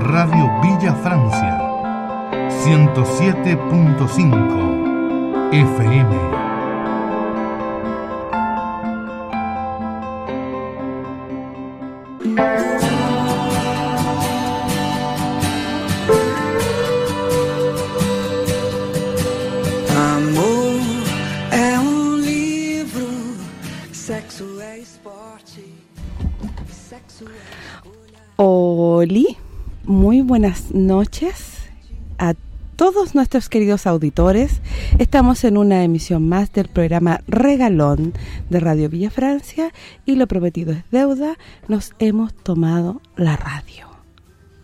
Radio Villa Francia, 107.5 FM. Buenas noches a todos nuestros queridos auditores. Estamos en una emisión más del programa Regalón de Radio Villa Francia y lo prometido es deuda. Nos hemos tomado la radio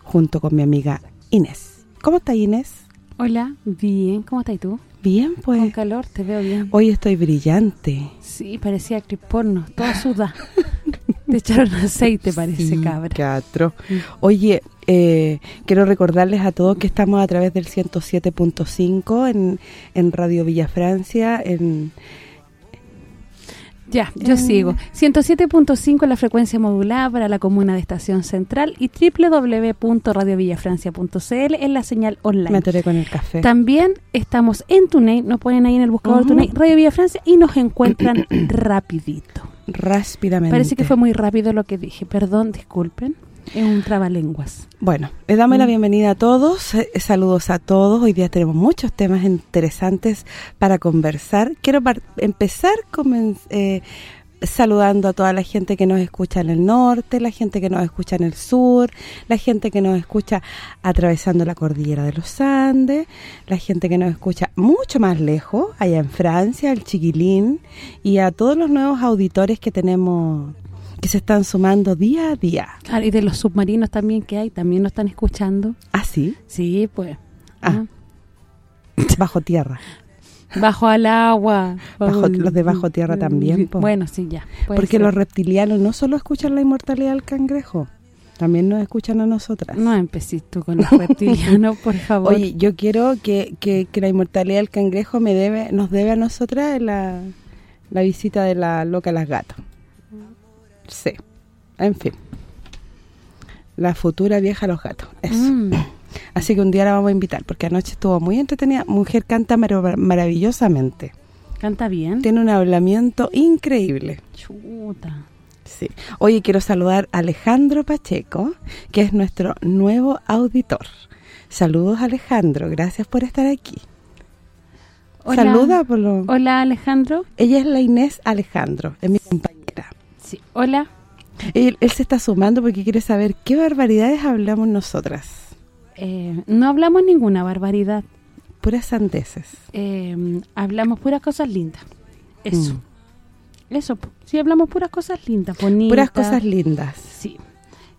junto con mi amiga Inés. ¿Cómo está Inés? Hola, bien, ¿cómo estás tú? Bien, Con pues. calor, te veo bien. Hoy estoy brillante. Sí, parecía actriz porno, toda suda. Te echaron aceite, parece, Sí, cabra. qué atro. Oye, eh, quiero recordarles a todos que estamos a través del 107.5 en, en Radio Villa Francia, en Ya, yo Eh. sigo. 107.5 la frecuencia modulada para la comuna de Estación Central y www.radiovillafrancia.cl en la señal me online. atoré con el café. También estamos en TuneIn, nos ponen ahí en el buscador. TuneIn, Radio Villa Francia y nos encuentran rapidito. Rápidamente. Parece que fue muy rápido lo que dije, perdón, disculpen. Es un trabalenguas. Bueno, le damos la Mm. bienvenida a todos, eh, saludos a todos. Hoy día tenemos muchos temas interesantes para conversar. Quiero empezar eh, saludando a toda la gente que nos escucha en el norte, la gente que nos escucha en el sur, la gente que nos escucha atravesando la cordillera de los Andes, la gente que nos escucha mucho más lejos, allá en Francia, el Chiquilín, y a todos los nuevos auditores que tenemos que se están sumando día a día. Claro, y de los submarinos también que hay, también nos están escuchando. ¿Ah, sí? Sí, pues. Ah. Bajo tierra. Bajo al agua. Bajo- los de bajo tierra también, po. Bueno, sí, ya. Porque ser. los reptilianos no solo escuchan la inmortalidad del cangrejo, también nos escuchan a nosotras. No empecés tú con los reptilianos, por favor. Oye, yo quiero que, que, que la inmortalidad del cangrejo me debe nos debe a nosotras la, la visita de la loca las gatas. Sí. En fin. La futura vieja los gatos. Eso. Mm, Así que un día la vamos a invitar, porque anoche estuvo muy entretenida. Mujer canta mar- maravillosamente. canta bien. Tiene un hablamiento increíble. Chuta. Sí. Oye, quiero saludar a Alejandro Pacheco, que es nuestro nuevo auditor. Saludos, Alejandro. Gracias por estar aquí. Hola. Saluda, por lo... Hola, Alejandro. Ella es la Inés Alejandro, es mi compañera. Sí. Hola. Él, él se está sumando porque quiere saber qué barbaridades hablamos nosotras. Eh, no hablamos ninguna barbaridad. Puras sandeces. Eh, hablamos puras cosas lindas. Eso. Mm. Eso. Sí, hablamos puras cosas lindas, bonitas. Puras cosas lindas. Sí.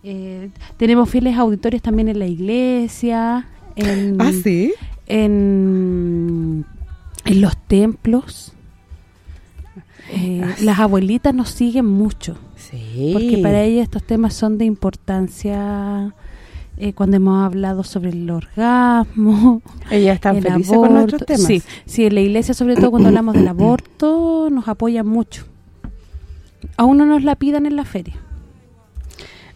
Eh, tenemos fieles auditores también en la iglesia, en, ¿Ah, sí? en, en los templos. Eh, las abuelitas nos siguen mucho, Sí. porque para ellas estos temas son de importancia eh, cuando hemos hablado sobre el orgasmo, Ellas están el felices con nuestros aborto. temas. Sí, sí, en la iglesia, sobre todo cuando hablamos del aborto, nos apoyan mucho. Aún no nos la pidan en la feria.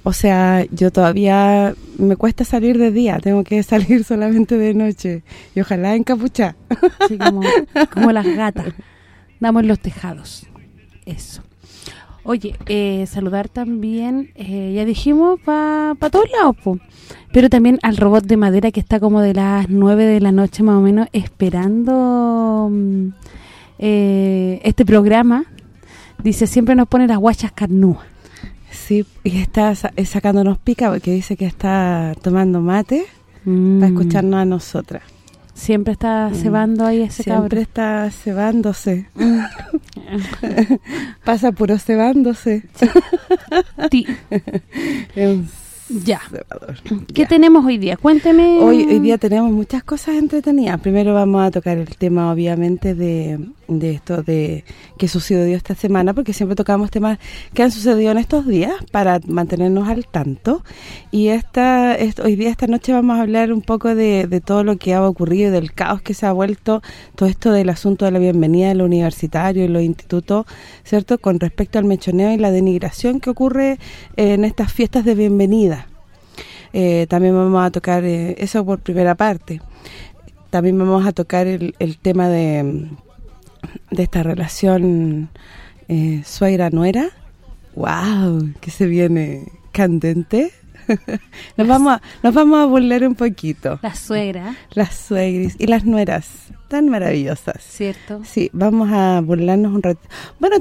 O sea, yo todavía me cuesta salir de día, tengo que salir solamente de noche. Y ojalá encapuchar. Así como, como las gatas. Damos los tejados. Eso. Oye, eh, saludar también, eh, ya dijimos, para todos lados, po. pero también al robot de madera que está como de las 9 de la noche más o menos esperando mm, eh, este programa. Dice, siempre nos pone las guachas carnúas. Sí, y está sa- sacándonos pica porque dice que está tomando mate Mm. para escucharnos a nosotras. Siempre está Mm. cebando ahí ese Siempre cabrón. está cebándose. Pasa puro cebándose. En Ya. ¿Qué Ya. tenemos hoy día? Cuénteme. Hoy, hoy día tenemos muchas cosas entretenidas. Primero vamos a tocar el tema, obviamente, de, de esto de que sucedió esta semana, porque siempre tocamos temas que han sucedido en estos días para mantenernos al tanto. Y esta est- hoy día, esta noche, vamos a hablar un poco de, de todo lo que ha ocurrido, del caos que se ha vuelto, todo esto del asunto de la bienvenida de los universitarios y los institutos, ¿cierto? Con respecto al mechoneo y la denigración que ocurre en estas fiestas de bienvenida. Eh, también vamos a tocar eh, eso por primera parte. También vamos a tocar el, el tema de, de esta relación eh, suegra-nuera. ¡Wow! Que se viene candente. nos vamos a, nos vamos a burlar un poquito. La suegra, Las suegris y las nueras, tan maravillosas. ¿cierto? Sí, vamos a burlarnos un rato. Bueno,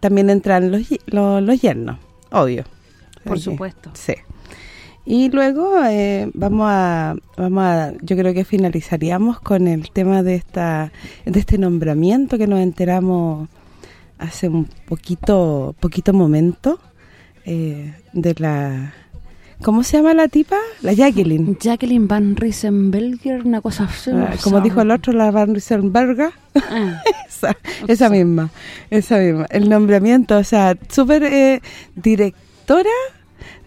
también entran los, los, los yernos, obvio. Por Así supuesto. Sí. Y luego eh, vamos a vamos a yo creo que finalizaríamos con el tema de esta de este nombramiento que nos enteramos hace un poquito poquito momento eh, de la ¿Cómo se llama la tipa? La Jacqueline. Jacqueline Van Riesenberger, una cosa así. Ah, como dijo el otro, la Van Riesenberga. Ah, esa, esa misma, esa misma. El nombramiento, o sea, súper eh, directora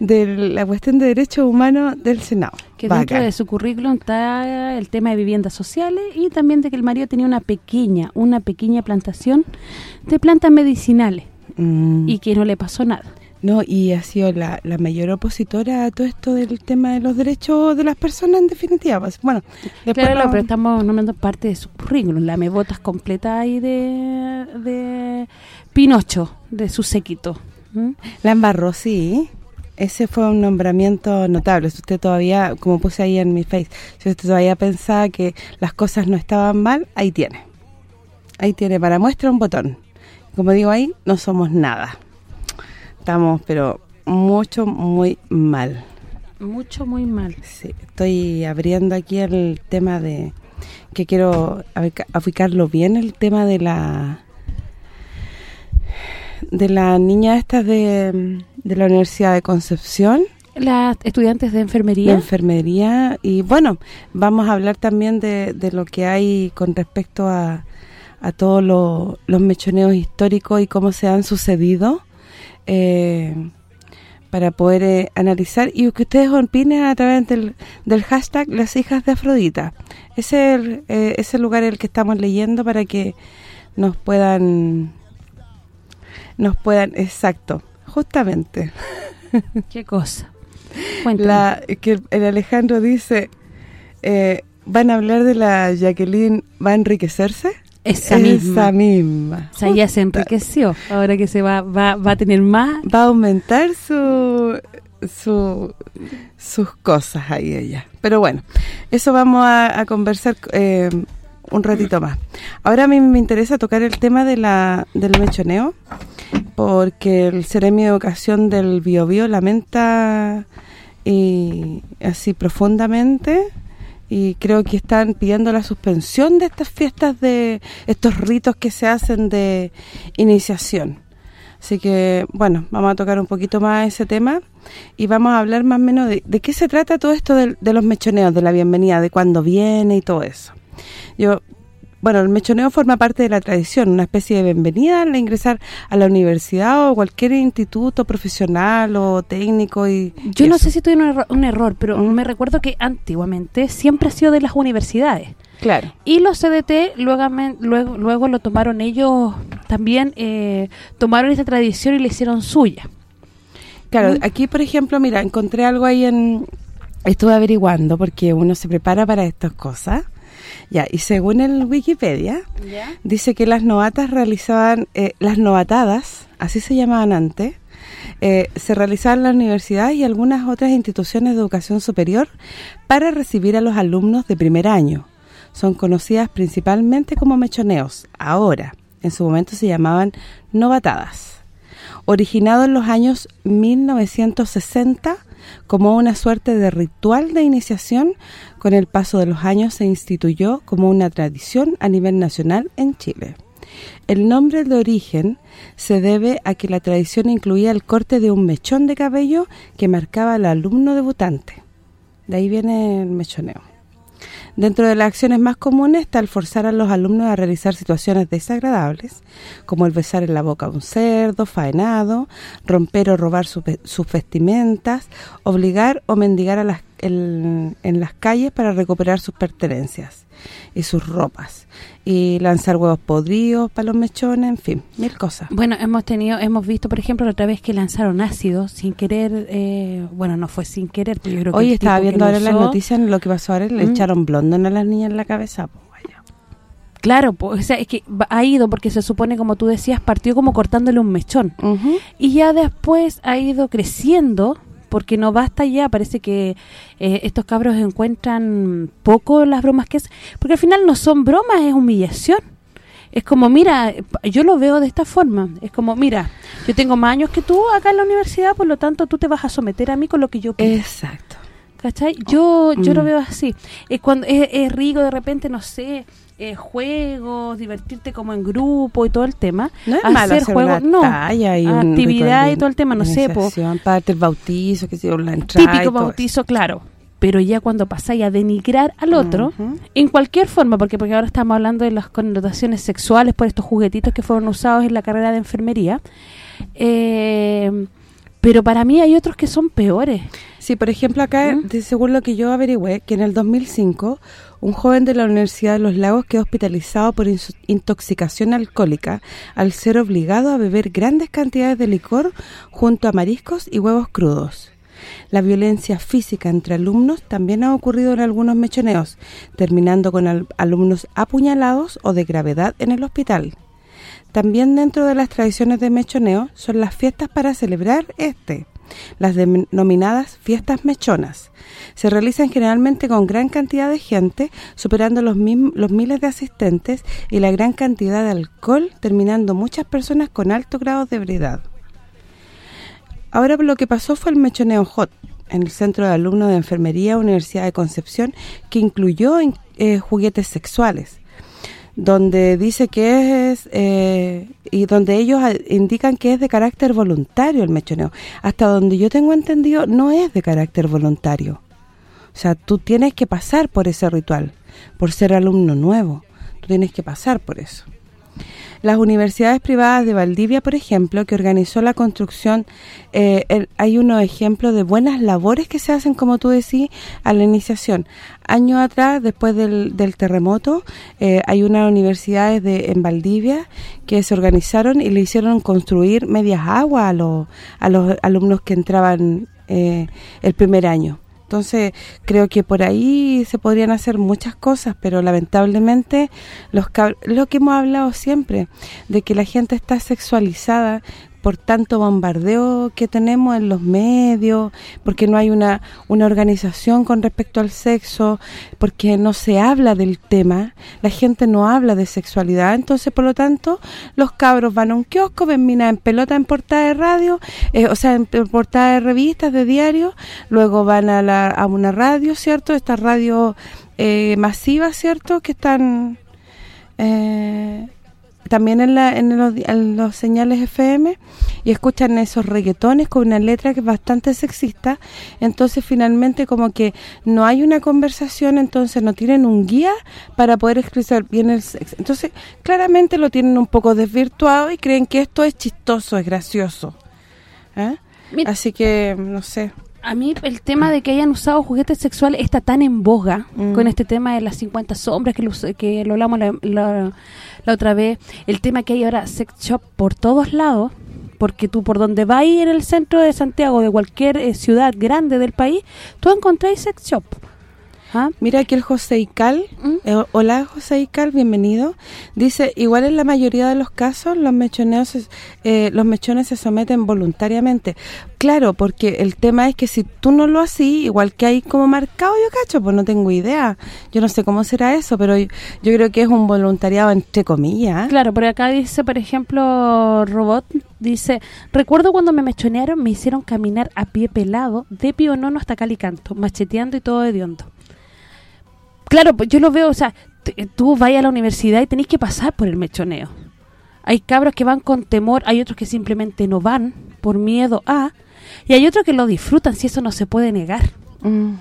de la cuestión de derechos humanos del Senado. que dentro de su currículum está el tema de viviendas sociales y también de que el marido tenía una pequeña, una pequeña plantación de plantas medicinales Mm, y que no le pasó nada. no, y ha sido la, la mayor opositora a todo esto del tema de los derechos de las personas en definitiva. pues, bueno, Claro, lo- pero estamos nombrando parte de su currículum, la me botas completa ahí de, de Pinocho, de su séquito. ¿Mm? La embarró, sí. Ese fue un nombramiento notable. Si usted todavía, como puse ahí en mi face, si usted todavía pensaba que las cosas no estaban mal, ahí tiene. Ahí tiene para muestra un botón. Como digo ahí, no somos nada. Estamos, pero mucho, muy mal. Mucho, muy mal. Sí, estoy abriendo aquí el tema de que quiero ubicarlo bien, el tema de la de la niña esta de, de la Universidad de Concepción, Las estudiantes de de enfermería, enfermería, y bueno, vamos a hablar también de, de lo que hay con respecto a, a todos lo- los mechoneos históricos y cómo se han sucedido, eh, para poder eh, analizar y que ustedes opinen a través del, del hashtag Las Hijas de Afrodita. Ese es el, eh, ese lugar el que estamos leyendo para que nos puedan nos puedan, exacto, justamente. ¿qué cosa? Cuéntame. La que el- el Alejandro dice eh, van a hablar de la Jacqueline va a enriquecerse. Esa misma. Esa misma. O sea, ya se enriqueció. Ahora que se va va, va a tener más. Va a aumentar su, su sus cosas ahí ella. Pero bueno, eso vamos a, a conversar eh, un ratito más. Ahora a mí me interesa tocar el tema de la del mechoneo, porque el Ceremi de Educación del Biobío lamenta y así profundamente y creo que están pidiendo la suspensión de estas fiestas de estos ritos que se hacen de iniciación. Así que, bueno, vamos a tocar un poquito más ese tema y vamos a hablar más o menos de, de qué se trata todo esto de, de los mechoneos, de la bienvenida, de cuándo viene y todo eso. Yo, bueno, el mechoneo forma parte de la tradición, una especie de bienvenida al ingresar a la universidad o cualquier instituto profesional o técnico y Yo y no eso. sé si tuve un, erro- un error, pero me recuerdo que antiguamente siempre ha sido de las universidades. Claro. Y los CDT luego, luego, luego lo tomaron ellos también, eh, tomaron esta tradición y la hicieron suya. Claro, Mm. aquí por ejemplo, mira, encontré algo ahí en... Estuve averiguando porque uno se prepara para estas cosas. Ya, y según el Wikipedia, dice que las novatas realizaban, eh, las novatadas, así se llamaban antes, eh, se realizaban en las universidades y algunas otras instituciones de educación superior para recibir a los alumnos de primer año. Son conocidas principalmente como mechoneos. Ahora, en su momento se llamaban novatadas. Originado en los años 1960 como una suerte de ritual de iniciación, con el paso de los años se instituyó como una tradición a nivel nacional en Chile. El nombre de origen se debe a que la tradición incluía el corte de un mechón de cabello que marcaba al alumno debutante. De ahí viene el mechoneo. Dentro de las acciones más comunes está el forzar a los alumnos a realizar situaciones desagradables, como el besar en la boca a un cerdo, faenado, romper o robar sus vestimentas, obligar o mendigar a las, en las calles para recuperar sus pertenencias y sus ropas y lanzar huevos podridos para los mechones, en fin, mil cosas. Bueno, hemos tenido hemos visto, por ejemplo, la otra vez que lanzaron ácido sin querer, eh, bueno, no fue sin querer, pero yo creo que Hoy estaba viendo ahora las noticias lo que pasó ahora, le ¿Mm? echaron blondón a las niñas en la cabeza. po. Claro, pues, o sea, es que ha ido porque se supone, como tú decías, partió como cortándole un mechón. Y ya después ha ido creciendo, porque no basta ya, parece que eh, estos cabros encuentran poco las bromas que es, porque al final no son bromas, es humillación. Es como, mira, yo lo veo de esta forma, es como, mira, yo tengo más años que tú acá en la universidad, por lo tanto tú te vas a someter a mí con lo que yo pido. Exacto. ¿Cachai? Yo yo lo Mm. veo así. Es cuando es, es rico de repente, no sé, eh, juegos, divertirte como en grupo y todo el tema. No es malo hacer juegos, una no. talla y actividad y todo el tema, no sé, darte el bautizo, que sea la entrada típico bautizo, claro. Pero ya cuando pasáis a denigrar al otro, en cualquier forma, porque porque ahora estamos hablando de las connotaciones sexuales por estos juguetitos que fueron usados en la carrera de enfermería, eh, pero para mí hay otros que son peores. Sí, por ejemplo, acá, ¿Mm? según lo que yo averigüé, que en el 2005 un joven de la Universidad de Los Lagos quedó hospitalizado por intoxicación alcohólica al ser obligado a beber grandes cantidades de licor junto a mariscos y huevos crudos. La violencia física entre alumnos también ha ocurrido en algunos mechoneos, terminando con al- alumnos apuñalados o de gravedad en el hospital. También dentro de las tradiciones de mechoneo son las fiestas para celebrar este, las denominadas fiestas mechonas. Se realizan generalmente con gran cantidad de gente, superando los, los miles de asistentes y la gran cantidad de alcohol, terminando muchas personas con alto grado de ebriedad. Ahora lo que pasó fue el mechoneo hot en el Centro de Alumnos de Enfermería Universidad de Concepción, que incluyó eh, juguetes sexuales donde dice que es eh, y donde ellos indican que es de carácter voluntario el mechoneo. Hasta donde yo tengo entendido no es de carácter voluntario. O sea, tú tienes que pasar por ese ritual, por ser alumno nuevo. Tú tienes que pasar por eso. Las universidades privadas de Valdivia, por ejemplo, que organizó la construcción, eh, hay unos ejemplos de buenas labores que se hacen, como tú decís, a la iniciación. Años atrás, después del, del terremoto, eh, hay unas universidades de en Valdivia que se organizaron y le hicieron construir medias aguas a los, a los alumnos que entraban eh, el primer año. Entonces, creo que por ahí se podrían hacer muchas cosas, pero lamentablemente los lo que hemos hablado siempre, de que la gente está sexualizada por tanto bombardeo que tenemos en los medios, porque no hay una, una organización con respecto al sexo, porque no se habla del tema, la gente no habla de sexualidad, entonces por lo tanto los cabros van a un kiosco, ven minas en pelota en portada de radio, eh, o sea, en portada de revistas, de diarios, luego van a, la, a una radio, ¿cierto? Estas radios eh, masivas, ¿cierto? Que están... eh, también en, la, en, los, en los señales FM y escuchan esos reggaetones con una letra que es bastante sexista, entonces finalmente como que no hay una conversación, entonces no tienen un guía para poder expresar bien el sexo. Entonces, claramente lo tienen un poco desvirtuado y creen que esto es chistoso, es gracioso. ¿Eh? Así que, no sé. A mí el tema de que hayan usado juguetes sexuales está tan en boga Mm. con este tema de las 50 sombras que lo, que lo hablamos la, la- la otra vez, el tema que hay ahora sex shop por todos lados, porque tú por donde vas en el centro de Santiago, de cualquier eh, ciudad grande del país, tú encontráis sex shop. ¿Ah? Mira aquí el José Ical. ¿Mm? Eh, hola José Ical, bienvenido. Dice, igual en la mayoría de los casos los mechoneos eh, los mechones se someten voluntariamente. Claro, porque el tema es que si tú no lo haces, igual que hay como marcado, yo cacho, pues no tengo idea. Yo no sé cómo será eso, pero yo, yo creo que es un voluntariado entre comillas. Claro, por acá dice, por ejemplo, Robot, dice, recuerdo cuando me mechonearon, me hicieron caminar a pie pelado, de pionono hasta calicanto, macheteando y todo hediondo. Claro, pues yo lo veo, o sea, t- tú vas a la universidad y tenés que pasar por el mechoneo. Hay cabros que van con temor, hay otros que simplemente no van por miedo a, y hay otros que lo disfrutan, si eso no se puede negar. Mm.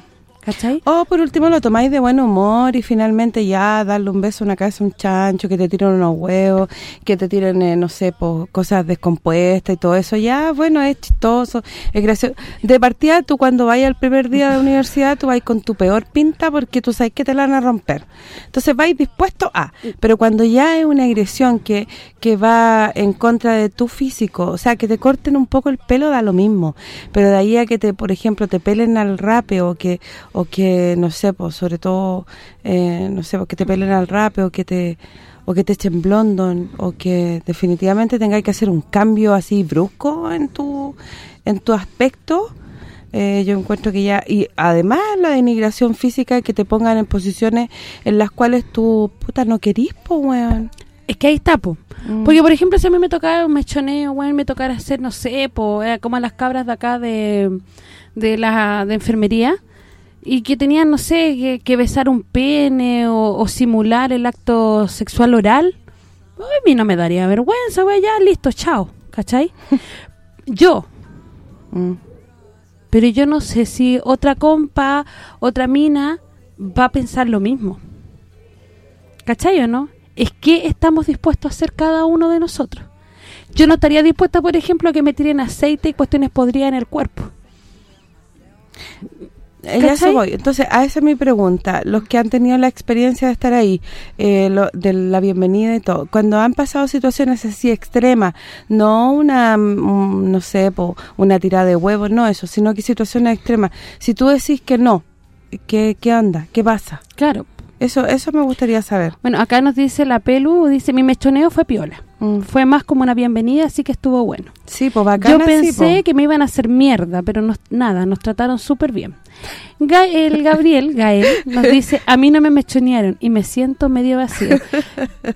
¿Cachai? O por último lo tomáis de buen humor y finalmente ya darle un beso, una cabeza, un chancho, que te tiren unos huevos, que te tiren, eh, no sé, pues, cosas descompuestas y todo eso. Ya, bueno, es chistoso, es gracioso. De partida, tú cuando vayas el primer día de universidad, tú vas con tu peor pinta porque tú sabes que te la van a romper. Entonces vais dispuesto a. Pero cuando ya es una agresión que, que va en contra de tu físico, o sea, que te corten un poco el pelo da lo mismo. Pero de ahí a que, te por ejemplo, te pelen al rape o que o que no sé, pues sobre todo eh, no sé, pues, que te pelen al rap o que te o que te echen blondon o que definitivamente tengáis que hacer un cambio así brusco en tu en tu aspecto. Eh, yo encuentro que ya y además la denigración física que te pongan en posiciones en las cuales tú puta no querís, pues weón. Es que ahí está, po. Mm. Porque, por ejemplo, si a mí me tocara un mechoneo, bueno, me tocara hacer, no sé, po, eh, como a las cabras de acá de, de la de enfermería, y que tenían, no sé, que, que besar un pene o, o simular el acto sexual oral, a mí no me daría vergüenza, güey, ya, listo, chao, ¿cachai? yo, Mm. pero yo no sé si otra compa, otra mina, va a pensar lo mismo. ¿Cachai o no? Es que estamos dispuestos a hacer cada uno de nosotros. Yo no estaría dispuesta, por ejemplo, a que me tiren aceite y cuestiones podridas en el cuerpo. Eh, ya eso ¿Cachai? voy. Entonces, a esa es mi pregunta. Los que han tenido la experiencia de estar ahí, eh, lo- de la bienvenida y todo, cuando han pasado situaciones así extremas, no una, mm, no sé, po, una tirada de huevos, no eso, sino que situaciones extremas. Si tú decís que no, ¿qué, qué onda? ¿Qué pasa? Claro. Eso eso me gustaría saber. Bueno, acá nos dice la Pelu, dice, mi mechoneo fue piola. Mm. Fue más como una bienvenida, así que estuvo bueno. Sí, pues bacana, Yo pensé sí, po. que me iban a hacer mierda, pero no, nada, nos trataron súper bien. Ga- el Gabriel, Gael, nos dice, a mí no me mechonearon y me siento medio vacío.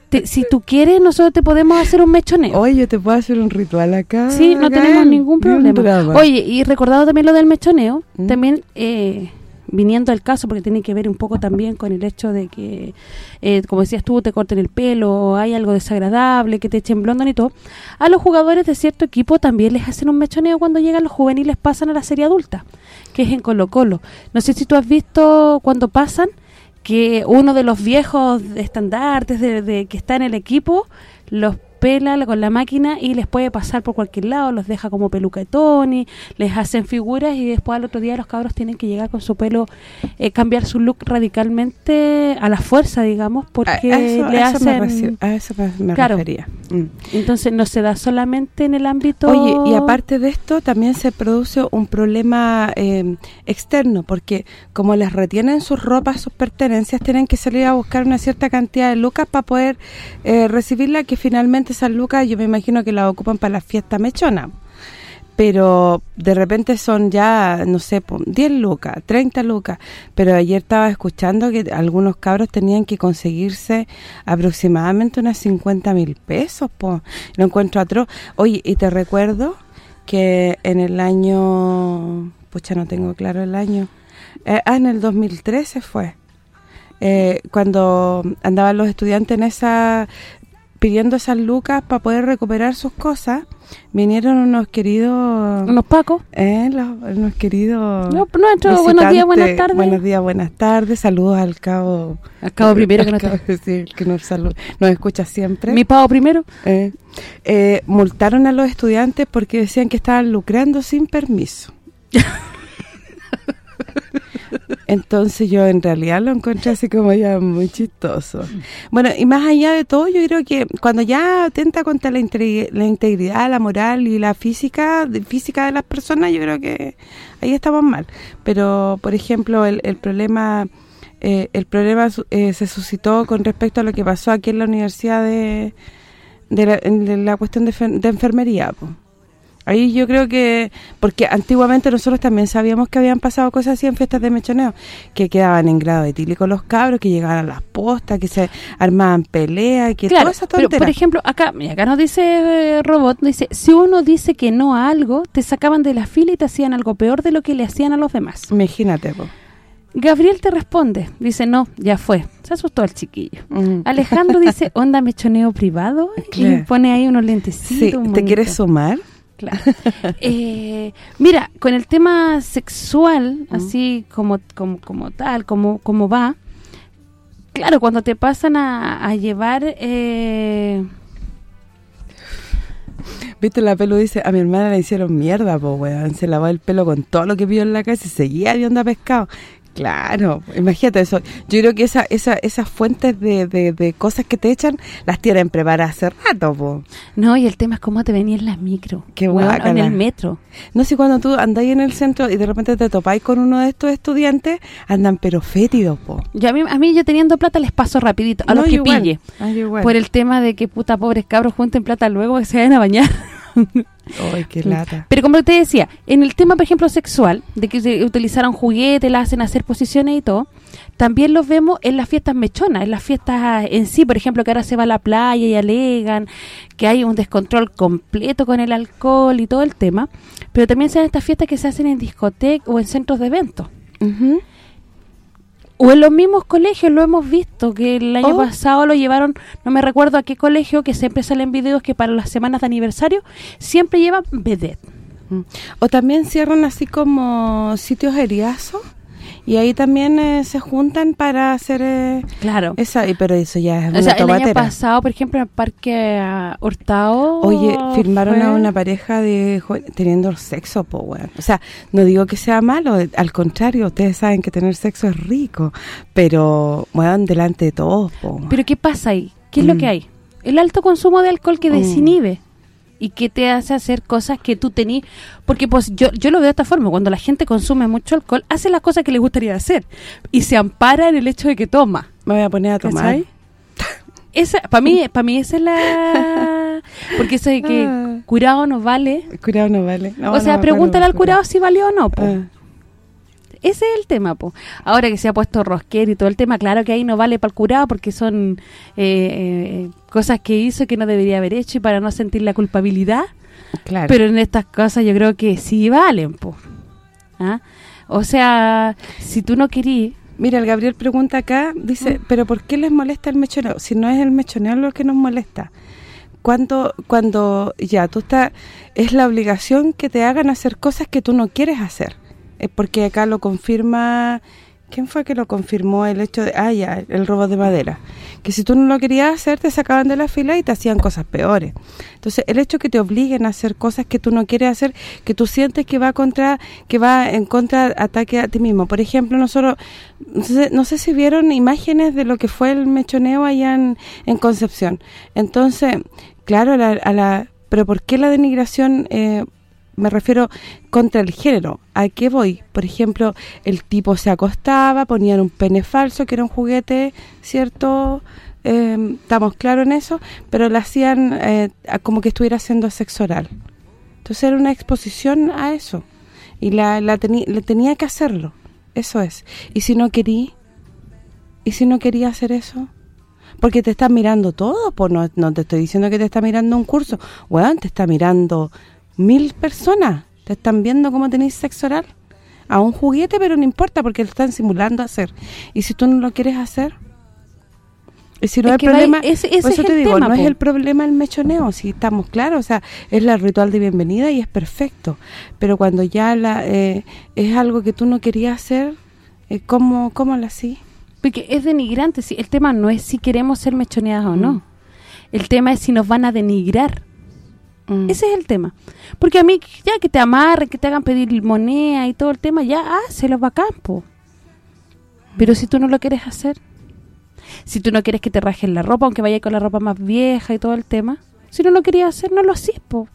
Te- si tú quieres, nosotros te podemos hacer un mechoneo. Oye, yo te puedo hacer un ritual acá. Sí, no tenemos Gael, ningún problema. Oye, y recordado también lo del mechoneo, ¿Mm? también eh, viniendo al caso, porque tiene que ver un poco también con el hecho de que, eh, como decías tú, te corten el pelo, hay algo desagradable, que te echen blondón y todo, a los jugadores de cierto equipo también les hacen un mechoneo cuando llegan los juveniles, pasan a la serie adulta, que es en Colo Colo. No sé si tú has visto cuando pasan que uno de los viejos estandartes de, de que está en el equipo los pela con la máquina y les puede pasar por cualquier lado, los deja como Tony, les hacen figuras y después al otro día los cabros tienen que llegar con su pelo, eh, cambiar su look radicalmente a la fuerza, digamos, porque a, eso, le a eso hacen... a eso me, me Claro. refería. Mm. Entonces no se da solamente en el ámbito... Oye, y aparte de esto, también se produce un problema eh, externo, porque como les retienen sus ropas, sus pertenencias, tienen que salir a buscar una cierta cantidad de lucas para poder eh, recibirla, que finalmente esas lucas yo me imagino que las ocupan para la fiesta mechona. Pero de repente son ya, no sé, po, 10 lucas, 30 lucas. Pero ayer estaba escuchando que algunos cabros tenían que conseguirse aproximadamente unas 50 mil pesos, po. Lo encuentro atroz. Oye, y te recuerdo que en el año... Pucha, no tengo claro el año. Eh, ah, en el 2013 fue. Eh, cuando andaban los estudiantes en esa pidiendo esas lucas para poder recuperar sus cosas, vinieron unos queridos... Unos pacos. Eh, los, unos queridos... No, nuestro buenos días, buenas tardes. Buenos días, buenas tardes. Saludos al cabo... Al cabo primero que al no cabo, sí, que nos, saluda, nos escucha siempre. Mi pavo primero. Eh, eh, multaron a los estudiantes porque decían que estaban lucrando sin permiso. Entonces yo en realidad lo encontré así como ya muy chistoso. Bueno, y más allá de todo, yo creo que cuando ya atenta contra la, la integridad, la moral y la física física de las personas, yo creo que ahí estamos mal. Pero, por ejemplo, el, problema eh, el problema eh, se suscitó con respecto a lo que pasó aquí en la Universidad de, de, la, de la cuestión de enfermería, po. Ahí yo creo que, porque antiguamente nosotros también sabíamos que habían pasado cosas así en fiestas de mechoneo, que quedaban en grado etílico los cabros, que llegaban a las postas, que se armaban peleas, que Claro, toda esa pero tontera. por ejemplo, acá mira, acá nos dice eh, Robot, dice, si uno dice que no a algo, te sacaban de la fila y te hacían algo peor de lo que le hacían a los demás. Imagínate. Gabriel te responde, dice, no, ya fue. Se asustó el chiquillo. Mm. Alejandro dice, onda mechoneo privado. Y pone ahí unos lentecitos. Sí, ¿te quieres sumar? Claro. Eh, mira, con el tema sexual, así como como como tal, como como va, claro, cuando te pasan a, a llevar... Eh, Viste, la pelo dice, a mi hermana le hicieron mierda, po, weón. Se lavó el pelo con todo lo que vio en la casa y seguía de onda pescado. Claro, imagínate eso. Yo creo que esa, esa, esas fuentes de, de, de cosas que te echan las tienen preparadas hace rato, po. no, y el tema es cómo te venía en la micro. Qué weón, o en el metro. No sé, cuando tú andáis en el centro y de repente te topáis con uno de estos estudiantes, andan pero fétidos, po. Yo a mí, a mí yo teniendo plata les paso rapidito, a No, los que igual. pille. Ah, igual. Por el tema de que puta pobres cabros junten plata luego que se vayan a bañar. Ay, qué lata. Pero como te decía, en el tema, por ejemplo, sexual, de que se utilizaron juguetes, la hacen hacer posiciones y todo, también los vemos en las fiestas mechonas, en las fiestas en sí, por ejemplo, que ahora se va a la playa y alegan que hay un descontrol completo con el alcohol y todo el tema, pero también se dan estas fiestas que se hacen en discotecas o en centros de eventos. O en los mismos colegios lo hemos visto, que el año Oh. pasado lo llevaron, no me recuerdo a qué colegio, que siempre salen videos que para las semanas de aniversario siempre llevan vedette. O también cierran así como sitios heriazos y ahí también eh, se juntan para hacer eh, Claro. esa, pero eso ya es O una sea, el año pasado, por ejemplo, en el Parque ah, Hurtado... Oye, firmaron fue- a una pareja de teniendo sexo, po, weón. O sea, no digo que sea malo, al contrario, ustedes saben que tener sexo es rico, pero, weón, delante de todos, po. Pero ¿qué pasa ahí? ¿Qué es lo Mm. que hay? El alto consumo de alcohol que Mm. desinhibe y que te hace hacer cosas que tú tenías... Porque pues yo yo lo veo de esta forma, cuando la gente consume mucho alcohol, hace las cosas que le gustaría hacer y se ampara en el hecho de que toma. Me voy a poner a tomar. Esa, para mí, para mí esa es la... Porque eso de que Ah. curado no vale... Curado no vale. No, o sea, no pregúntale al curado si valió o no. Ah. Ese es el tema, po. Ahora que se ha puesto rosquero y todo el tema, claro que ahí no vale para el curado porque son eh, eh, cosas que hizo que no debería haber hecho y para no sentir la culpabilidad. Claro. Pero en estas cosas yo creo que sí valen, po. ¿Ah? O sea, si tú no querías... Mira, el Gabriel pregunta acá, dice, Mm. ¿pero por qué les molesta el mechoneo? Si no es el mechoneo lo que nos molesta. Cuando cuando ya tú estás es la obligación que te hagan hacer cosas que tú no quieres hacer. Es porque acá lo confirma ¿Quién fue que lo confirmó el hecho de ah ya, el robo de madera? Que si tú no lo querías hacer te sacaban de la fila y te hacían cosas peores. Entonces, el hecho que te obliguen a hacer cosas que tú no quieres hacer, que tú sientes que va contra que va en contra ataque a ti mismo. Por ejemplo, nosotros no sé, no sé si vieron imágenes de lo que fue el mechoneo allá en, Concepción. Entonces, claro, la, a la- pero ¿por qué la denigración eh, me refiero contra el género. ¿A qué voy? Por ejemplo, el tipo se acostaba, ponían un pene falso, que era un juguete, ¿cierto? Eh, estamos claros en eso, pero lo hacían eh, como que estuviera haciendo sexo oral. Entonces era una exposición a eso. Y la, la le tenía que hacerlo. Eso es. Y si no quería, y si no quería hacer eso, porque te están mirando todo, pues no, no te estoy diciendo que te está mirando un curso, weón, te está mirando mil personas, te están viendo cómo tenéis sexo oral a un juguete, pero no importa porque lo están simulando hacer. Y si tú no lo quieres hacer, y si no Es va- problema, ese- ese por eso es te el digo, tema, no es el problema el mechoneo, si estamos claros, o sea, es el ritual de bienvenida y es perfecto, pero cuando ya la eh, es algo que tú no querías hacer, eh, ¿cómo, cómo lo así? Porque es denigrante. si El tema no es si queremos ser mechoneadas o Mm. no. El tema es si nos van a denigrar. Mm. Ese es el tema. Porque a mí, ya que te amarren, que te hagan pedir moneda y todo el tema, ya, ah, se los va a campo. Pero si tú no lo quieres hacer, si tú no quieres que te rajen la ropa, aunque vayas con la ropa más vieja y todo el tema, si no lo querías hacer, no lo hacís, po.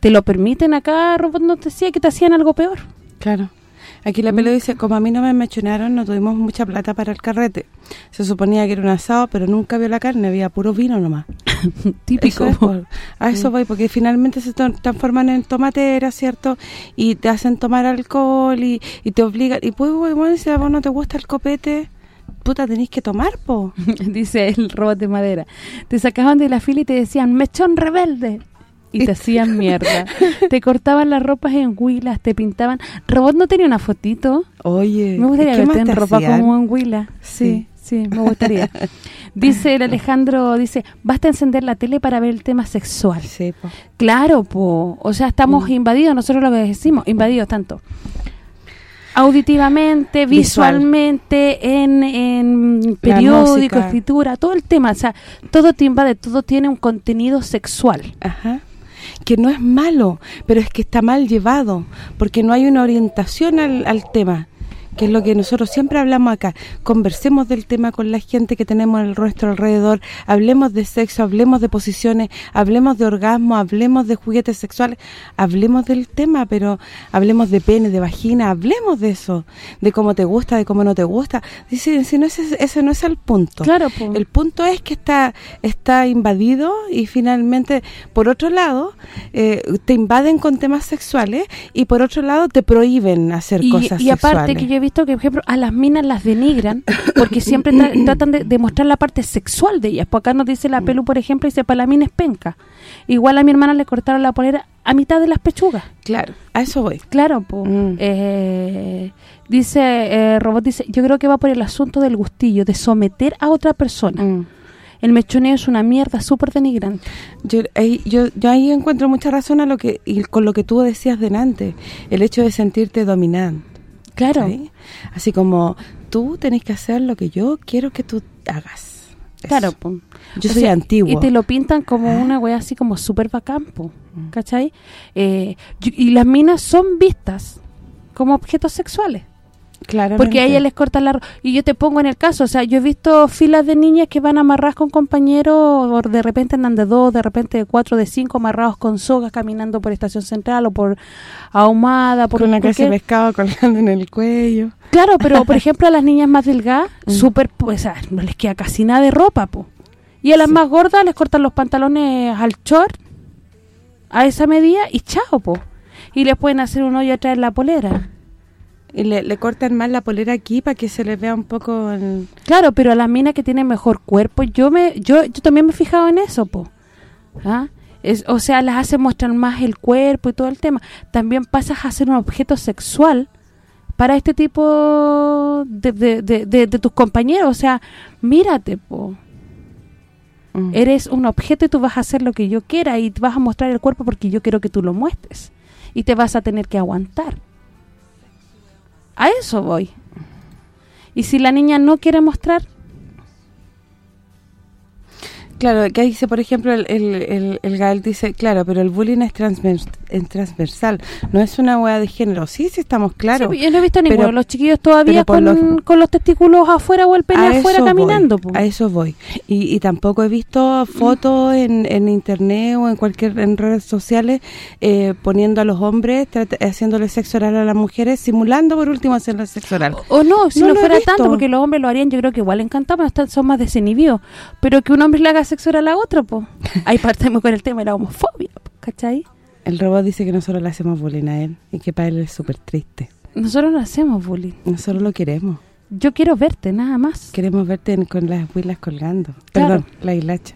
Te lo permiten acá, ropa no te decía que te hacían algo peor. Claro. Aquí la Mm. pelo dice, como a mí no me mechonearon, no tuvimos mucha plata para el carrete. Se suponía que era un asado, pero nunca vio la carne, había puro vino nomás. Típico. Eso es, por- a eso voy, porque finalmente se transforman en tomateras, ¿cierto? Y te hacen tomar alcohol y, y te obligan. Y pues, bueno, si a vos no te gusta el copete, puta, tenés que tomar, po. dice el robot de madera. Te sacaban de la fila y te decían, mechón rebelde. Y te hacían mierda. te cortaban las ropas en huilas, te pintaban... ¿Robot no tenía una fotito? Oye, Me gustaría ¿qué más verte en ropa hacían? como en huila. Sí, sí, me gustaría. dice el Alejandro, dice, basta encender la tele para ver el tema sexual. Sí, po. Claro, po. O sea, estamos Mm. invadidos, nosotros lo que decimos, invadidos tanto. Auditivamente, Visual. visualmente, en, en periódico, escritura, todo el tema. O sea, todo te invade, todo tiene un contenido sexual. Ajá. Que no es malo, pero es que está mal llevado, porque no hay una orientación al, al tema, que es lo que nosotros siempre hablamos acá. Conversemos del tema con la gente que tenemos a nuestro alrededor, hablemos de sexo, hablemos de posiciones, hablemos de orgasmo, hablemos de juguetes sexuales, hablemos del tema, pero hablemos de pene, de vagina, hablemos de eso, de cómo te gusta, de cómo no te gusta. Dice, si no ese, ese no es el punto. Claro, po. El punto es que está está invadido y finalmente, por otro lado, eh, te invaden con temas sexuales y por otro lado te prohíben hacer y, cosas y aparte sexuales. que yo he visto que, por ejemplo, a las minas las denigran porque siempre tra- tratan de, de mostrar la parte sexual de ellas. Por acá nos dice la Pelu, por ejemplo, dice, para la mina es penca. Igual a mi hermana le cortaron la polera a mitad de las pechugas. Claro, a eso voy. Claro. Mm. Eh, dice, eh, Robot dice, yo creo que va por el asunto del gustillo, de someter a otra persona. Mm. El mechoneo es una mierda súper denigrante. Yo, ahí, yo, yo ahí encuentro mucha razón a lo que y con lo que tú decías delante, el hecho de sentirte dominante. Claro. ¿sí? Así como tú tenés que hacer lo que yo quiero que tú hagas. Eso. Claro. Yo O soy sea, antiguo. Y te lo pintan como Ah. una wea así como súper bacán, po, Mm. ¿cachai? Eh, y las minas son vistas como objetos sexuales. Claramente. Porque a ellas les cortan la... ro- Y yo te pongo en el caso, o sea, yo he visto filas de niñas que van amarradas con compañeros, o de repente andan de dos, de repente de cuatro, de cinco, amarrados con sogas, caminando por Estación Central o por Ahumada, por con una cabeza de pescado colgando en el cuello. Claro, pero por ejemplo a las niñas más delgadas, Mm. súper, pues, ah, no les queda casi nada de ropa, po. Y a las Sí. más gordas les cortan los pantalones al short, a esa medida, y chao, po. Y les pueden hacer un hoyo atrás en la polera. Y le, le cortan más la polera aquí para que se les vea un poco... el- Claro, pero a las minas que tienen mejor cuerpo, yo me yo yo también me he fijado en eso, po. ¿Ah? Es, o sea, las hacen mostrar más el cuerpo y todo el tema. También pasas a ser un objeto sexual para este tipo de, de, de, de- tus compañeros. O sea, mírate, po. Mm. Eres un objeto y tú vas a hacer lo que yo quiera y vas a mostrar el cuerpo porque yo quiero que tú lo muestres. Y te vas a tener que aguantar. A eso voy. Y si la niña no quiere mostrar, Claro, que dice, por ejemplo, el, el, el, el Gael dice, claro, pero el bullying es, transvers- es transversal, no es una hueá de género. Sí, sí, estamos claros. Sí, yo no he visto ninguno. Pero- los chiquillos todavía con, lo- con los testículos afuera o el pene A afuera caminando. voy, a eso voy. Y, y tampoco he visto fotos en, en internet o en cualquier en redes sociales eh, poniendo a los hombres, haciéndole sexo oral a las mujeres, simulando por último hacerle sexo oral. O no, si No fuera tanto, porque los hombres lo harían, yo creo que igual encantaban, son más desinhibidos. Pero que un hombre le haga sexo oral a otro, pues. Ahí partimos con el tema de la homofobia, po, ¿cachai? El robot dice que nosotros le hacemos bullying a él y que para él es súper triste. Nosotros no hacemos bullying. Nosotros lo queremos. Yo quiero verte, nada más. Queremos verte en- con las huilas colgando. Claro. Perdón, la hilacha.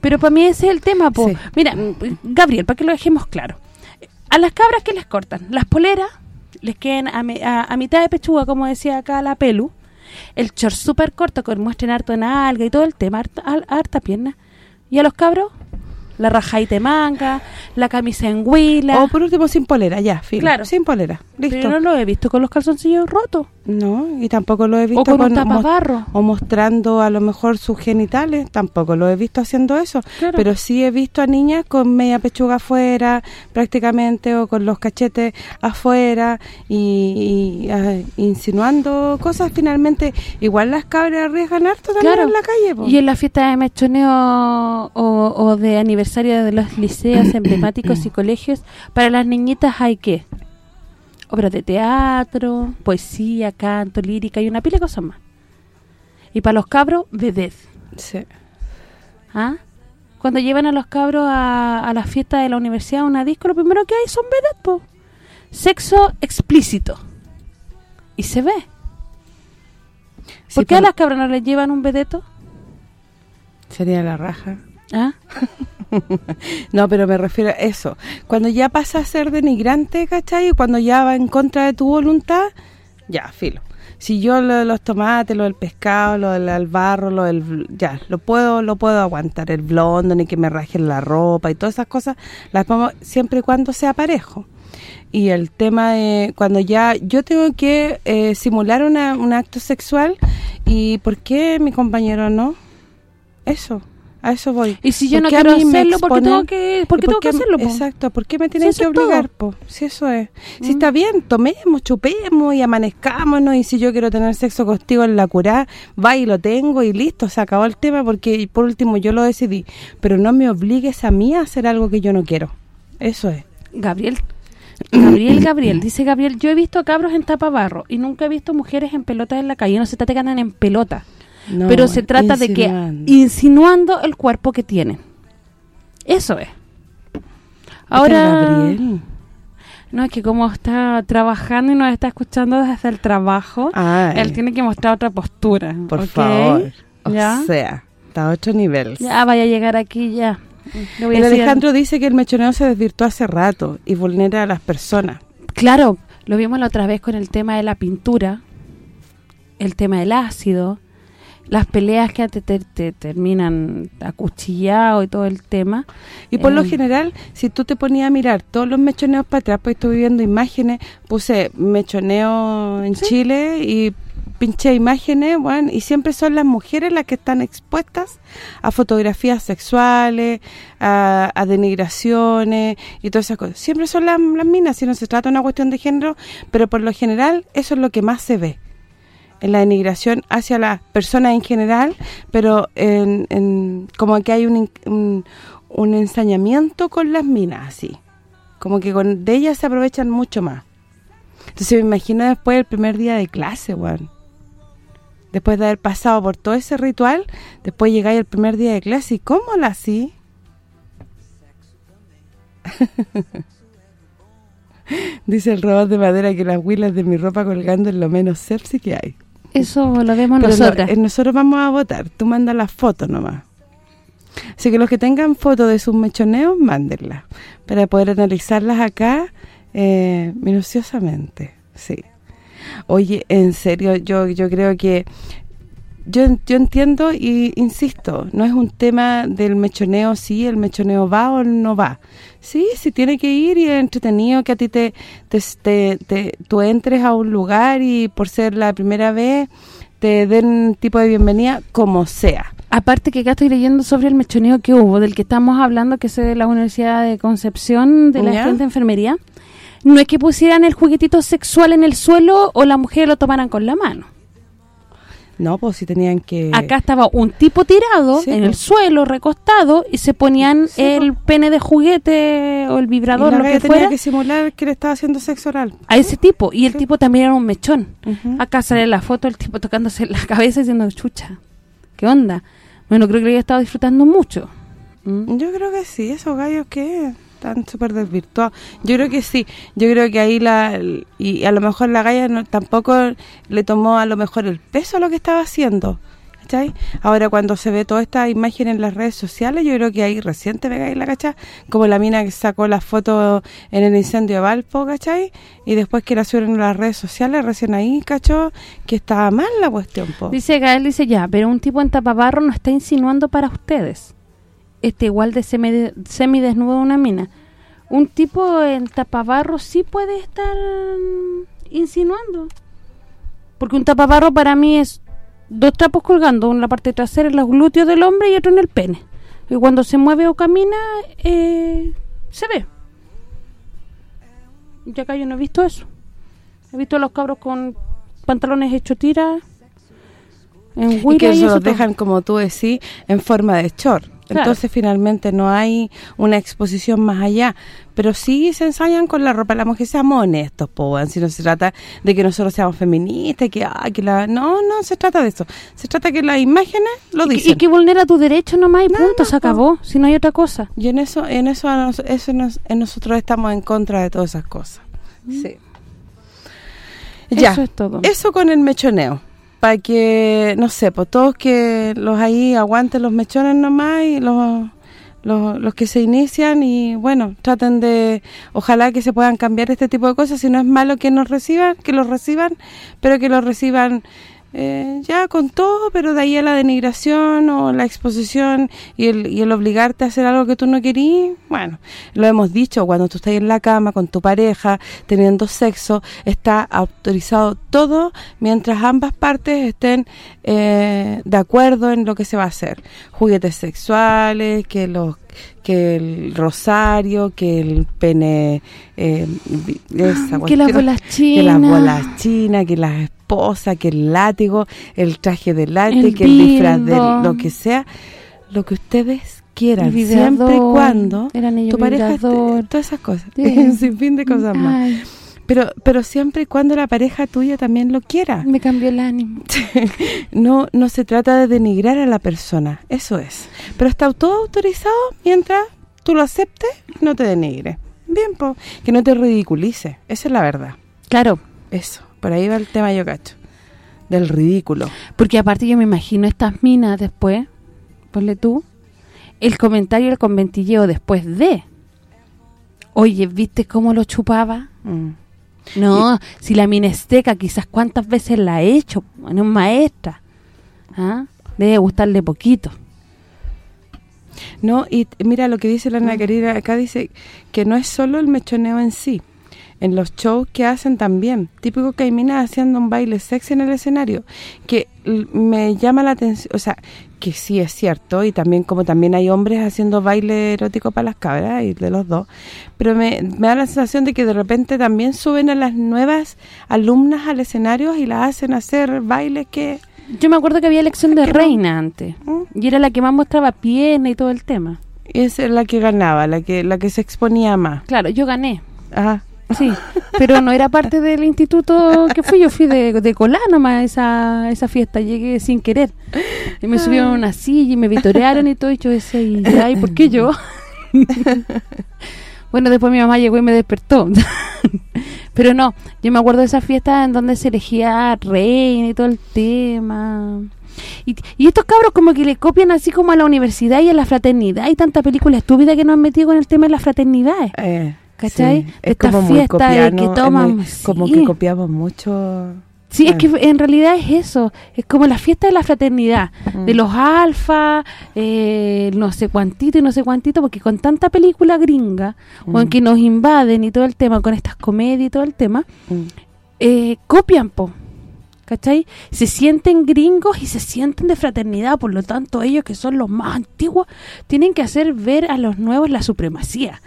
Pero para mí ese es el tema, po. Sí. Mira, mm, Gabriel, para que lo dejemos claro. A las cabras que les cortan, las poleras les quedan a, me- a- a mitad de pechuga, como decía acá la pelu. El short súper corto, que muestren harto en alga y todo el tema, harta, harta pierna. Y a los cabros, la rajaita de manga, la camisa en huila. O por último sin polera, ya. Claro. Sin polera, listo. Pero no lo he visto con los calzoncillos rotos. No, y tampoco lo he visto O con mos- tapabarro. o mostrando a lo mejor sus genitales, tampoco lo he visto haciendo eso, Claro. pero sí he visto a niñas con media pechuga afuera, prácticamente, o con los cachetes afuera, y, y, ah, insinuando cosas, finalmente, igual las cabras arriesgan harto también Claro. en la calle, po. Y en la fiesta de mechoneo o, o de aniversario de los liceos emblemáticos y colegios, para las niñitas hay qué? Obras de teatro, poesía, canto, lírica y una pila de cosas más. Y para los cabros, vedette. Sí. ¿Ah? Cuando llevan a los cabros a, a la fiesta de la universidad, a una disco, lo primero que hay son po. Sexo explícito. Y se ve. Sí, ¿Por qué a las cabras no les llevan un vedeto? Sería la raja. ¿Ah? no, pero me refiero a eso. Cuando ya pasa a ser denigrante, ¿cachai? Cuando ya va en contra de tu voluntad, ya, filo. Si yo lo de los tomates, lo del pescado, lo del barro, lo del... Ya, lo puedo lo puedo aguantar. El blondo, ni que me rajen la ropa y todas esas cosas, las pongo siempre y cuando sea parejo. Y el tema de cuando ya yo tengo que eh, simular una, un acto sexual y ¿por qué mi compañero no? Eso a eso voy. Y si yo no ¿Por qué a quiero hacerlo, ¿por qué tengo que, ¿Y por qué tengo que hacerlo? po? Exacto, ¿por qué me tienen Si que obligar, po? Si eso es. Si Mm. está bien, tomemos, chupemos y amanezcámonos y si yo quiero tener sexo contigo en la curá, va y lo tengo y listo, se acabó el tema porque por último yo lo decidí. Pero no me obligues a mí a hacer algo que yo no quiero. Eso es. Gabriel, Gabriel, Gabriel, dice Gabriel, yo he visto cabros en tapabarro y nunca he visto mujeres en pelota en la calle. No se que andan en pelota, No, pero se trata de que insinuando. el cuerpo que tienen. Eso es. Ahora, Gabriel. no, es que como está trabajando y nos está escuchando desde el trabajo, Ay, él tiene que mostrar otra postura. por favor. O ¿Ya? sea, está a otro nivel. Ya vaya a llegar aquí ya. Voy El Alejandro dice que el mechoneo se desvirtuó hace rato y vulnera a las personas. Claro, lo vimos la otra vez con el tema de la pintura, el tema del ácido, las peleas que te, te- te terminan acuchillado y todo el tema. Y por lo Eh. general, si tú te ponías a mirar todos los mechoneos para atrás, pues estoy viendo imágenes, puse mechoneo en Chile y pinché imágenes, bueno, y siempre son las mujeres las que están expuestas a fotografías sexuales, a, a denigraciones y todas esas cosas. Siempre son las, las minas, si no se trata de una cuestión de género, pero por lo general eso es lo que más se ve en la denigración hacia las personas en general, pero en, en- como que hay un, un, un ensañamiento con las minas, así. Como que con de ellas se aprovechan mucho más. Entonces me imagino después el primer día de clase, weón. Después de haber pasado por todo ese ritual, después llegáis el primer día de clase y ¿cómo la así? Dice el robot de madera que las huilas de mi ropa colgando es lo menos sepsi que hay. Eso lo vemos Pero no, nosotras. eh, nosotros vamos a votar. Tú mandas las fotos nomás. Así que los que tengan fotos de sus mechoneos, mándenlas. Para poder analizarlas acá eh, minuciosamente. Sí. Oye, en serio, yo yo creo que... Yo, yo entiendo y insisto, no es un tema del mechoneo, sí, el mechoneo va o no va. Sí, si tiene que ir y es entretenido que a ti te, te, te- te- tú entres a un lugar y por ser la primera vez te den un tipo de bienvenida como sea. Aparte que acá estoy leyendo sobre el mechoneo que hubo, del que estamos hablando, que es de la Universidad de Concepción, de la ¿Ya? gente de enfermería. No es que pusieran el juguetito sexual en el suelo o la mujer lo tomaran con la mano. No, pues si tenían que... Acá estaba un tipo tirado Sí, en el suelo, recostado, y se ponían Sí, el pene de juguete o el y vibrador, la lo que tenía fuera, que simular que le estaba haciendo sexo oral. a ese tipo. Y el tipo también era un mechón. Acá sale la foto del tipo tocándose la cabeza diciendo, chucha, ¿qué onda? Bueno, creo que lo había estado disfrutando mucho. ¿Mm? Yo creo que sí, esos gallos que están súper desvirtuados. Yo creo que sí, yo creo que ahí la... Y a lo mejor la galla no, tampoco le tomó a lo mejor el peso a lo que estaba haciendo, ¿cachai? Ahora cuando se ve toda esta imagen en las redes sociales, yo creo que ahí recién te pega ahí la cacha, como la mina que sacó la foto en el incendio de Valpo, ¿cachai? Y después que la subieron en las redes sociales, recién ahí, ¿cachó? Que estaba mal la cuestión, po. Dice Gael, dice ya, pero un tipo en tapabarro no está insinuando para ustedes. Este igual de semi- semidesnudo de una mina. Un tipo en tapabarro sí puede estar insinuando. Porque un tapabarro para mí es dos trapos colgando, uno en la parte trasera, en los glúteos del hombre y otro en el pene. Y cuando se mueve o camina, eh, se ve. Y acá yo no he visto eso. He visto a los cabros con pantalones hechos tira en y que y eso los dejan, como tú decís, en forma de short. Claro. Entonces, finalmente, no hay una exposición más allá. Pero sí se ensañan con la ropa. La mujer, seamos honestos, po, si no se trata de que nosotros seamos feministas, que, ah, que la... No, no se trata de eso. Se trata que las imágenes lo dicen. Y que vulnera tu derecho nomás y No, punto, no, se acabó, si no hay otra cosa. Y en eso, en eso, eso nos- en nosotros estamos en contra de todas esas cosas. Sí. Ya, Eso es todo. eso con el mechoneo. Para que, no sé, pues todos que los ahí aguanten los mechones nomás y los, los, los que se inician y bueno, traten de, ojalá que se puedan cambiar este tipo de cosas, si no es malo que nos reciban, que los reciban, pero que los reciban eh, ya con todo, pero de ahí a la denigración o la exposición y el, y el obligarte a hacer algo que tú no querías, bueno, lo hemos dicho, cuando tú estás en la cama con tu pareja, teniendo sexo, está autorizado todo mientras ambas partes estén eh, de acuerdo en lo que se va a hacer. Juguetes sexuales, que los que el rosario, que el pene eh, esa que las bolas que las chinas. bolas chinas, que las esposas, que el látigo, el traje de látigo, El que el disfraz de lo que sea, lo que ustedes quieran, siempre y cuando tu pareja, todas esas cosas, Sí. un sinfín de cosas más. Ay, Pero pero siempre y cuando la pareja tuya también lo quiera. me cambió el ánimo. No no se trata de denigrar a la persona, eso es. Pero está todo autorizado mientras tú lo aceptes no te denigre. Bien, po, que no te ridiculice, esa es la verdad. Claro, Eso, por ahí va el tema yo cacho. Del ridículo. porque aparte yo me imagino estas minas después, ponle tú, el comentario, el conventilleo después de. Oye, ¿viste cómo lo chupaba? Mm. No, si la minesteca quizás cuántas veces la ha hecho, no es maestra. ¿Ah? Debe gustarle poquito. No, y mira lo que dice la Mm. Ana querida, acá dice que no es solo el mechoneo en sí, en los shows que hacen también, típico minas haciendo un baile sexy en el escenario, que me llama la atención, o sea, que sí es cierto, y también como también hay hombres haciendo baile erótico para las cabras, y de los dos, pero me, me da la sensación de que de repente también suben a las nuevas alumnas al escenario y las hacen hacer bailes que... Yo me acuerdo que había elección de reina antes. ¿Mm? Y era la que más mostraba pierna y todo el tema. Esa es la que ganaba, la que la que se exponía más. Claro, yo gané. Ajá. Sí, pero no era parte del instituto que fui, yo fui de, de colar nomás a esa, esa fiesta, llegué sin querer. Y me subieron a una silla y me vitorearon y todo, y yo decía, y ya, ¿y por qué yo? bueno, después mi mamá llegó y me despertó. pero no, yo me acuerdo de esa fiesta en donde se elegía reina y todo el tema. Y, y estos cabros como que le copian así como a la universidad y a la fraternidad. Hay tanta película estúpida que nos han metido con el tema de las fraternidades. Eh, ¿Cachai? sí, De Es como de copiano, que toman- muy- como sí. que copiamos mucho. Sí, es que en realidad es eso, es como la fiesta de la fraternidad, de Mm. los alfa, eh, no sé cuantito y no sé cuantito, porque con tanta película gringa, o en Mm. que nos invaden y todo el tema, con estas comedias y todo el tema, Mm. eh, copian, po, ¿cachai? Se sienten gringos y se sienten de fraternidad, por lo tanto ellos que son los más antiguos, tienen que hacer ver a los nuevos la supremacía,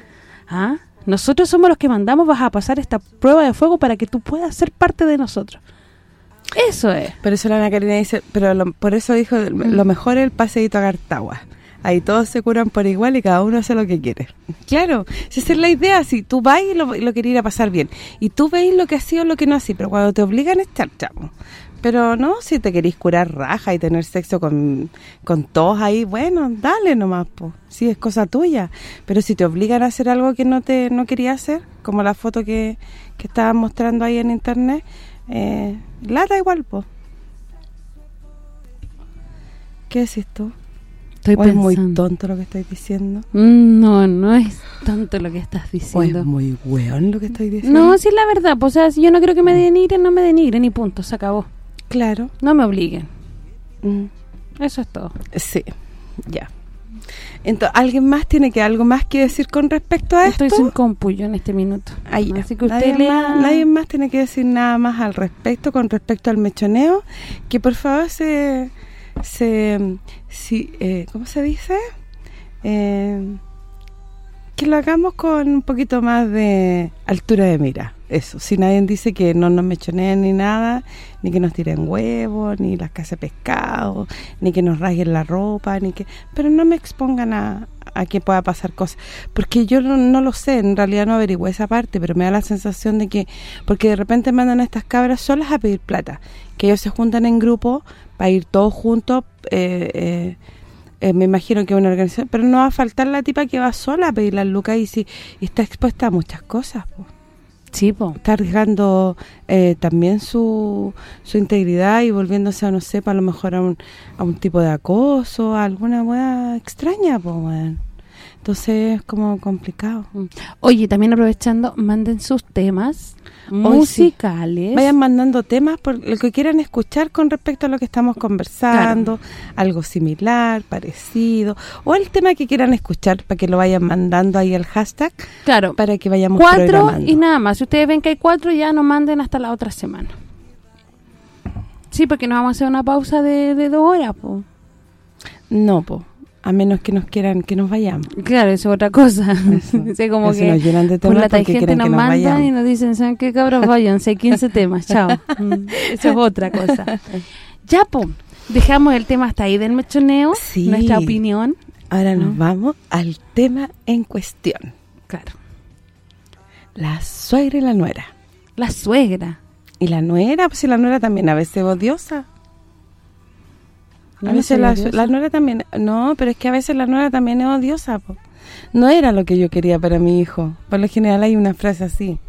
¿ah? Nosotros somos los que mandamos, vas a pasar esta prueba de fuego para que tú puedas ser parte de nosotros. Eso es. Por eso la Ana Karina dice, pero lo- por eso dijo, Mm. lo mejor es el paseíto a Cartagua. Ahí todos se curan por igual y cada uno hace lo que quiere. Claro, si esa es la idea, si tú vas y lo, lo querés ir a pasar bien. Y tú veis lo que ha sido lo que no ha sido, pero cuando te obligan es estar chamo. Pero no, si te querís curar raja y tener sexo con, con todos ahí, bueno, dale nomás, po. Sí, es cosa tuya. Pero si te obligan a hacer algo que no te no querías hacer, como la foto que, que estaban mostrando ahí en internet, eh, lata igual, po. ¿Qué decís tú? Estoy ¿O es muy tonto lo que estoy diciendo? Mm, No, no es tanto lo que estás ¿O es diciendo. muy weón lo que estoy diciendo? No, sí es la verdad. Pues, o sea, si yo no quiero que me denigren, no me denigren y punto, se acabó. Claro. No me obliguen. Mm, Eso es todo. Sí, ya. Entonces, ¿alguien más tiene que algo más que decir con respecto a esto? Estoy sin compu yo en este minuto. Ahí, Así que nadie, usted lea... más, nadie más tiene que decir nada más al respecto con respecto al mechoneo, que por favor se se si, eh, ¿cómo se dice? Eh, que lo hagamos con un poquito más de altura de mira. Eso, si nadie dice que no nos mechoneen ni nada, ni que nos tiren huevos, ni las casas de pescado, ni que nos rasguen la ropa, ni que pero no me expongan a, a que pueda pasar cosas. Porque yo no, no lo sé, en realidad no averigüé esa parte, pero me da la sensación de que, porque de repente mandan a estas cabras solas a pedir plata, que ellos se juntan en grupo para ir todos juntos, eh, eh, eh, me imagino que una organización, pero no va a faltar la tipa que va sola a pedir las lucas y si y está expuesta a muchas cosas, po. Sí, po. está arriesgando eh, también su, su integridad y volviéndose a, no sé, a lo mejor a un, a un tipo de acoso, a alguna weá extraña, po. Entonces es como complicado. Mm. Oye, también aprovechando, manden sus temas Sí. musicales. Vayan mandando temas por lo que quieran escuchar con respecto a lo que estamos conversando, algo similar, parecido, o el tema que quieran escuchar para que lo vayan mandando ahí al hashtag Claro, para que vayamos cuatro programando. y nada más. Si ustedes ven que hay cuatro, ya no manden hasta la otra semana. Sí, porque nos vamos a hacer una pausa de, de dos horas, po. No, po, a menos que nos quieran que nos vayamos. Claro, eso es otra cosa. Eso. Sí, como Eso que nos llenan de por temas la porque tangente quieren nos que nos mandan y nos dicen, ¿saben qué cabros? Váyanse, 15 temas, chao. Mm, Eso es otra cosa. Ya, po, dejamos el tema hasta ahí del mechoneo, Sí. nuestra opinión. Ahora nos ¿No? vamos al tema en cuestión. Claro. La suegra y la nuera. La suegra. Y la nuera, pues si la nuera también a veces es odiosa. A veces la, la nuera también... No, pero es que a veces la nuera también es odiosa, po. No era lo que yo quería para mi hijo. Por lo general hay una frase así.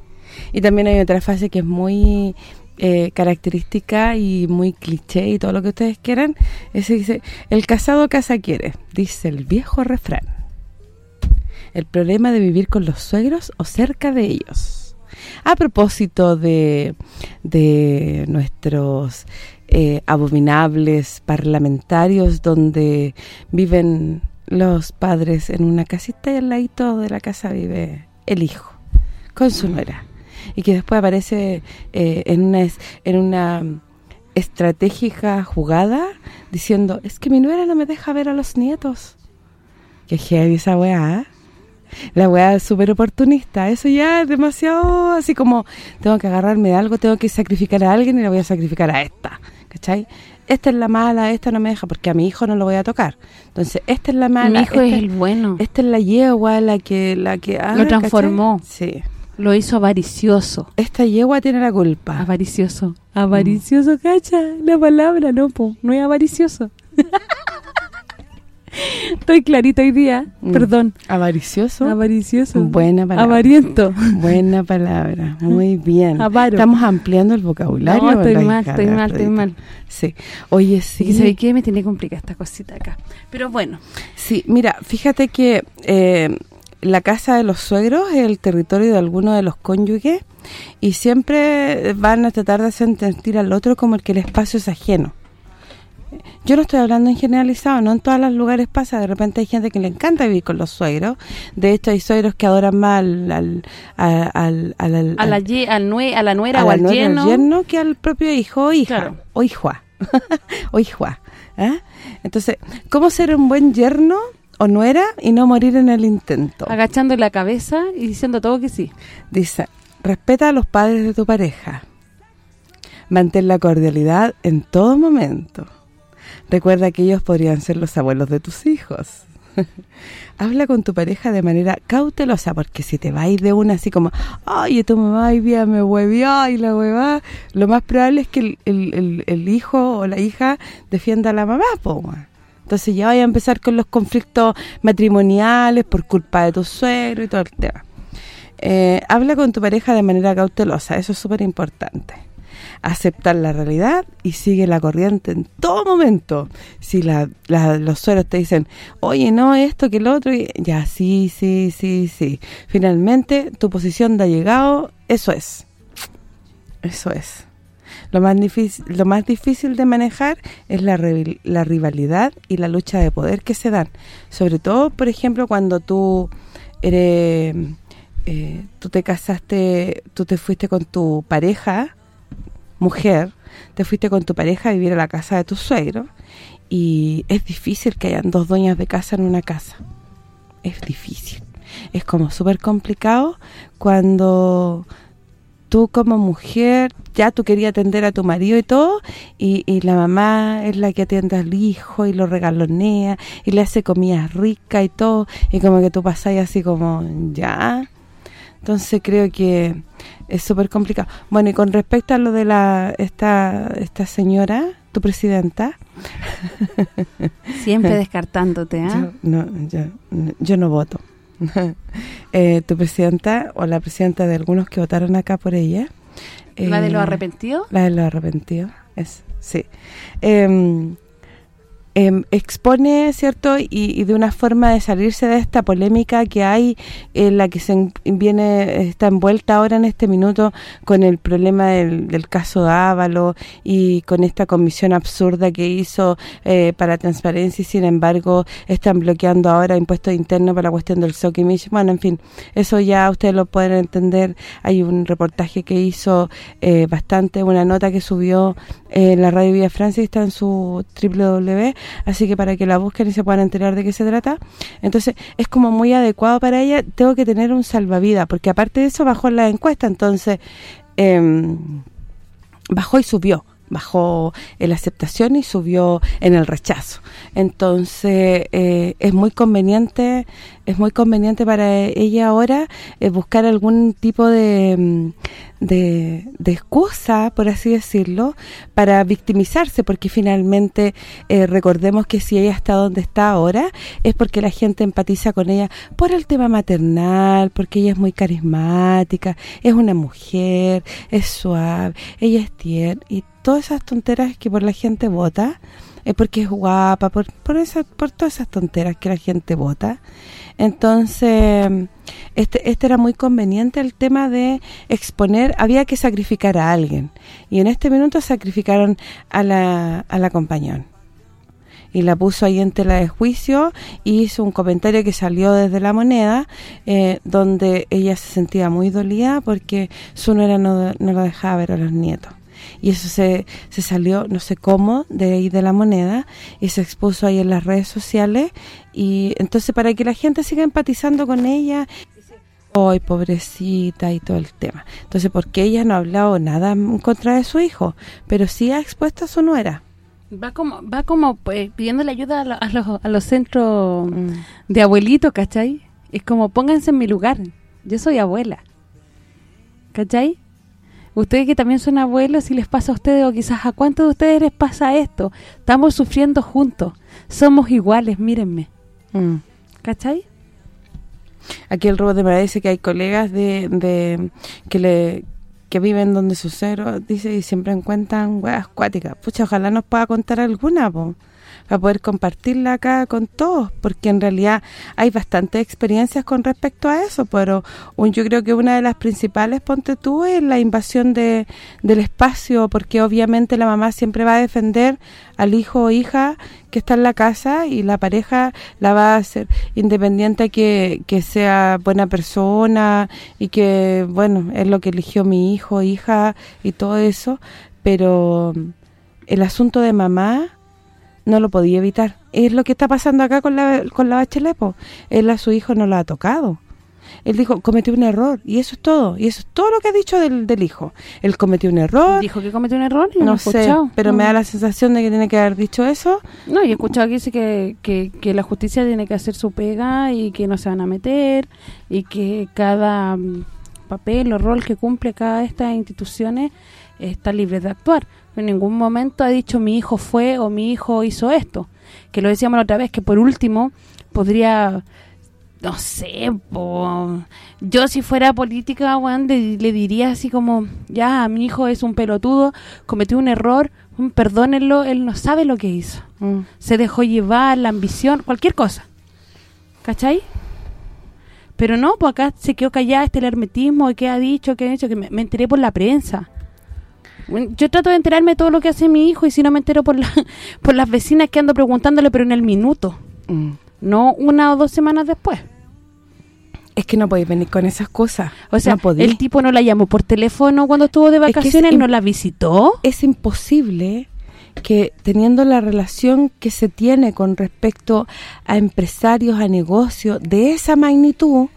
Y también hay otra frase que es muy eh, característica y muy cliché y todo lo que ustedes quieran. Ese dice, el casado casa quiere, dice el viejo refrán. El problema de vivir con los suegros o cerca de ellos. A propósito de, de nuestros eh, abominables parlamentarios donde viven los padres en una casita y al ladito de la casa vive el hijo con su nuera. Y que después aparece eh, en una en una estratégica jugada diciendo es que mi nuera no me deja ver a los nietos que heavy esa weá ¿eh? la weá es súper oportunista eso ya es demasiado así como tengo que agarrarme de algo tengo que sacrificar a alguien y la voy a sacrificar a esta ¿cachai? esta es la mala, esta no me deja porque a mi hijo no lo voy a tocar entonces esta es la mala Mi hijo es el bueno. esta es la yegua, la que... La que ah, Lo transformó. ¿cachai? Sí. Lo hizo avaricioso. Esta yegua tiene la culpa. Avaricioso. Avaricioso, cacha. La palabra, no, po. No es avaricioso. Estoy clarito hoy día. Mm. Perdón. Avaricioso. Avaricioso. Buena palabra. Avariento. Buena palabra. Muy bien. Avaro. Estamos ampliando el vocabulario. No, estoy mal, estoy mal, estoy mal. Sí. Oye, Sí. sí. ¿Sabes qué? Me tiene complicada esta cosita acá. Pero bueno. Sí, mira, fíjate que eh, la casa de los suegros es el territorio de alguno de los cónyuges y siempre van a tratar de hacer sentir al otro como el que el espacio es ajeno. Yo no estoy hablando en generalizado, no en todos los lugares pasa, de repente hay gente que le encanta vivir con los suegros, de hecho hay suegros que adoran más al, al, al, al, al- A la, al- nue- a la nuera a o al nuera, yerno. yerno que al propio hijo o hija, Claro. o hijua, o hijua. ¿eh? Entonces, ¿cómo ser un buen yerno o nuera y no morir en el intento? Agachando la cabeza y diciendo todo que sí. Dice, respeta a los padres de tu pareja. Mantén la cordialidad en todo momento. Recuerda que ellos podrían ser los abuelos de tus hijos. Habla con tu pareja de manera cautelosa, porque si te vais de una así como, ay, tu mamá hoy día me huevió y la hueva, lo más probable es que el, el- hijo o la hija defienda a la mamá, po. Entonces ya vaya a empezar con los conflictos matrimoniales por culpa de tu suegro y todo el tema. Eh, habla con tu pareja de manera cautelosa, eso es súper importante. Aceptar la realidad y sigue la corriente en todo momento. Si la, la- los sueros te dicen, oye, no, esto, que lo otro, y ya, sí, sí, sí, sí. Finalmente, tu posición de llegado, eso es. Eso es. Lo más difícil, lo más difícil de manejar es la rivalidad y la lucha de poder que se dan. Sobre todo, por ejemplo, cuando tú eres... eh, tú te casaste, tú te fuiste con tu pareja, mujer, te fuiste con tu pareja a vivir a la casa de tu suegro y es difícil que hayan dos dueñas de casa en una casa. Es difícil. Es como súper complicado cuando tú como mujer ya tú querías atender a tu marido y todo y, y la mamá es la que atiende al hijo y lo regalonea y le hace comida rica y todo y como que tú pasás así como ya entonces creo que es súper complicado bueno y con respecto a lo de la esta esta señora tu presidenta Siempre descartándote, ¿ah? yo no yo, yo no voto Eh, tu presidenta o la presidenta de algunos que votaron acá por ella ¿La de eh, los arrepentidos? la de los arrepentidos, es, sí. Em, em, expone, ¿cierto? Y, de una forma de salirse de esta polémica que hay, en la que se en- viene está envuelta ahora en este minuto con el problema del, del caso Ávalo y con esta comisión absurda que hizo eh, para transparencia y sin embargo están bloqueando ahora impuestos internos para la cuestión del Sokimich. Bueno, en fin, eso ya ustedes lo pueden entender. Hay un reportaje que hizo eh, bastante, una nota que subió eh, la radio Villa Francia está en su www, así que para que la busquen y se puedan enterar de qué se trata. Entonces, es como muy adecuado para ella, tengo que tener un salvavidas, porque aparte de eso bajó la encuesta, entonces em, bajó y subió bajó en la aceptación y subió en el rechazo. Entonces, eh, es muy conveniente es muy conveniente para ella ahora eh, buscar algún tipo de, mm, de, de excusa, por así decirlo, para victimizarse, porque finalmente eh, recordemos que si ella está donde está ahora, es porque la gente empatiza con ella por el tema maternal, porque ella es muy carismática, es una mujer, es suave, ella es tierna, y todas esas tonteras que por la gente vota, es porque es guapa, por por esa, por todas esas tonteras que la gente vota. Entonces, este este era muy conveniente el tema de exponer, había que sacrificar a alguien. Y en este minuto sacrificaron a la, a la compañón. Y la puso ahí en tela de juicio y hizo un comentario que salió desde la moneda, eh, donde ella se sentía muy dolida porque su nuera no, no lo dejaba ver a los nietos y eso se, se salió, no sé cómo, de ahí de la moneda y se expuso ahí en las redes sociales y entonces para que la gente siga empatizando con ella ¡ay, pobrecita! y todo el tema. Entonces, porque ella no ha hablado nada en contra de su hijo, pero sí ha expuesto a su nuera. Va como va como pues, pidiéndole ayuda a, lo- a los, a los centros de abuelitos, ¿cachai? Es como, pónganse en mi lugar. Yo soy abuela. ¿Cachai? Ustedes que también son abuelos, si les pasa a ustedes o quizás a cuántos de ustedes les pasa esto, estamos sufriendo juntos. Somos iguales, mírenme. Mm. ¿Cachai? Aquí el robot de María dice que hay colegas de, de que le que viven donde sucero, dice, y siempre encuentran huevas acuáticas. Pucha, ojalá nos pueda contar alguna, po, para poder compartirla acá con todos, porque en realidad hay bastantes experiencias con respecto a eso, pero un, yo creo que una de las principales, ponte tú, es la invasión de del espacio, porque obviamente la mamá siempre va a defender al hijo o hija que está en la casa y la pareja la va a hacer independiente que, que sea buena persona y que, bueno, es lo que eligió mi hijo, hija y todo eso, pero el asunto de mamá no lo podía evitar. Es lo que está pasando acá con la con la Bachelet, po. Él a su hijo no lo ha tocado. Él dijo, cometió un error, y eso es todo. Y eso es todo lo que ha dicho del, del hijo. Él cometió un error, Dijo que cometió un error y no, no sé, pero No. me da la sensación de que tiene que haber dicho eso. No, y he escuchado que dice que, que, que la justicia tiene que hacer su pega y que no se van a meter y que cada mm, papel o rol que cumple cada de estas instituciones está libre de actuar. En ningún momento ha dicho mi hijo fue o mi hijo hizo esto. Que lo decíamos la otra vez, que por último podría, no sé, po, yo si fuera política, le diría así como, ya, mi hijo es un pelotudo, cometió un error, mm, perdónenlo, él no sabe lo que hizo Mm. se dejó llevar, la ambición, cualquier cosa. ¿Cachai? Pero no, pues acá se quedó callada este el hermetismo, qué ha dicho, qué ha dicho, que me, me enteré por la prensa. Yo trato de enterarme de todo lo que hace mi hijo y si no me entero por la, por las vecinas que ando preguntándole, pero en el minuto, Mm. no una o dos semanas después. Es que no podéis venir con esas cosas. O sea, no el tipo no la llamó por teléfono cuando estuvo de es vacaciones, no la visitó. es imposible que teniendo la relación que se tiene con respecto a empresarios, a negocios de esa magnitud,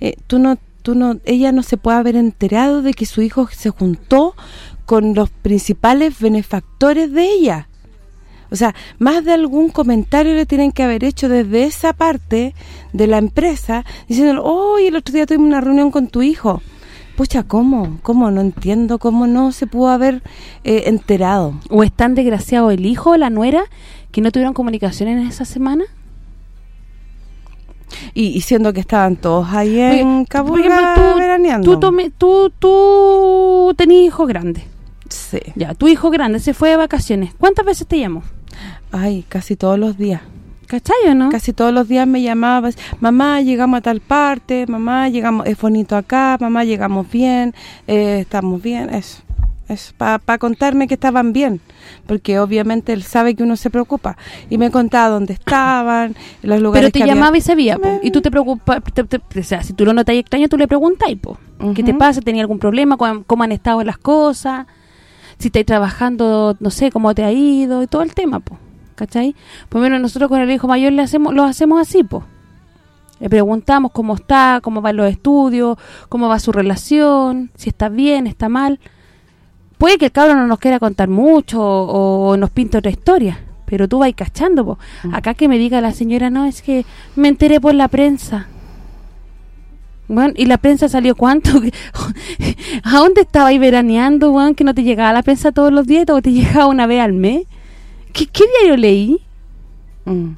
eh, tú no tú no ella no se puede haber enterado de que su hijo se juntó con los principales benefactores de ella. O sea, más de algún comentario le tienen que haber hecho desde esa parte de la empresa, diciendo, hoy el otro día tuvimos una reunión con tu hijo. Pucha, ¿cómo? ¿Cómo? No entiendo cómo no se pudo haber eh, enterado. ¿O es tan desgraciado el hijo o la nuera que no tuvieron comunicación en esa semana? Y, y siendo que estaban todos ahí en tú- veraneando. Tú, tome- tú, tú tenías hijo grande. Sí. Ya, tu hijo grande se fue de vacaciones. ¿Cuántas veces te llamó? Ay, casi todos los días. ¿Cachai o no? Casi todos los días me llamaba, mamá, llegamos a tal parte, mamá, llegamos, es bonito acá, mamá, llegamos bien, eh, estamos bien, eso. Eso, para contarme que estaban bien, porque obviamente él sabe que uno se preocupa. Y me contaba dónde estaban, los lugares Pero te que había- llamaba y sabía, po. Y tú te preocupas, o sea, si tú lo notas extraño, tú le preguntáis, po. ¿Qué te pasa? ¿Tenía algún problema? ¿Cómo, cómo han estado las cosas? Si estáis trabajando, no sé, cómo te ha ido y todo el tema, po. ¿Cachai? Pues bueno, nosotros con el hijo mayor le hacemos lo hacemos así, po. Le preguntamos cómo está, cómo van los estudios, cómo va su relación, si está bien, está mal. Puede que el cabro no nos quiera contar mucho o, o nos pinte otra historia, pero tú vas cachando, po. Acá que me diga la señora, no, es que me enteré por la prensa. Bueno, ¿y la prensa salió cuánto? ¿A dónde estaba ahí veraneando, weón? Que no te llegaba la prensa todos los días o te llegaba una vez al mes. ¿Qué, qué diario leí? Mm.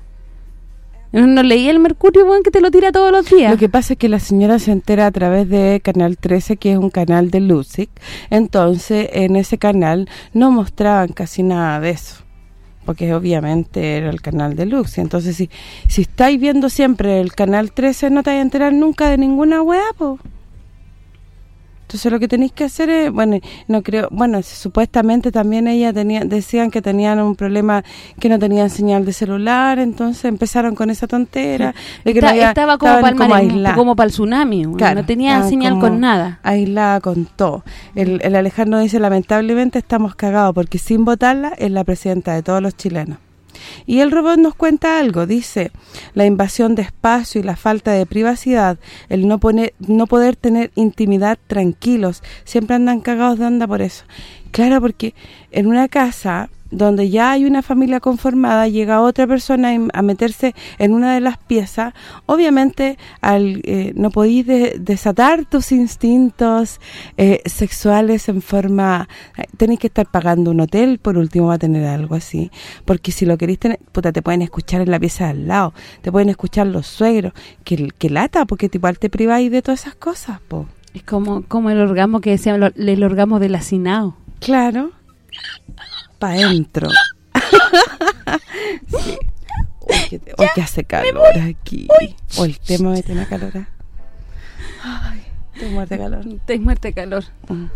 No leí el Mercurio, weón, que te lo tira todos los días. Lo que pasa es que la señora se entera a través de Canal 13, que es un canal de Lucic. Entonces, en ese canal no mostraban casi nada de eso. Porque obviamente era el canal de Lucic. Entonces, si si estáis viendo siempre el canal 13, no te vais a enterar nunca de ninguna weá, po. Entonces lo que tenéis que hacer es, bueno, no creo, bueno, supuestamente también ella tenía decían que tenían un problema que no tenían señal de celular, entonces empezaron con esa tontera de que no Está- había- estaba como para el, como para el tsunami. Claro, no tenía señal con nada. Aislada con todo. El, el Alejandro dice, lamentablemente estamos cagados porque sin votarla es la presidenta de todos los chilenos. Y el robot nos cuenta algo, dice, la invasión de espacio y la falta de privacidad, el no poner no poder tener intimidad tranquilos, siempre andan cagados de onda por eso. Claro, porque en una casa donde ya hay una familia conformada, llega otra persona a meterse en una de las piezas, obviamente al eh, no podéis de- desatar tus instintos eh, sexuales en forma... eh, Tenéis que estar pagando un hotel, por último va a tener algo así. Porque si lo queréis tener, puta, te pueden escuchar en la pieza de al lado, te pueden escuchar los suegros, que, que lata, porque igual te priváis de todas esas cosas, po. Es como como el orgasmo que decían, el orgasmo del hacinado. Claro. Pa' adentro. sí. Uy, que, uy, que hace calor aquí. O el tema me tiene calor. ¿eh? Ay, estoy muerta de calor. Te muerte de calor. Mm.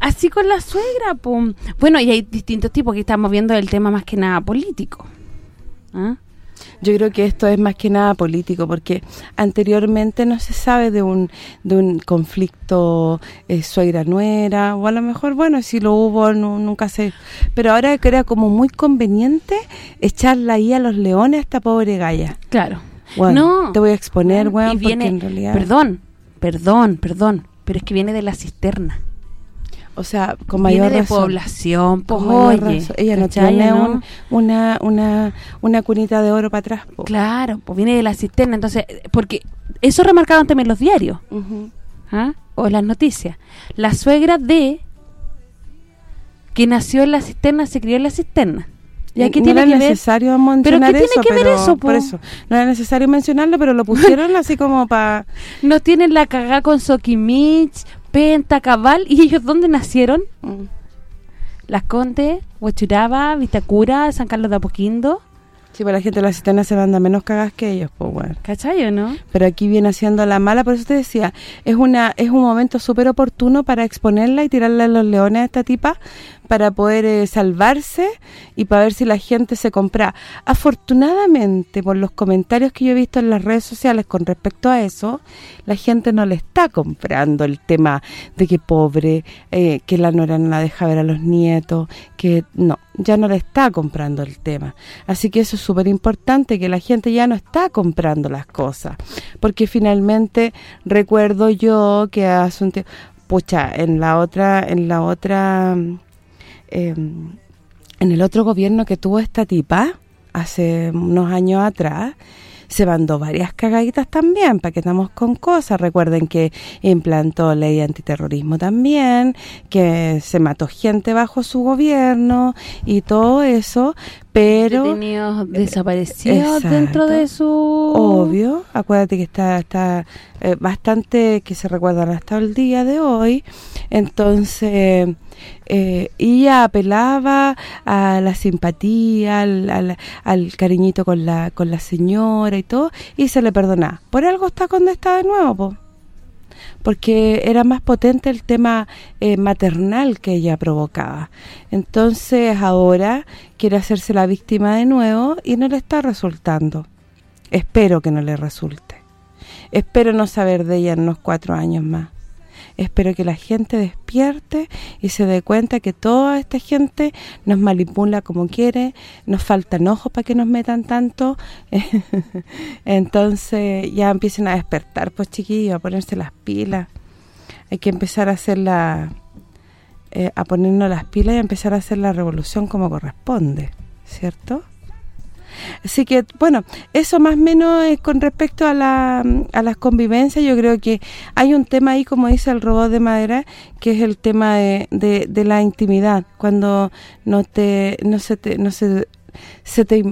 Así con la suegra, pum. Bueno, y hay distintos tipos que estamos viendo el tema más que nada político. ¿Ah? Yo creo que esto es más que nada político, porque anteriormente no se sabe de un de un conflicto eh, suegra-nuera, o a lo mejor, bueno, si lo hubo, no- nunca sé. Pero ahora era como muy conveniente echarla ahí a los leones a esta pobre galla. Claro. Bueno, no. te voy a exponer, weón, porque en realidad... Perdón, perdón, perdón. Pero es que viene de la cisterna. O sea, con viene mayor de razón. población, pues oye. razón. Ella no ¿cachai, tiene no? un- una, una, una cunita de oro para atrás. po. Claro, pues viene de la cisterna. Entonces, porque eso remarcaban también los diarios. Ujú. ¿ah? o las noticias. La suegra de que nació en la cisterna se crió en la cisterna. ¿Ya qué no tiene era que ver? necesario mencionar tiene eso, que ver pero eso, po? por eso. No era necesario mencionarlo, pero lo pusieron así como para... Nos tienen la cagada con Sokimich, Penta, Cabal, ¿y ellos dónde nacieron? Las Condes, Huachuraba, Vitacura, San Carlos de Apoquindo, Sí, para la gente de la cisterna se manda menos cagas que ellos, pues bueno. ¿cachai o no? Pero aquí viene haciendo la mala, por eso te decía, es una es un momento súper oportuno para exponerla y tirarle a los leones a esta tipa para poder eh, salvarse y para ver si la gente se compra. Afortunadamente, por los comentarios que yo he visto en las redes sociales con respecto a eso, la gente no le está comprando el tema de que pobre, eh, que la nuera no la deja ver a los nietos, que no, ya no le está comprando el tema. Así que eso es súper importante, que la gente ya no está comprando las cosas. Porque finalmente, recuerdo yo que hace un tiempo, pucha, en la otra, en la otra, em, en el otro gobierno que tuvo esta tipa, hace unos años atrás, se mandó varias cagaditas también, para que estamos con cosas. Recuerden que implantó ley antiterrorismo también, que se mató gente bajo su gobierno y todo eso, pero detenidos desaparecidos exacto. dentro de su obvio, acuérdate que está está eh, bastante que se recuerdan hasta el día de hoy, entonces eh, ella apelaba a la simpatía, al, cariñito con la con la señora y todo, y se le perdonaba. Por algo está condenada de nuevo, po porque era más potente el tema eh, maternal que ella provocaba. Entonces ahora quiere hacerse la víctima de nuevo y no le está resultando. Espero que no le resulte. Espero no saber de ella en unos cuatro años más. Espero que la gente despierte y se dé cuenta que toda esta gente nos manipula como quiere, nos faltan ojos para que nos metan tanto. Entonces ya empiecen a despertar, pues chiquillos, a ponerse las pilas. Hay que empezar a hacer la... Eh, a ponernos las pilas y a empezar a hacer la revolución como corresponde, ¿cierto?, Así que, bueno, eso más o menos es con respecto a, la, a las convivencias. Yo creo que hay un tema ahí, como dice el robot de madera, que es el tema de, de, la intimidad. Cuando no te no se te no se, se te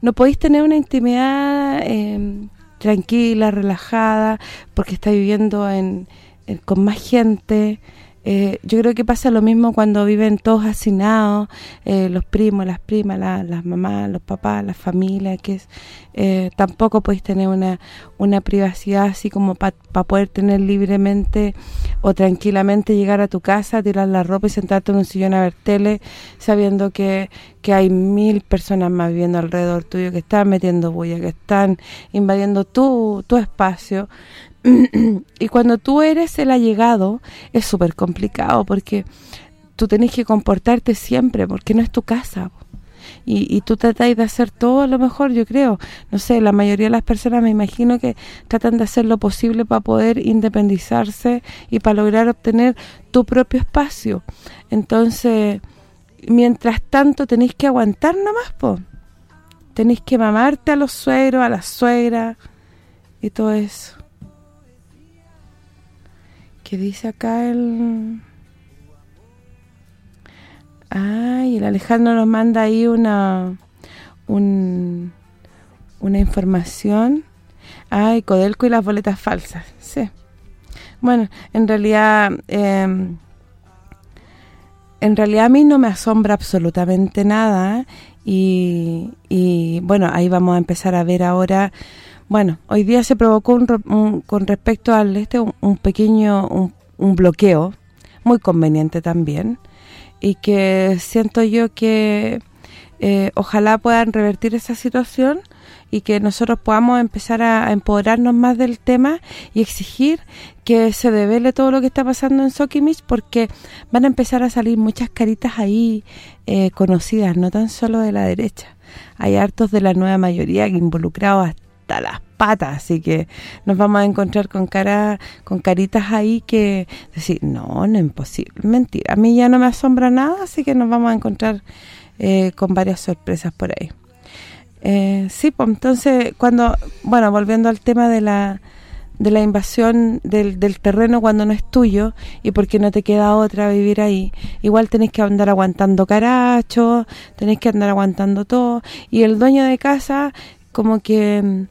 no podéis tener una intimidad eh, tranquila, relajada, porque estás viviendo en, en con más gente, eh, yo creo que pasa lo mismo cuando viven todos hacinados, eh, los primos, las primas, la, las mamás, los papás, la familia, que es eh, tampoco podéis tener una una privacidad así como para pa poder tener libremente o tranquilamente llegar a tu casa, tirar la ropa y sentarte en un sillón a ver tele, sabiendo que, que hay mil personas más viviendo alrededor tuyo, que están metiendo bulla, que están invadiendo tu, tu espacio y cuando tú eres el allegado es súper complicado porque tú tenés que comportarte siempre porque no es tu casa y, y tú tratáis de hacer todo lo mejor, yo creo, no sé, la mayoría de las personas me imagino que tratan de hacer lo posible para poder independizarse y para lograr obtener tu propio espacio. Entonces, mientras tanto tenéis que aguantar nomás, po. Tenéis que mamarte a los suegros, a las suegras y todo eso. ¿Qué dice acá el...? Ay, el Alejandro nos manda ahí una un, una información. Ay, Codelco y las boletas falsas. Sí. Bueno, en realidad eh, en realidad a mí no me asombra absolutamente nada y, y bueno, ahí vamos a empezar a ver ahora bueno, hoy día se provocó un, con respecto al este un, pequeño un, bloqueo muy conveniente también y que siento yo que eh, ojalá puedan revertir esa situación y que nosotros podamos empezar a, empoderarnos más del tema y exigir que se devele todo lo que está pasando en Sokimich porque van a empezar a salir muchas caritas ahí eh, conocidas, no tan solo de la derecha. Hay hartos de la nueva mayoría involucrados las patas, así que nos vamos a encontrar con cara con caritas ahí que decir, no, no es imposible, mentira. A mí ya no me asombra nada, así que nos vamos a encontrar eh, con varias sorpresas por ahí. Eh, sí, pues entonces, cuando, bueno, volviendo al tema de la de la invasión del, terreno cuando no es tuyo y porque no te queda otra vivir ahí. Igual tenés que andar aguantando caracho, tenés que andar aguantando todo. Y el dueño de casa como que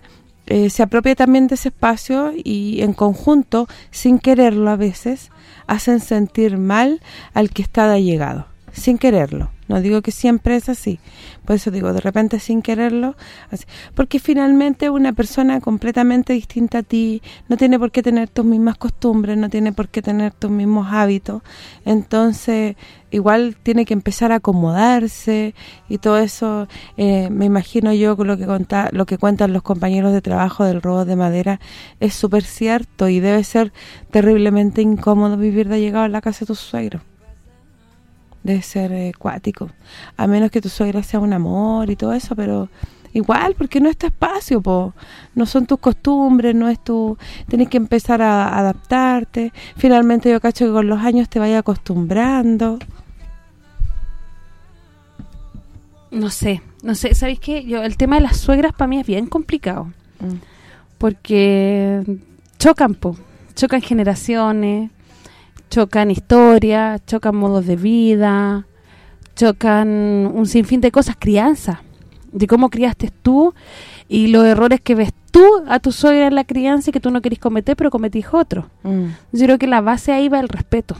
eh, se apropia también de ese espacio y en conjunto, sin quererlo a veces, hacen sentir mal al que está de allegado, sin quererlo. No digo que siempre es así, por eso digo, de repente sin quererlo, así. porque finalmente una persona completamente distinta a ti, no tiene por qué tener tus mismas costumbres, no tiene por qué tener tus mismos hábitos, entonces igual tiene que empezar a acomodarse y todo eso, eh, me imagino yo lo que lo que cuentan los compañeros de trabajo del robo de madera, es súper cierto y debe ser terriblemente incómodo vivir de llegado a la casa de tus suegros debe ser eh, cuático. A menos que tu suegra sea un amor y todo eso, pero igual, porque no es tu espacio, po. no son tus costumbres, no es tu... Tienes que empezar a, adaptarte. Finalmente yo cacho que con los años te vayas acostumbrando. No sé, no sé, ¿sabéis qué? Yo el tema de las suegras para mí es bien complicado. Mm. Porque chocan, po, chocan generaciones, chocan historias, chocan modos de vida, chocan un sinfín de cosas, crianza, de cómo criaste tú y los errores que ves tú a tu suegra en la crianza y que tú no querés cometer, pero cometís otro. Mm. Yo creo que la base ahí va el respeto,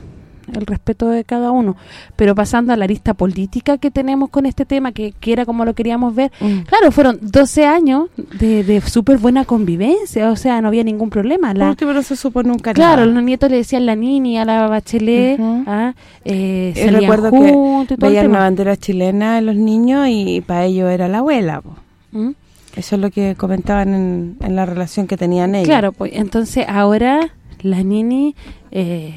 el respeto de cada uno. Pero pasando a la lista política que tenemos con este tema, que, que era como lo queríamos ver, Mm. claro, fueron 12 años de, de súper buena convivencia, o sea, no había ningún problema. La, último, no se supo nunca claro, nada. los nietos le decían la nini a la bachelet, Ujú. ah, eh, salían recuerdo juntos que veían bandera chilena en los niños y para ellos era la abuela. ¿Mm? Eso es lo que comentaban en, en la relación que tenían ellos. Claro, pues entonces ahora la Nini eh,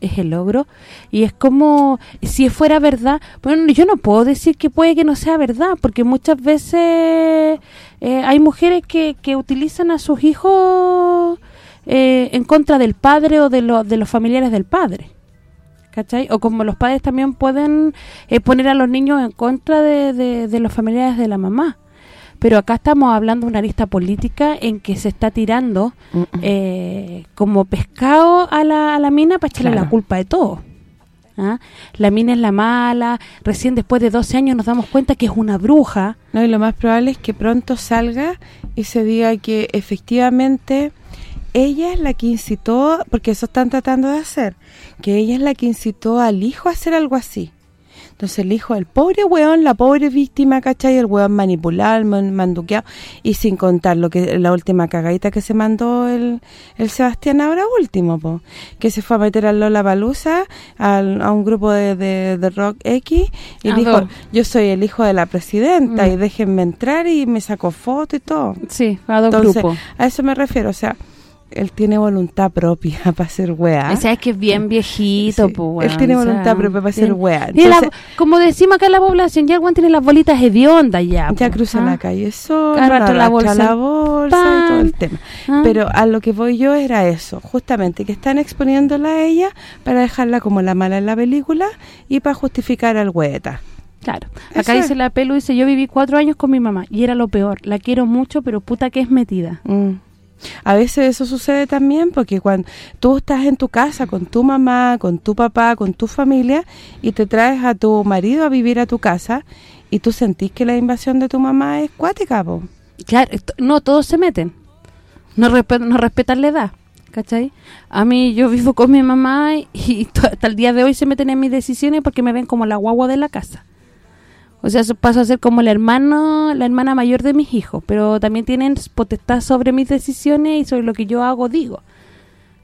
es el logro y es como si fuera verdad, bueno, yo no puedo decir que puede que no sea verdad, porque muchas veces eh, hay mujeres que, que utilizan a sus hijos eh, en contra del padre o de, los de los familiares del padre. ¿Cachai? O como los padres también pueden eh, poner a los niños en contra de- de los familiares de la mamá. Pero acá estamos hablando de una lista política en que se está tirando eh, como pescado a la, a la mina para echarle Claro. la culpa de todo. ¿Ah? La mina es la mala, recién después de 12 años nos damos cuenta que es una bruja. No, y lo más probable es que pronto salga y se diga que efectivamente ella es la que incitó, porque eso están tratando de hacer, que ella es la que incitó al hijo a hacer algo así. Entonces el hijo, el pobre weón, la pobre víctima, ¿cachai? El weón manipulado, el man- manduqueado, y sin contar lo que la última cagadita que se mandó el, el Sebastián ahora último, po, que se fue a meter al Lola Palusa a un grupo de, de, de rock X y A dijo, yo soy el hijo de la presidenta Mm. y déjenme entrar y me sacó foto y todo. Sí, a dos Entonces, grupos. a eso me refiero, o sea, él tiene voluntad propia para hacer weá. O sea, es que es bien viejito, Sí, pues, él tiene weón, o sea, voluntad propia para tiene- weá. tiene la- Entonces, como decimos acá en la población, ya el tiene las bolitas hediondas ya. ya po, cruza ¿ah? la calle solo, Arrastra la bolsa la bolsa y todo el tema. ¿Ah? Pero a lo que voy yo era eso, justamente, que están exponiéndola a ella para dejarla como la mala en la película y para justificar al hueta. Claro. Eso Acá es. dice la pelu, dice, yo viví cuatro años con mi mamá y era lo peor. La quiero mucho, pero puta que es metida. Mm. A veces eso sucede también porque cuando tú estás en tu casa con tu mamá, con tu papá, con tu familia y te traes a tu marido a vivir a tu casa y tú sentís que la invasión de tu mamá es cuática, po. Claro, no, todos se meten. No, no respetan la edad, ¿cachai? A mí, yo vivo con mi mamá y, y hasta el día de hoy se meten en mis decisiones porque me ven como la guagua de la casa. O sea, eso paso a ser como el hermano, la hermana mayor de mis hijos, pero también tienen potestad sobre mis decisiones y sobre lo que yo hago, digo.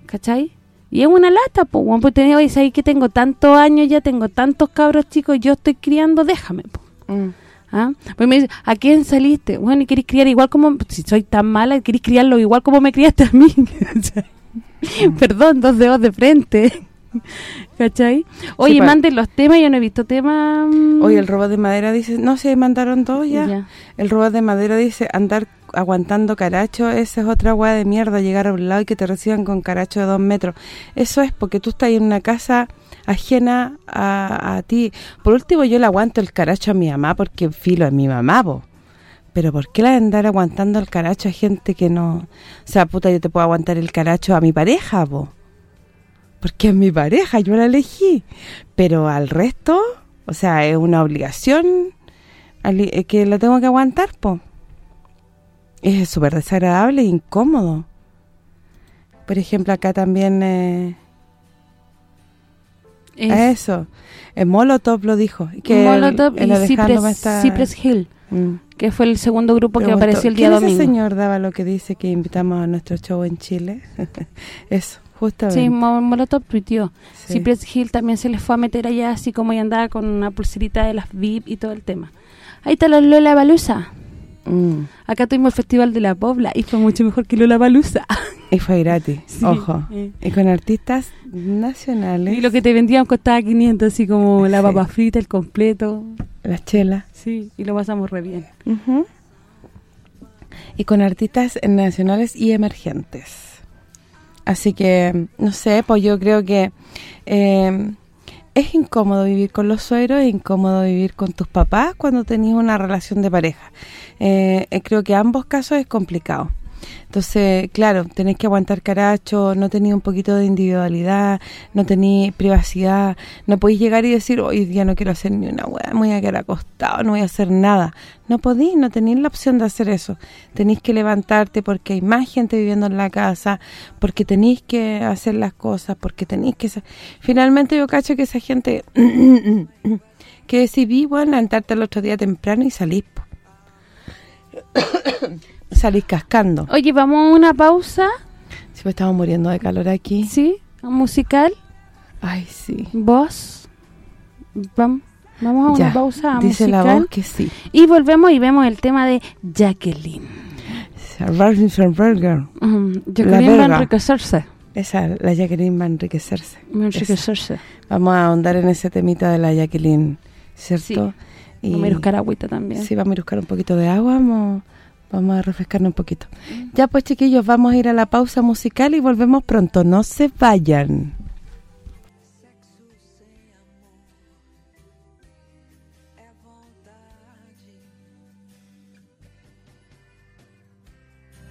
¿Cachai? Y es una lata, pues, bueno, pues tenía, ahí que tengo tantos años ya, tengo tantos cabros chicos, yo estoy criando, déjame, pues. ¿Ah? Pues me dice, ¿a quién saliste? Bueno, y querés criar igual como, si soy tan mala, querés criarlo igual como me criaste a mí. ¿Cachai? Perdón, dos dedos de frente. ¿Cachai? Oye, pa- manden los temas, yo no he visto temas... Oye, el robot de madera dice, no se mandaron dos ya. Ya. El robot de madera dice, andar aguantando caracho, esa es otra hueá de mierda, llegar a un lado y que te reciban con caracho de dos metros. Eso es porque tú estás en una casa ajena a, a ti. Por último, yo le aguanto el caracho a mi mamá porque filo es mi mamá, po. Pero ¿por qué la andar aguantando el caracho a gente que no... O sea, puta, yo te puedo aguantar el caracho a mi pareja, po. Porque es mi pareja, yo la elegí. Pero al resto, o sea, es una obligación eh, que la tengo que aguantar, po. Es súper desagradable e incómodo. Por ejemplo, acá también... Eh, Es eso. El Molotov lo dijo. Que Molotov el, el y Cypress, me está- Cypress Hill, Mm. que fue el segundo grupo que apareció el día ¿quién es domingo. ese señor daba lo que dice que invitamos a nuestro show en Chile? Eso, justamente. Sí, Mo- Molotov tuiteó. Sí. Cypress Hill también se les fue a meter allá así como y andaba con una pulserita de las VIP y todo el tema. Ahí está la Lola Balusa. Mm. Acá tuvimos el Festival de la Pobla y fue mucho mejor que Lola Balusa. Y fue gratis, Sí, ojo. eh. Y con artistas nacionales. Y lo que te vendían costaba 500, así como la papa frita, el completo. Las chelas. Sí, y lo pasamos re bien. Y con artistas nacionales y emergentes. Así que, no sé, pues yo creo que eh, es incómodo vivir con los suegros, es incómodo vivir con tus papás cuando tenés una relación de pareja. Eh, creo que ambos casos es complicado. Entonces, claro, tenés que aguantar caracho, no tenés un poquito de individualidad, no tenés privacidad, no podéis llegar y decir, hoy día no quiero hacer ni una hueá, me voy a quedar acostado, no voy a hacer nada. No podéis, no tenéis la opción de hacer eso. Tenéis que levantarte porque hay más gente viviendo en la casa, porque tenéis que hacer las cosas, porque tenéis que... Finalmente yo cacho que esa gente que decidí, bueno, levantarte el otro día temprano y salís. Salís cascando. Oye, vamos a una pausa, Si me estamos muriendo de calor aquí. ¿sí? Musical, Ay, sí. voz. Vamos, vamos a una pausa dice musical. la voz que sí. Y volvemos y vemos el tema de Jacqueline. Burger. Jacqueline va a enriquecerse. Esa, la Jacqueline va a enriquecerse. Va a enriquecerse. Vamos a ahondar en ese temita de la Jacqueline, ¿cierto? Y Vamos a ir a buscar agüita también. Sí, vamos a ir a buscar un poquito de agua, vamos, vamos a refrescarnos un poquito. Ya pues chiquillos, vamos a ir a la pausa musical y volvemos pronto. No se vayan.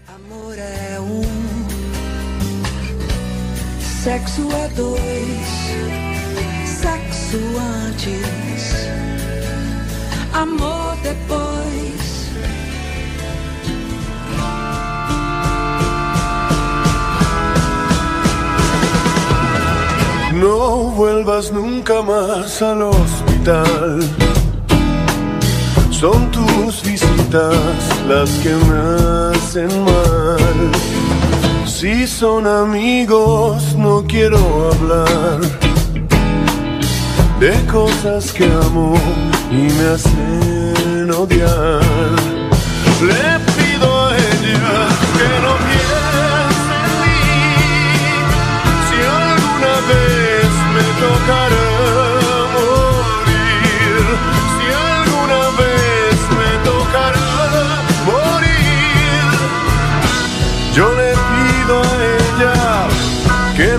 Amor é um, sexo é dois, sexo antes, amor depois. No vuelvas nunca más al hospital. Son tus visitas las que me hacen mal. Si son amigos, no quiero hablar de cosas que amo y me hacen odiar.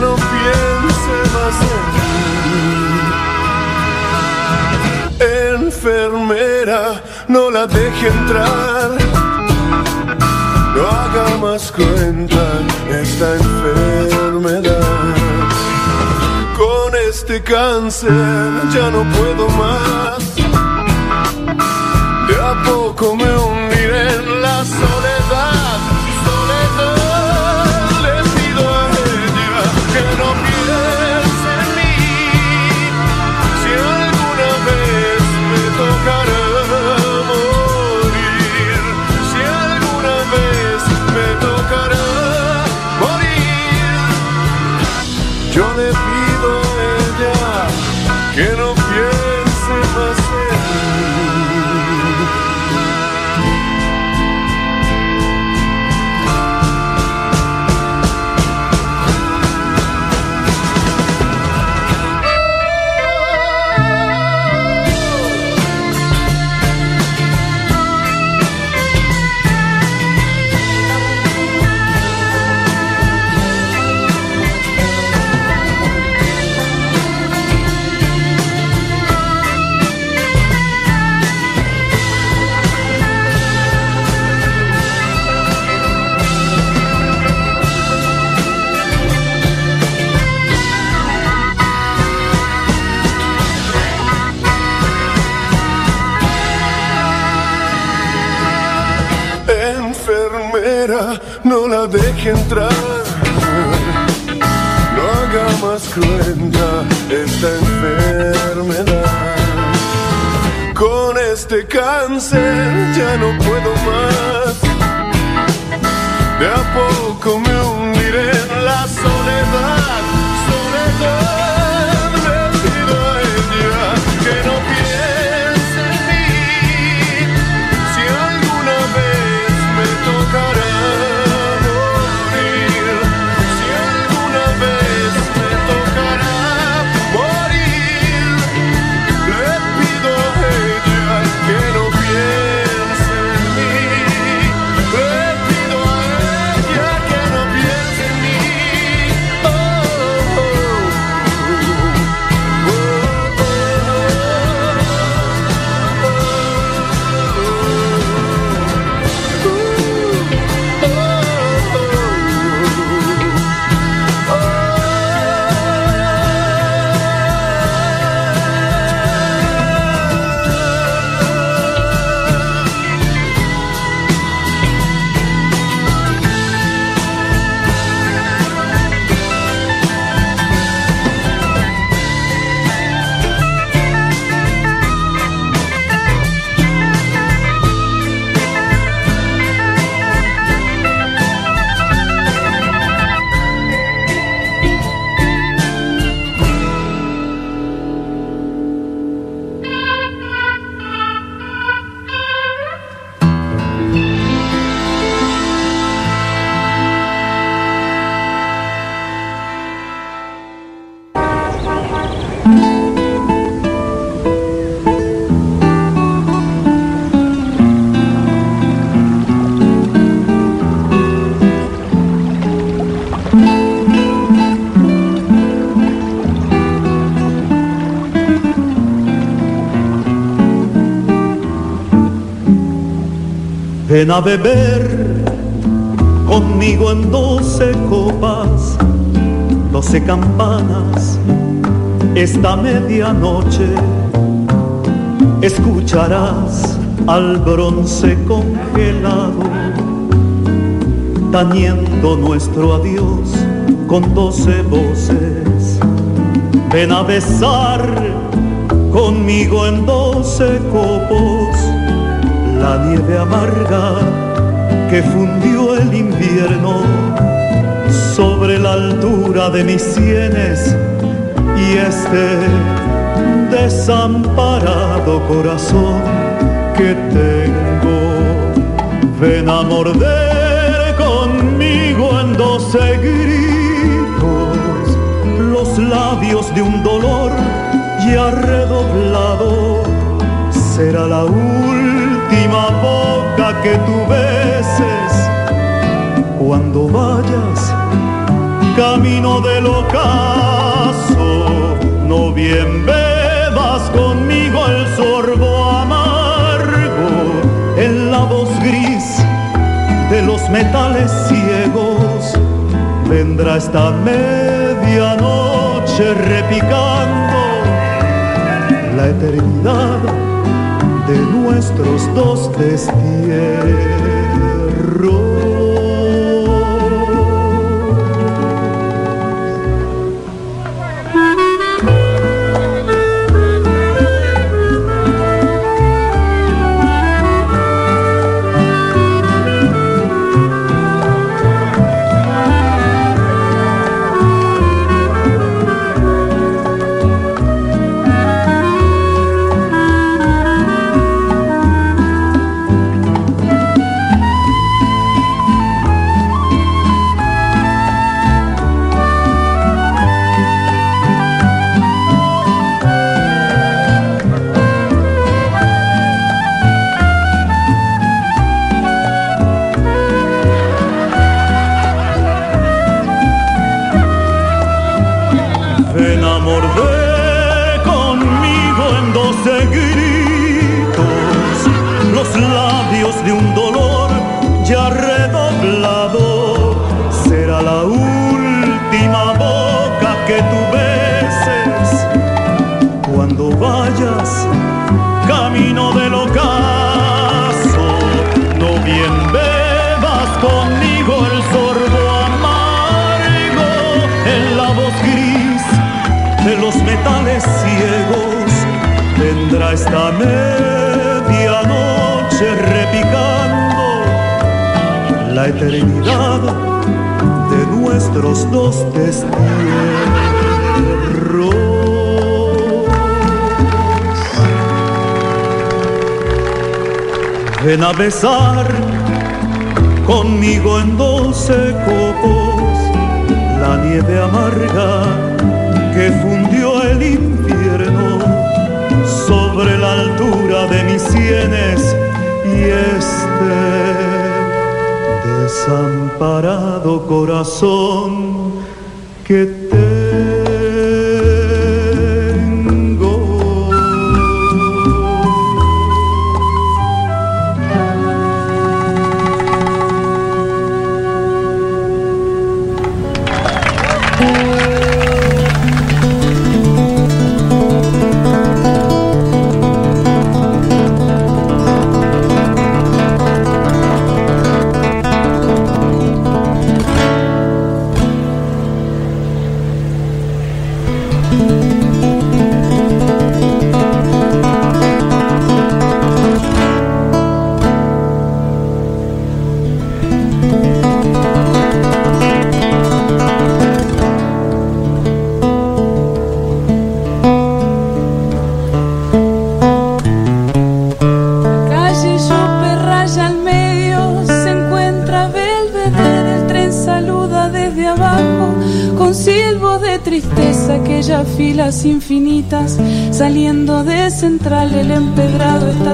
No piense más en mí. Enfermera, no la deje entrar. No haga más cuenta esta enfermedad. Este cáncer ya no puedo más. De a poco me entrar. No haga más cruenta esta enfermedad. Con este cáncer ya no puedo más. De a poco me hundiré en la. Soledad, Ven a beber conmigo en doce copas, doce campanas, esta medianoche escucharás al bronce congelado, tañendo nuestro adiós con doce voces. Ven a besar conmigo en doce copos la nieve amarga que fundió el invierno sobre la altura de mis sienes y este desamparado corazón que tengo. Ven a morder conmigo en doce gritos los labios de un dolor ya redoblado. Será la última que tú beses cuando vayas camino del ocaso. No bien bebas conmigo el sorbo amargo en la voz gris de los metales ciegos. Vendrá esta medianoche repicando la eternidad de nuestros dos destierros. Medianoche repicando la eternidad de nuestros dos destierros. Ven a besar conmigo en doce copos la nieve amarga que fundió de mis sienes y este desamparado corazón que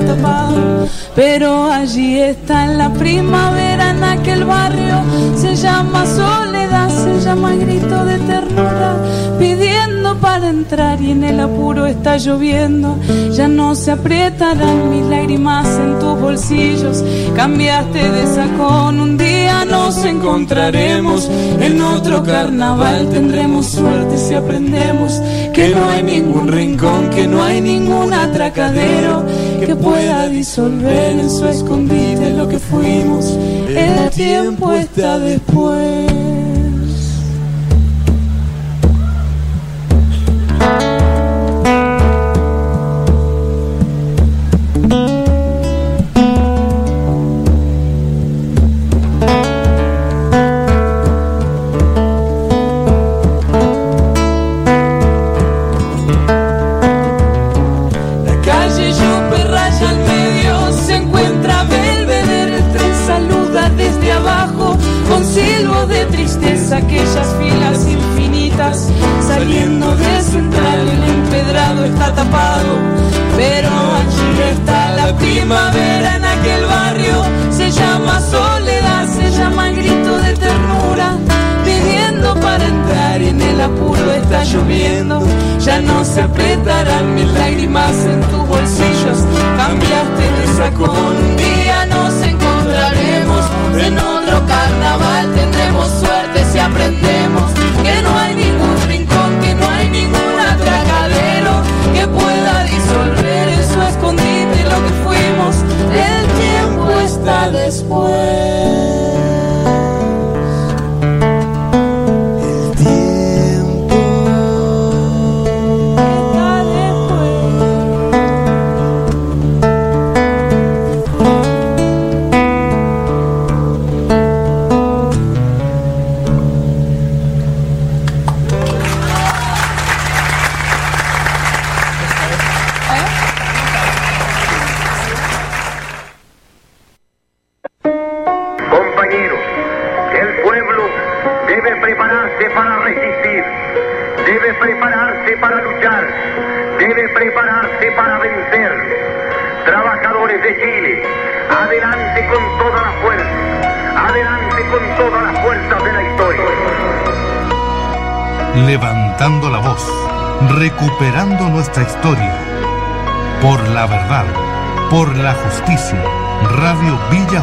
tapado, pero allí está en la primavera, en aquel barrio, se llama soledad, se llama grito de ternura, pidiendo para entrar y en el apuro está lloviendo. Ya no se aprietarán mis lágrimas en tus bolsillos. Cambiaste de sacón, un día nos encontraremos. En otro carnaval tendremos suerte si aprendemos que no hay ningún rincón, que no hay ningún atracadero que pueda disolver en su escondite lo que fuimos. El tiempo está después.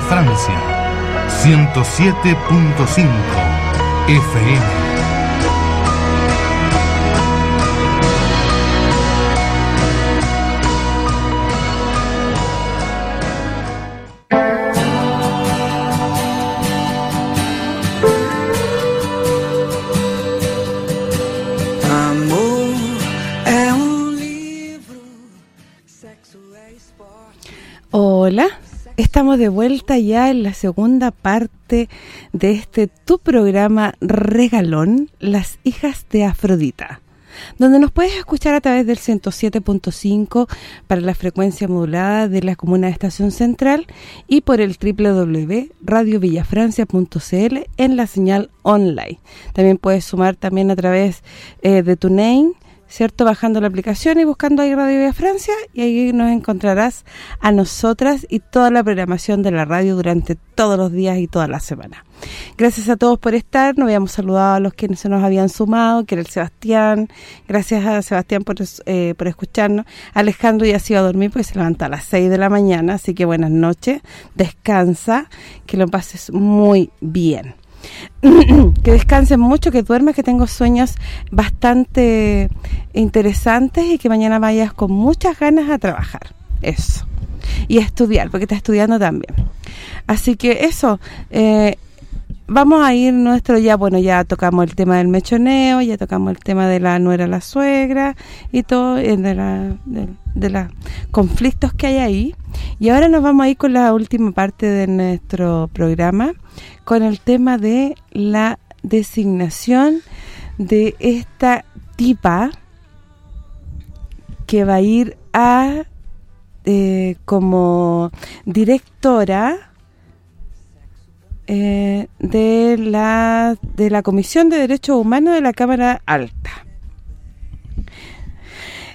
Francia, 107.5 FM. Vuelta ya en la segunda parte de este tu programa regalón, Las hijas de Afrodita, donde nos puedes escuchar a través del 107.5 para la frecuencia modulada de la comuna de Estación Central y por el www.radiovillafrancia.cl en la señal online. También puedes sumar también a través eh, de tu name ¿cierto? Bajando la aplicación y buscando ahí Radio Vía Francia y ahí nos encontrarás a nosotras y toda la programación de la radio durante todos los días y toda la semana. Gracias a todos por estar, nos habíamos saludado a los que se nos habían sumado, que era el Sebastián, gracias a Sebastián por, eh, por escucharnos. Alejandro ya se iba a dormir porque se levanta a las 6 de la mañana, así que buenas noches, descansa, que lo pases muy bien. Que descansen mucho, que duermes, que tengo sueños bastante interesantes y que mañana vayas con muchas ganas a trabajar. Eso. Y a estudiar, porque estás estudiando también. Así que eso, eh, vamos a ir nuestro, ya bueno, ya tocamos el tema del mechoneo, ya tocamos el tema de la nuera la suegra y todo, eh, de la de, de los conflictos que hay ahí. Y ahora nos vamos a ir con la última parte de nuestro programa, con el tema de la designación de esta tipa que va a ir a eh, como directora eh, de la de la Comisión de Derechos Humanos de la Cámara Alta.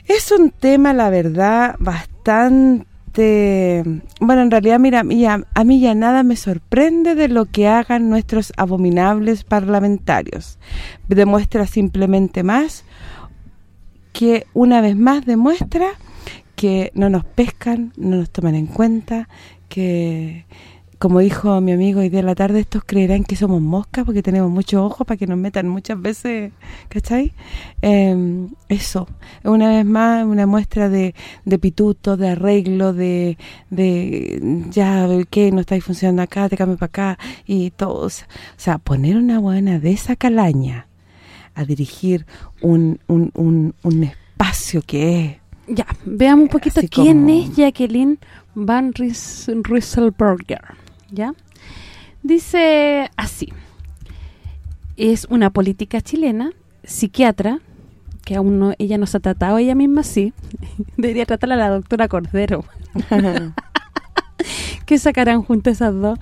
Es un tema, la verdad, bastante... Bueno, en realidad, mira, ya, a mí ya nada me sorprende de lo que hagan nuestros abominables parlamentarios. Demuestra simplemente más que una vez más demuestra que no nos pescan, no nos toman en cuenta, que como dijo mi amigo hoy día en la tarde, estos creerán que somos moscas porque tenemos muchos ojos para que nos metan muchas veces, ¿cachai? Eh, eso, una vez más una muestra de, de pituto, de arreglo, de, de ya, ¿qué? No estáis funcionando acá, te cambio para acá y todo. O sea, poner una buena de esa calaña a dirigir un, un, un, un espacio que es Ya, veamos un poquito Así quién como- es Jacqueline Van Ries- Rieselberger, ¿ya? Dice así. Es una política chilena, psiquiatra, que aún no ella no se ha tratado ella misma sí. Debería tratarla la doctora Cordero. ¿Qué sacarán juntas esas dos?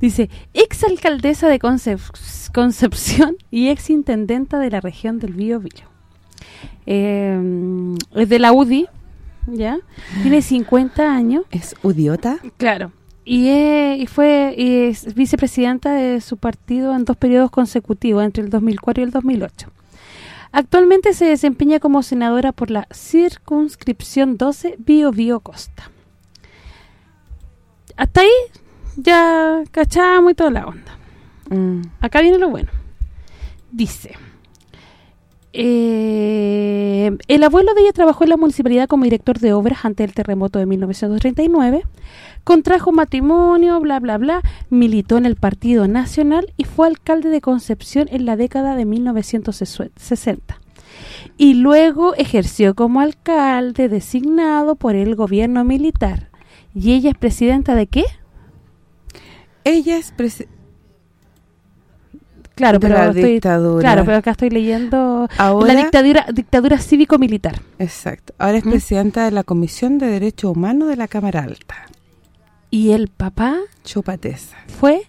Dice, ex alcaldesa de Concep- Concepción y ex intendenta de la región del Bío Bío. Eh, es de la UDI, ¿ya? Tiene 50 años. es udiota. Claro. Y, fue vicepresidenta de su partido en dos periodos consecutivos, entre el 2004 y el 2008. Actualmente se desempeña como senadora por la circunscripción 12 Bío Bío Costa. Hasta ahí ya cachamos y toda la onda. Mm. Acá viene lo bueno. Dice, eh, el abuelo de ella trabajó en la municipalidad como director de obras antes del terremoto de 1939, contrajo matrimonio, bla, bla, bla, militó en el Partido Nacional y fue alcalde de Concepción en la década de 1960. Y luego ejerció como alcalde designado por el gobierno militar. ¿Y ella es presidenta de qué? Ella es presi- Claro, pero la estoy, dictadura. Claro, pero acá estoy leyendo Ahora- la dictadura dictadura cívico-militar. Exacto. Ahora es ¿Mm? presidenta de la Comisión de Derechos Humanos de la Cámara Alta. Y el papá Chupateza. fue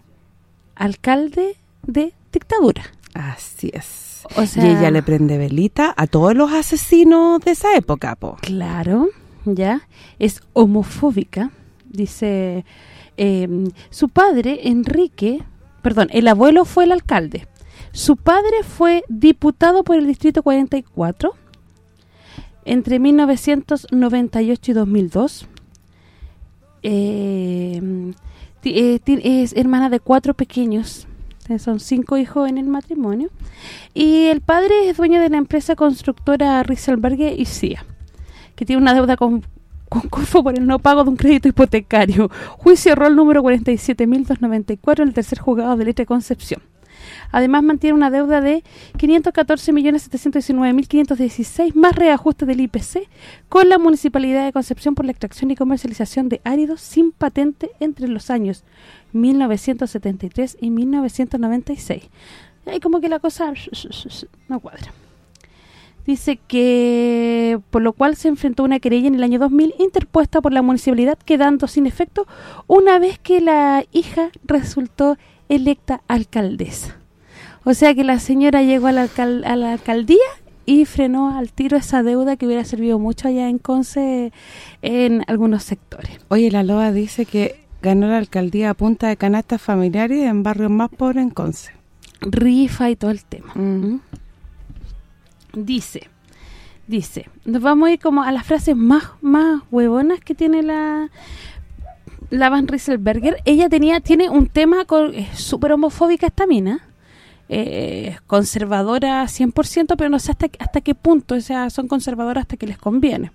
alcalde de dictadura. Así es. O sea, y ella le prende velita a todos los asesinos de esa época, po. Claro, ya. Es homofóbica. Dice, eh, su padre, Enrique, perdón, el abuelo fue el alcalde. Su padre fue diputado por el Distrito 44 entre 1998 y 2002. Ti- eh, es hermana de cuatro pequeños. Son cinco hijos en el matrimonio. Y el padre es dueño de la empresa constructora Rieselberger y CIA, que tiene una deuda con, con Corfo por el no pago de un crédito hipotecario. Juicio rol número 47.294 en el tercer juzgado de letra Concepción. Además mantiene una deuda de 514.719.516 más reajuste del IPC con la Municipalidad de Concepción por la extracción y comercialización de áridos sin patente entre los años 1973 y 1996. Ahí como que la cosa no cuadra. Dice que por lo cual se enfrentó una querella en el año 2000 interpuesta por la municipalidad quedando sin efecto una vez que la hija resultó electa alcaldesa. O sea que la señora llegó a la, alcal- a la alcaldía y frenó al tiro esa deuda que hubiera servido mucho allá en Conce en algunos sectores. Oye, la Loa dice que ganó la alcaldía a punta de canastas familiares en barrios más pobres en Conce. rifa y todo el tema. Mm. ¿Mm? Dice, dice, nos vamos a ir como a las frases más más huevonas que tiene la la Van Rieselberger. Ella tenía tiene un tema con súper homofóbica esta mina. Eh, conservadora 100%, pero no sé hasta hasta qué punto, o sea, son conservadoras hasta que les conviene.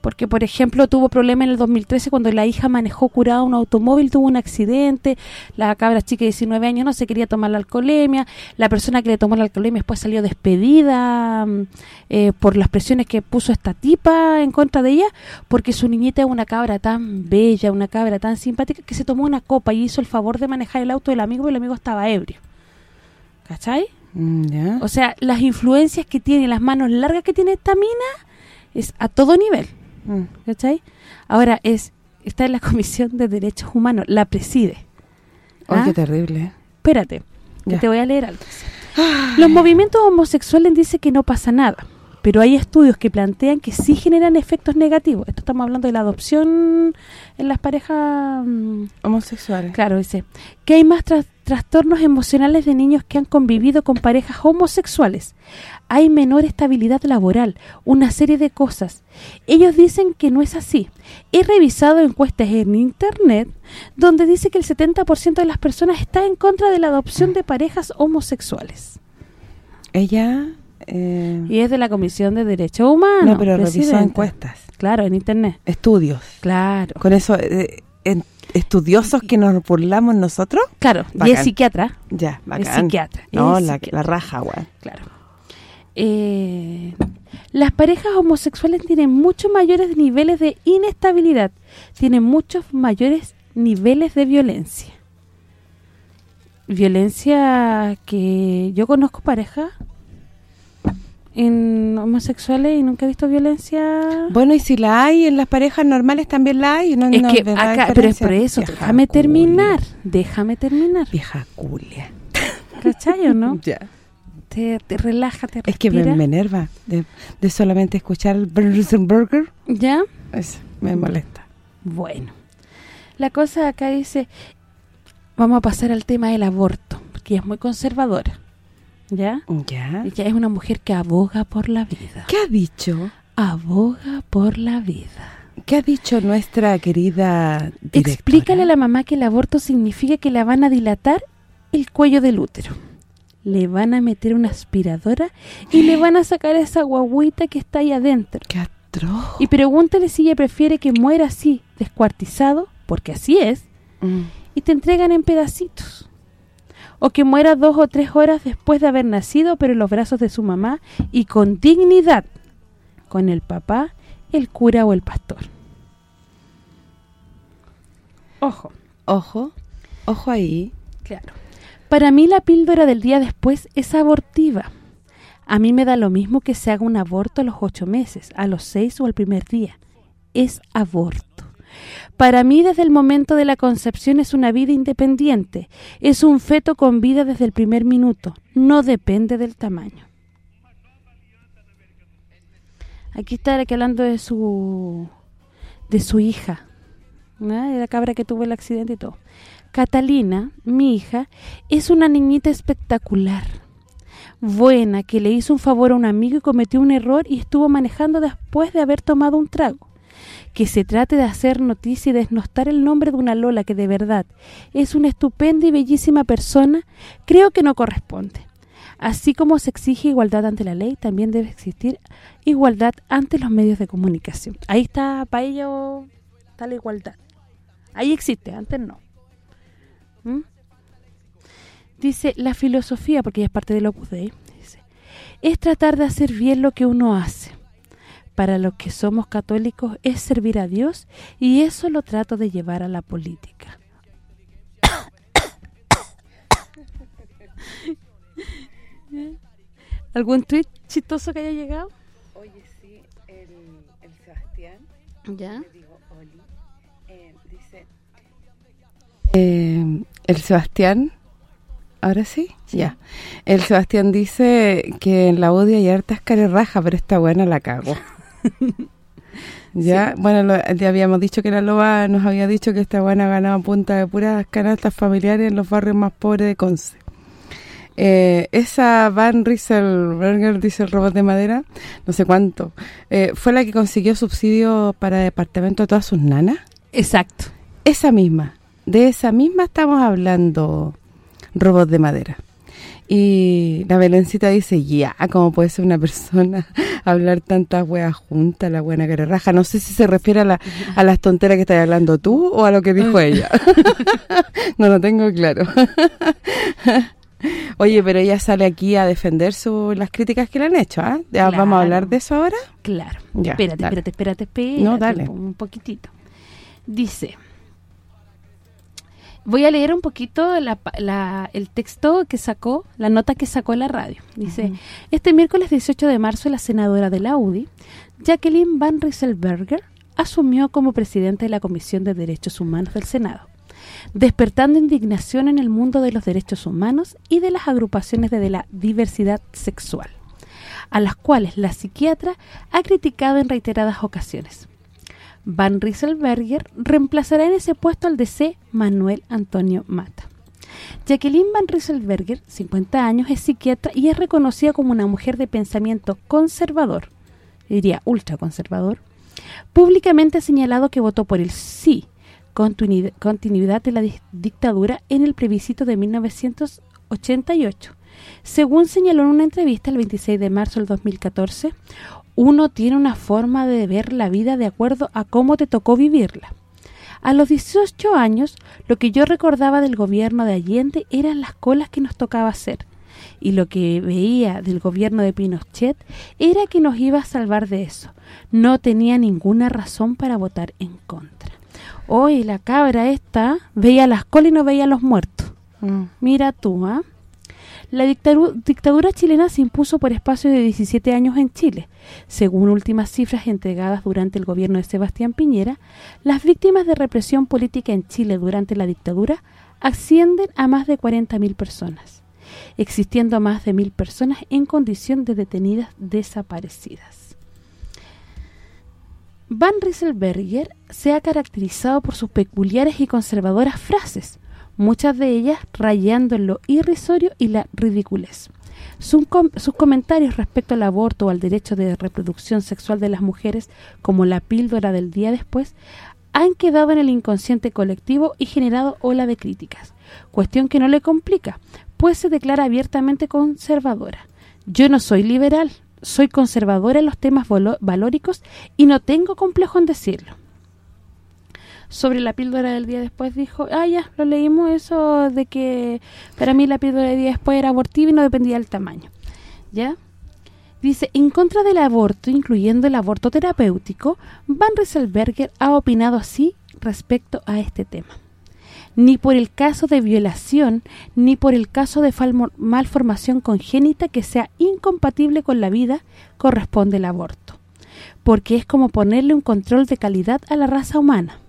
Porque, por ejemplo, tuvo problema en el 2013 cuando la hija manejó curada un automóvil, tuvo un accidente, la cabra chica de 19 años no se quería tomar la alcoholemia, la persona que le tomó la alcoholemia después salió despedida mm, eh, por las presiones que puso esta tipa en contra de ella, porque su niñita es una cabra tan bella, una cabra tan simpática, que se tomó una copa y hizo el favor de manejar el auto del amigo y el amigo estaba ebrio. ¿Cachai? Mm. O sea, las influencias que tiene, las manos largas que tiene esta mina, es a todo nivel. Mm. ¿Cachai? Ahora es está en la Comisión de Derechos Humanos, la preside. ¿Ah? qué terrible. Espérate, que te voy a leer algo. Los movimientos homosexuales dicen que no pasa nada, pero hay estudios que plantean que sí generan efectos negativos. Esto estamos hablando de la adopción en las parejas... mm, Homosexuales. Claro, dice que hay más tras- trastornos emocionales de niños que han convivido con parejas homosexuales. Hay menor estabilidad laboral, una serie de cosas. Ellos dicen que no es así. He revisado encuestas en internet donde dice que el 70% de las personas está en contra de la adopción de parejas homosexuales. Ella... eh, Y es de la Comisión de Derechos Humanos. no, pero revisó encuestas, Claro, en internet. estudios. Claro. Con eso, eh, en- estudiosos que nos burlamos nosotros, Claro, y es psiquiatra. ya, Es bacán. psiquiatra, No, es la, psiquiatra. la raja, weón. Claro. Eh, las parejas homosexuales tienen muchos mayores niveles de inestabilidad, tienen muchos mayores niveles de violencia. Violencia que yo conozco parejas en homosexuales y nunca he visto violencia. Bueno, y si la hay en las parejas normales también la hay, no, es no que pero es por eso, Vieja déjame culia. terminar, déjame terminar. Vieja culia. ¿Cachai o no? Ya. Te, te relájate, Es que me, me enerva de, de solamente escuchar el Burger. ¿Ya? Eso me molesta. Bueno, la cosa acá dice, vamos a pasar al tema del aborto, porque es muy conservadora, ¿ya? ¿Ya? Ella es una mujer que aboga por la vida, ¿Qué ha dicho? aboga por la vida. ¿Qué ha dicho nuestra querida directora? Explícale a la mamá que el aborto significa que la van a dilatar el cuello del útero. Le van a meter una aspiradora y le van a sacar esa guaguita que está ahí adentro. ¡Qué atroz! Y pregúntale si ella prefiere que muera así, descuartizado, porque así es, Mm. y te entregan en pedacitos. O que muera dos o tres horas después de haber nacido, pero en los brazos de su mamá y con dignidad, con el papá, el cura o el pastor. Ojo, Ojo, ojo ahí. claro. Para mí la píldora del día después es abortiva. A mí me da lo mismo que se haga un aborto a los ocho meses, a los seis o al primer día. Es aborto. Para mí, desde el momento de la concepción es una vida independiente. Es un feto con vida desde el primer minuto. No depende del tamaño. Aquí está la que hablando de su de su hija, ¿no? de la cabra que tuvo el accidente y todo. Catalina, mi hija, es una niñita espectacular. Buena, que le hizo un favor a un amigo y cometió un error y estuvo manejando después de haber tomado un trago que se trate de hacer noticia y desnostar el nombre de una Lola que de verdad es una estupenda y bellísima persona, creo que no corresponde. Así como se exige igualdad ante la ley, también debe existir igualdad ante los medios de comunicación. Ahí está, para ello, está la igualdad. Ahí existe, antes no. ¿Mm? Dice, la filosofía, porque ella es parte del Opus Dei, es tratar de hacer bien lo que uno hace para los que somos católicos es servir a Dios y eso lo trato de llevar a la política. ¿Algún tweet chistoso que haya llegado? Oye, sí, el, Sebastián, ¿Ya? digo, Oli, dice... Eh, el Sebastián, ¿ahora sí? Ya. El Sebastián dice que en la UDI hay hartas raja, pero esta buena la cago. ya, bueno, lo- ya habíamos dicho que la loba nos había dicho que esta buena ganaba punta de puras canastas familiares en los barrios más pobres de Conce. Eh, esa Van Rieselberger, dice el robot de madera, no sé cuánto, eh, fue la que consiguió subsidio para departamento a todas sus nanas. Exacto. Esa misma, de esa misma estamos hablando, robot de madera. Y la Belencita dice, ya, ¿cómo puede ser una persona hablar tantas weas juntas, la buena que le raja? No sé si se refiere a, la, a las tonteras que estás hablando tú o a lo que dijo ella. no lo tengo claro. Oye, pero ella sale aquí a defender su, las críticas que le han hecho, ¿ah? ¿Ya Claro. ¿Vamos a hablar de eso ahora? Claro. Ya, espérate, dale. espérate, espérate, espérate. No, dale. Un poquitito. Dice... Voy a leer un poquito la, la- el texto que sacó, la nota que sacó la radio. Dice, este miércoles 18 de marzo la senadora de la UDI, Jacqueline Van Rieselberger, asumió como presidenta de la Comisión de Derechos Humanos del Senado, despertando indignación en el mundo de los derechos humanos y de las agrupaciones de la diversidad sexual, a las cuales la psiquiatra ha criticado en reiteradas ocasiones. Van Rieselberger reemplazará en ese puesto al DC Manuel Antonio Mata. Jacqueline Van Rieselberger, 50 años, es psiquiatra y es reconocida como una mujer de pensamiento conservador, diría ultraconservador. Públicamente ha señalado que votó por el sí, continuidad de la di- dictadura en el plebiscito de 1988. Según señaló en una entrevista el 26 de marzo del 2014, uno tiene una forma de ver la vida de acuerdo a cómo te tocó vivirla. A los 18 años, lo que yo recordaba del gobierno de Allende eran las colas que nos tocaba hacer. Y lo que veía del gobierno de Pinochet era que nos iba a salvar de eso. No tenía ninguna razón para votar en contra. Hoy la cabra esta veía las colas y no veía los muertos. Mira tú, ¿ah? La dictadura chilena se impuso por espacio de 17 años en Chile. Según últimas cifras entregadas durante el gobierno de Sebastián Piñera, las víctimas de represión política en Chile durante la dictadura ascienden a más de 40.000 personas, existiendo más de 1.000 personas en condición de detenidas desaparecidas. Van Rieselberger se ha caracterizado por sus peculiares y conservadoras frases, muchas de ellas rayando en lo irrisorio y la ridiculez. Sus, com- sus comentarios respecto al aborto o al derecho de reproducción sexual de las mujeres, como la píldora del día después, han quedado en el inconsciente colectivo y generado ola de críticas, cuestión que no le complica, pues se declara abiertamente conservadora. Yo no soy liberal, soy conservadora en los temas valóricos y no tengo complejo en decirlo sobre la píldora del día después dijo, ah, ya, lo leímos eso de que para mí la píldora del día después era abortiva y no dependía del tamaño. ¿Ya? Dice, en contra del aborto, incluyendo el aborto terapéutico, Van Rieselberger ha opinado así respecto a este tema. Ni por el caso de violación, ni por el caso de malformación congénita que sea incompatible con la vida, corresponde el aborto. Porque es como ponerle un control de calidad a la raza humana.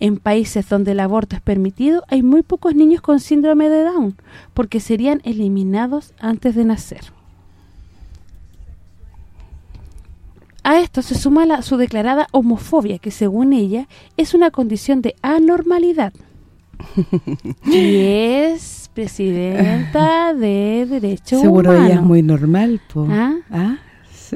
En países donde el aborto es permitido, hay muy pocos niños con síndrome de Down, porque serían eliminados antes de nacer. A esto se suma la, su declarada homofobia, que según ella es una condición de anormalidad. y es presidenta de Derechos Seguro Humanos. ella es muy normal, po. ¿Ah? ¿Ah?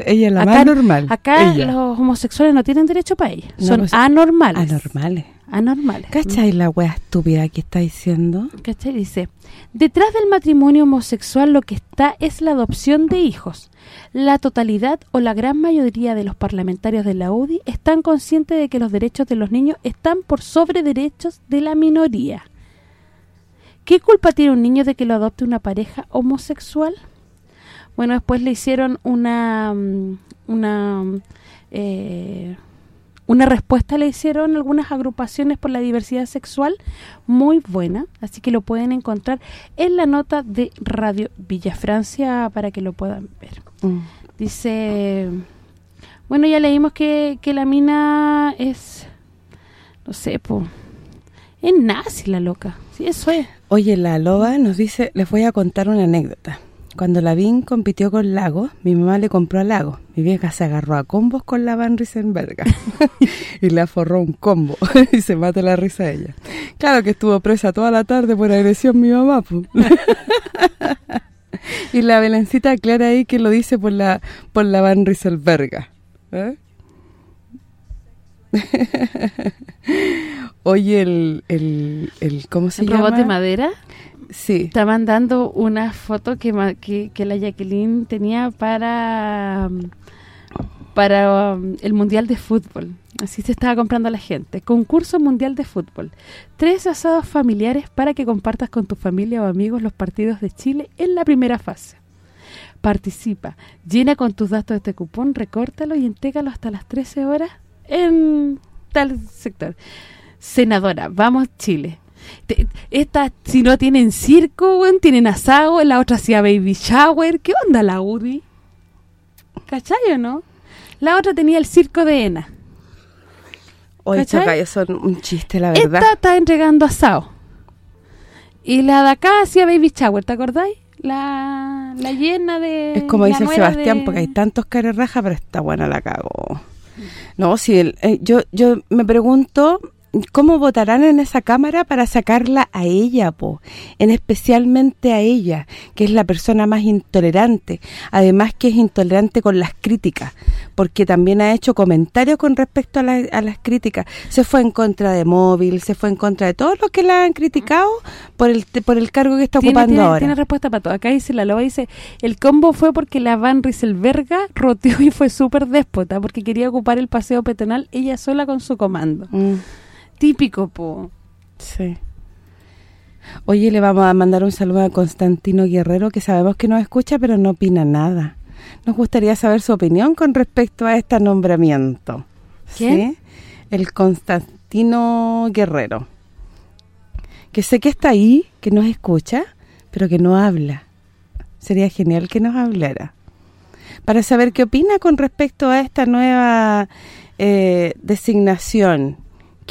Ella es la Acá- más normal. Acá ella. los homosexuales no tienen derecho para ella. No, Son pues, anormales. Anormales. Anormales. ¿Cachai la wea estúpida que está diciendo? ¿Cachai? Dice, detrás del matrimonio homosexual lo que está es la adopción de hijos. La totalidad o la gran mayoría de los parlamentarios de la UDI están conscientes de que los derechos de los niños están por sobre derechos de la minoría. ¿Qué culpa tiene un niño de que lo adopte una pareja homosexual? Bueno, después le hicieron una mm, una mm, eh, una respuesta le hicieron algunas agrupaciones por la diversidad sexual muy buena, así que lo pueden encontrar en la nota de Radio Villa Francia para que lo puedan ver. Mm. Dice, bueno, ya leímos que, que la mina es, no sé, po, es nazi la loca, sí, eso es. Oye, la loba nos dice, les voy a contar una anécdota. Cuando Lavín compitió con Lago, mi mamá le compró a Lago. Mi vieja se agarró a combos con la Van Riesenberga y le aforró un combo y se mata la risa ella. Claro que estuvo presa toda la tarde por agresión mi mamá, y la Belencita aclara ahí que lo dice por la por la Van Rieselberga. ¿eh? Oye, el, el, el ¿cómo se ¿El llama? robot de madera? Sí. Está mandando una foto que, la Jacqueline tenía para um, para um, el Mundial de Fútbol. Así se estaba comprando la gente. Concurso Mundial de Fútbol. Tres asados familiares para que compartas con tu familia o amigos los partidos de Chile en la primera fase. Participa. Llena con tus datos este cupón, recórtalo y entrégalo hasta las 13 horas en tal sector. Senadora, vamos Chile. Te- Estas, si no tienen circo, weón, tienen asado, la otra hacía baby shower. ¿Qué onda la UDI? ¿Cachai o no? La otra tenía el circo de Ena. Oye, gallos son un chiste, la verdad. Esta está entregando asado. Y la de acá hacía baby shower, ¿te acordáis? La, la llena de... Es como dice el Sebastián, de- porque hay tantos raja pero está buena la cago. No, si el, eh, yo yo me pregunto cómo votarán en esa cámara para sacarla a ella, po, en especialmente a ella, que es la persona más intolerante, además que es intolerante con las críticas, porque también ha hecho comentarios con respecto a, la- a las críticas, se fue en contra de Móvil, se fue en contra de todos los que la han criticado por el por el cargo que está Tiene, ocupando tiene- ahora. tiene respuesta para todo. Acá dice la loba, dice, el combo fue porque la Van Rieselberga roteó y fue súper déspota, porque quería ocupar el paseo peatonal ella sola con su comando. Mm, Típico, po. sí. Oye, le vamos a mandar un saludo a Constantino Guerrero, que sabemos que nos escucha, pero no opina nada. Nos gustaría saber su opinión con respecto a este nombramiento. ¿Quién? ¿Sí? El Constantino Guerrero. Que sé que está ahí, que nos escucha, pero que no habla. Sería genial que nos hablara. Para saber qué opina con respecto a esta nueva eh, designación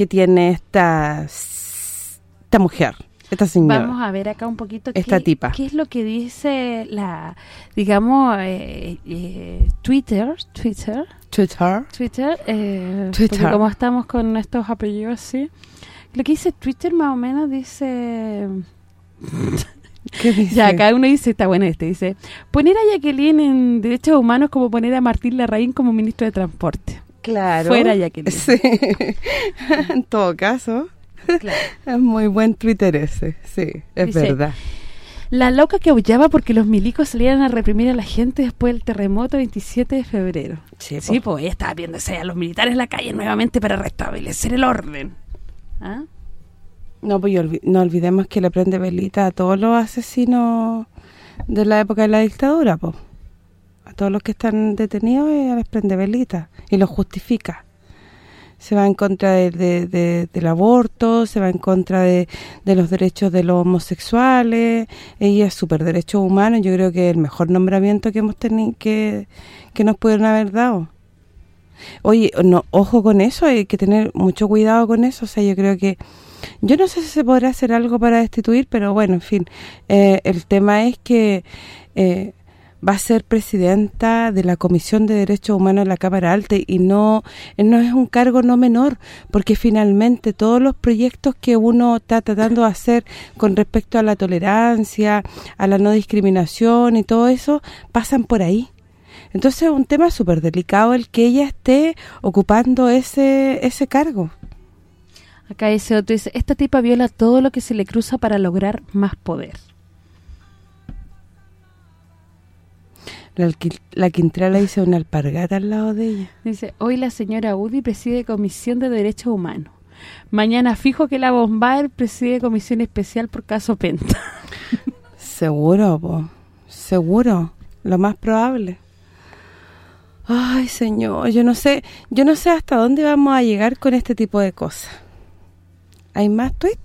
que tiene esta, esta mujer, esta señora. Vamos a ver acá un poquito Esta qué, tipa. qué es lo que dice la, digamos, eh, eh, Twitter, Twitter, Twitter. Twitter, eh, Twitter. como estamos con estos apellidos así, lo que dice Twitter más o menos dice... ¿Qué dice? Ya, cada uno dice, está bueno este, dice, poner a Jacqueline en Derechos Humanos como poner a Martín Larraín como ministro de Transporte. Claro. Fuera Jacqueline. Sí. en todo caso, Claro. es muy buen Twitter ese. Sí, es Dice, verdad. La loca que aullaba porque los milicos salieran a reprimir a la gente después del terremoto 27 de febrero. Sí, Sí, pues ella estaba viéndose a los militares en la calle nuevamente para restablecer el orden. ¿Ah? No, pues olvi- no olvidemos que le prende velita a todos los asesinos de la época de la dictadura, pues. Todos los que están detenidos ella les prende velita y los justifica. Se va en contra de- de- de- del aborto, se va en contra de, los derechos de los homosexuales. Ella es súper derechos humanos, yo creo que el mejor nombramiento que hemos tenido que, que nos pudieron haber dado. Oye, no, ojo con eso, hay que tener mucho cuidado con eso, o sea, yo creo que yo no sé si se podrá hacer algo para destituir, pero bueno, en fin, eh, el tema es que eh, va a ser presidenta de la Comisión de Derechos Humanos de la Cámara Alta y no no es un cargo no menor, porque finalmente todos los proyectos que uno está tratando de hacer con respecto a la tolerancia, a la no discriminación y todo eso, pasan por ahí. Entonces es un tema súper delicado el que ella esté ocupando ese ese cargo. Acá dice otro, dice, esta tipa viola todo lo que se le cruza para lograr más poder. La, la Quintera le dice una alpargata al lado de ella. Dice, hoy la señora Udi preside Comisión de Derechos Humanos. Mañana fijo que la Bombaer preside Comisión Especial por caso Penta. Seguro, po. Seguro. Lo más probable. Ay, señor, yo no sé, yo no sé hasta dónde vamos a llegar con este tipo de cosas. ¿Hay más tweets?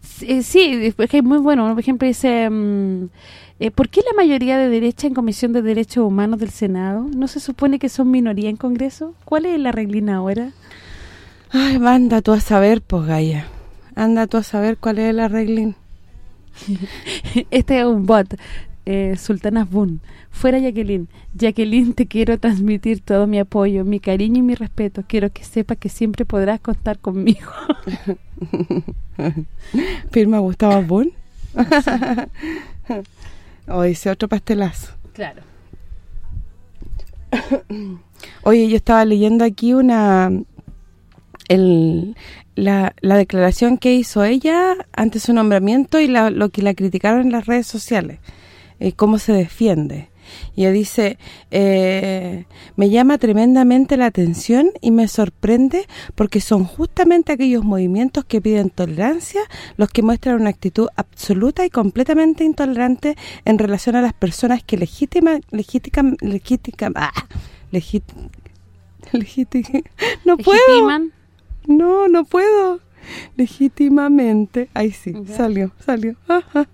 Sí, sí, después que es muy bueno. Por ejemplo, dice, mm, eh, ¿por qué la mayoría de derecha en Comisión de Derechos Humanos del Senado? ¿No se supone que son minoría en Congreso? ¿Cuál es la reglina ahora? Ay, anda tú a saber, pues, Gaya. Anda tú a saber cuál es el arreglín. Este es un bot. Eh, Sultanas Boon. Fuera Jacqueline. Jacqueline, te quiero transmitir todo mi apoyo, mi cariño y mi respeto. Quiero que sepas que siempre podrás contar conmigo. Firma Gustavo Boone. o dice otro pastelazo. Claro. Oye, yo estaba leyendo aquí una el, la, la declaración que hizo ella ante su nombramiento y la- lo que la criticaron en las redes sociales, eh, cómo se defiende. Y ella dice, eh, me llama tremendamente la atención y me sorprende porque son justamente aquellos movimientos que piden tolerancia los que muestran una actitud absoluta y completamente intolerante en relación a las personas que legítima, legítima, legítica, ah, no puedo, Legitiman. no, no puedo. Legítimamente. Ahí sí, salió, salió. Ajá.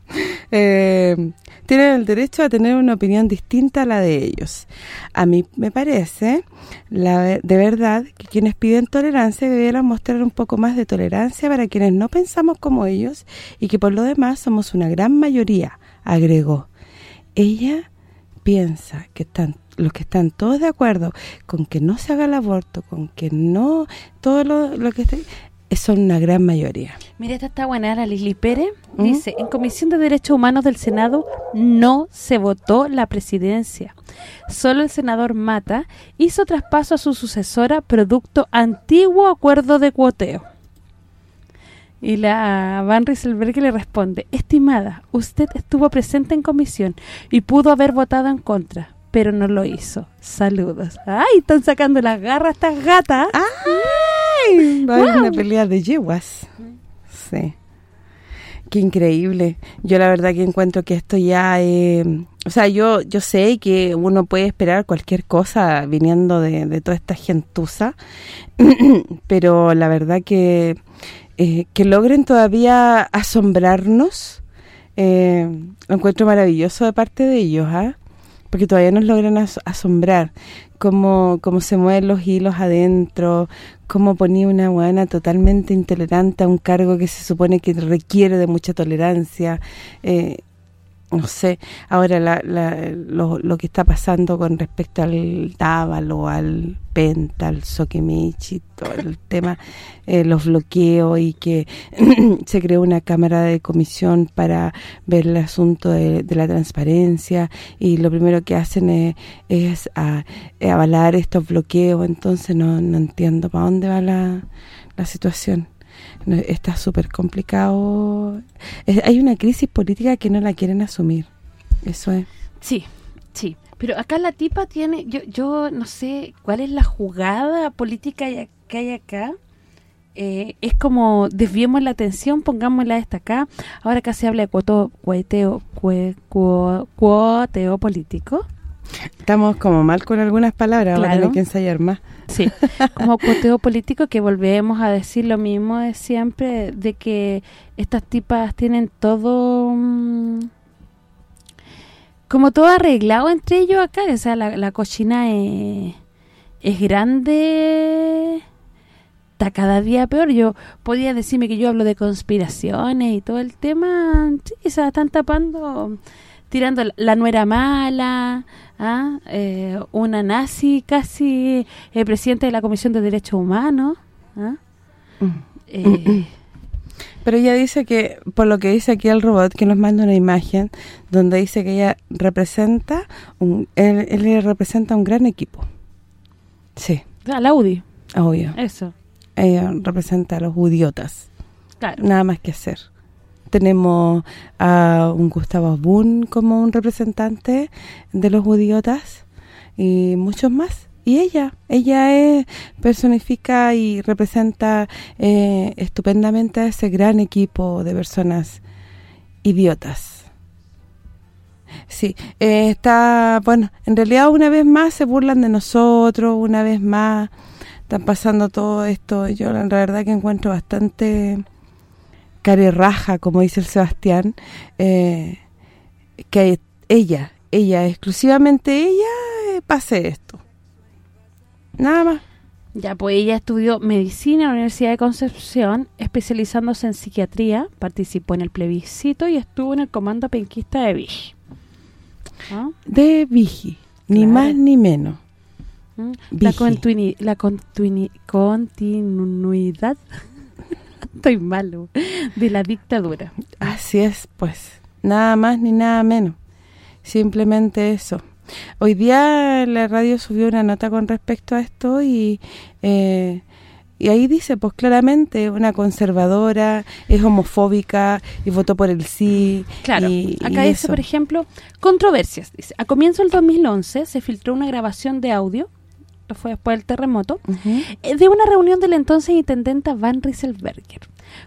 Eh, tienen el derecho a tener una opinión distinta a la de ellos. A mí me parece, la de verdad, que quienes piden tolerancia debieran mostrar un poco más de tolerancia para quienes no pensamos como ellos y que por lo demás somos una gran mayoría, agregó. Ella piensa que están los que están todos de acuerdo con que no se haga el aborto, con que no todo lo, lo que esté son una gran mayoría. Mira, esta está buena, la Lili Pérez. ¿Mm? Dice, en Comisión de Derechos Humanos del Senado no se votó la presidencia. Solo el senador Mata hizo traspaso a su sucesora producto antiguo acuerdo de cuoteo. Y la Van Rieselberg le responde, estimada, usted estuvo presente en comisión y pudo haber votado en contra, pero no lo hizo. Saludos. ¡Ay, están sacando las garras estas gatas! Va a haber una pelea de yeguas. Sí. Qué increíble. Yo la verdad que encuentro que esto ya... eh, o sea, yo yo sé que uno puede esperar cualquier cosa viniendo de, de toda esta gentuza, pero la verdad que eh, que logren todavía asombrarnos, eh, lo encuentro maravilloso de parte de ellos, ¿ah? Porque todavía nos logran as- asombrar cómo, cómo se mueven los hilos adentro, cómo ponía una buena totalmente intolerante a un cargo que se supone que requiere de mucha tolerancia, eh, no sé, ahora la, la- lo, lo que está pasando con respecto al Dávalo, al Penta, al Sokimichi, todo el tema, eh, los bloqueos y que se creó una cámara de comisión para ver el asunto de, de la transparencia y lo primero que hacen es, es a- avalar estos bloqueos, entonces no, no entiendo para dónde va la, la situación. Está súper complicado. Hay una crisis política que no la quieren asumir. Eso es. Sí, sí. Pero acá la tipa tiene, yo yo no sé cuál es la jugada política que hay acá. Eh, es como desviemos la atención, pongámosla esta acá. Ahora acá se habla de cuoto, cueteo, cue- cuo- cuoteo político. Estamos como mal con algunas palabras, vamos a Claro. tener que ensayar más. Sí, como cuoteo político que volvemos a decir lo mismo de siempre, de que estas tipas tienen todo... mm, como todo arreglado entre ellos acá, o sea, la, la cochina es, es grande, está cada día peor. Yo podía decirme que yo hablo de conspiraciones y todo el tema, sí, se están tapando, tirando la, la nuera mala, ¿ah? Eh, una nazi casi eh, presidente de la Comisión de Derechos Humanos, ¿ah? Eh, Pero ella dice que, por lo que dice aquí el robot, que nos manda una imagen donde dice que ella representa, un, él, representa un gran equipo. Sí, a la UDI, obvio. eso, Ella representa a los idiotas. claro. Nada más que hacer. Tenemos a un Gustavo Boone como un representante de los idiotas y muchos más. Y ella, ella es, personifica y representa eh, estupendamente a ese gran equipo de personas idiotas. Sí, eh, está, bueno, en realidad una vez más se burlan de nosotros, una vez más están pasando todo esto. Yo la verdad que encuentro bastante raja, como dice el Sebastián, eh, que ella, ella, exclusivamente ella, eh, pase esto. Nada más. Ya, pues ella estudió medicina en la Universidad de Concepción, especializándose en psiquiatría, participó en el plebiscito y estuvo en el comando penquista de Vichy. ¿Ah? De Vigi, ni Claro. más ni menos. ¿Mm? La, Vigi. la continui- continuidad, estoy malo, de la dictadura. Así es, pues. Nada más ni nada menos. Simplemente eso. Hoy día la radio subió una nota con respecto a esto y eh, y ahí dice, pues claramente, una conservadora, es homofóbica y votó por el sí. Claro, y- acá y dice, por ejemplo, controversias. Dice, a comienzo del 2011 se filtró una grabación de audio, esto fue después del terremoto, eh, de una reunión de la entonces intendenta Van Rieselberger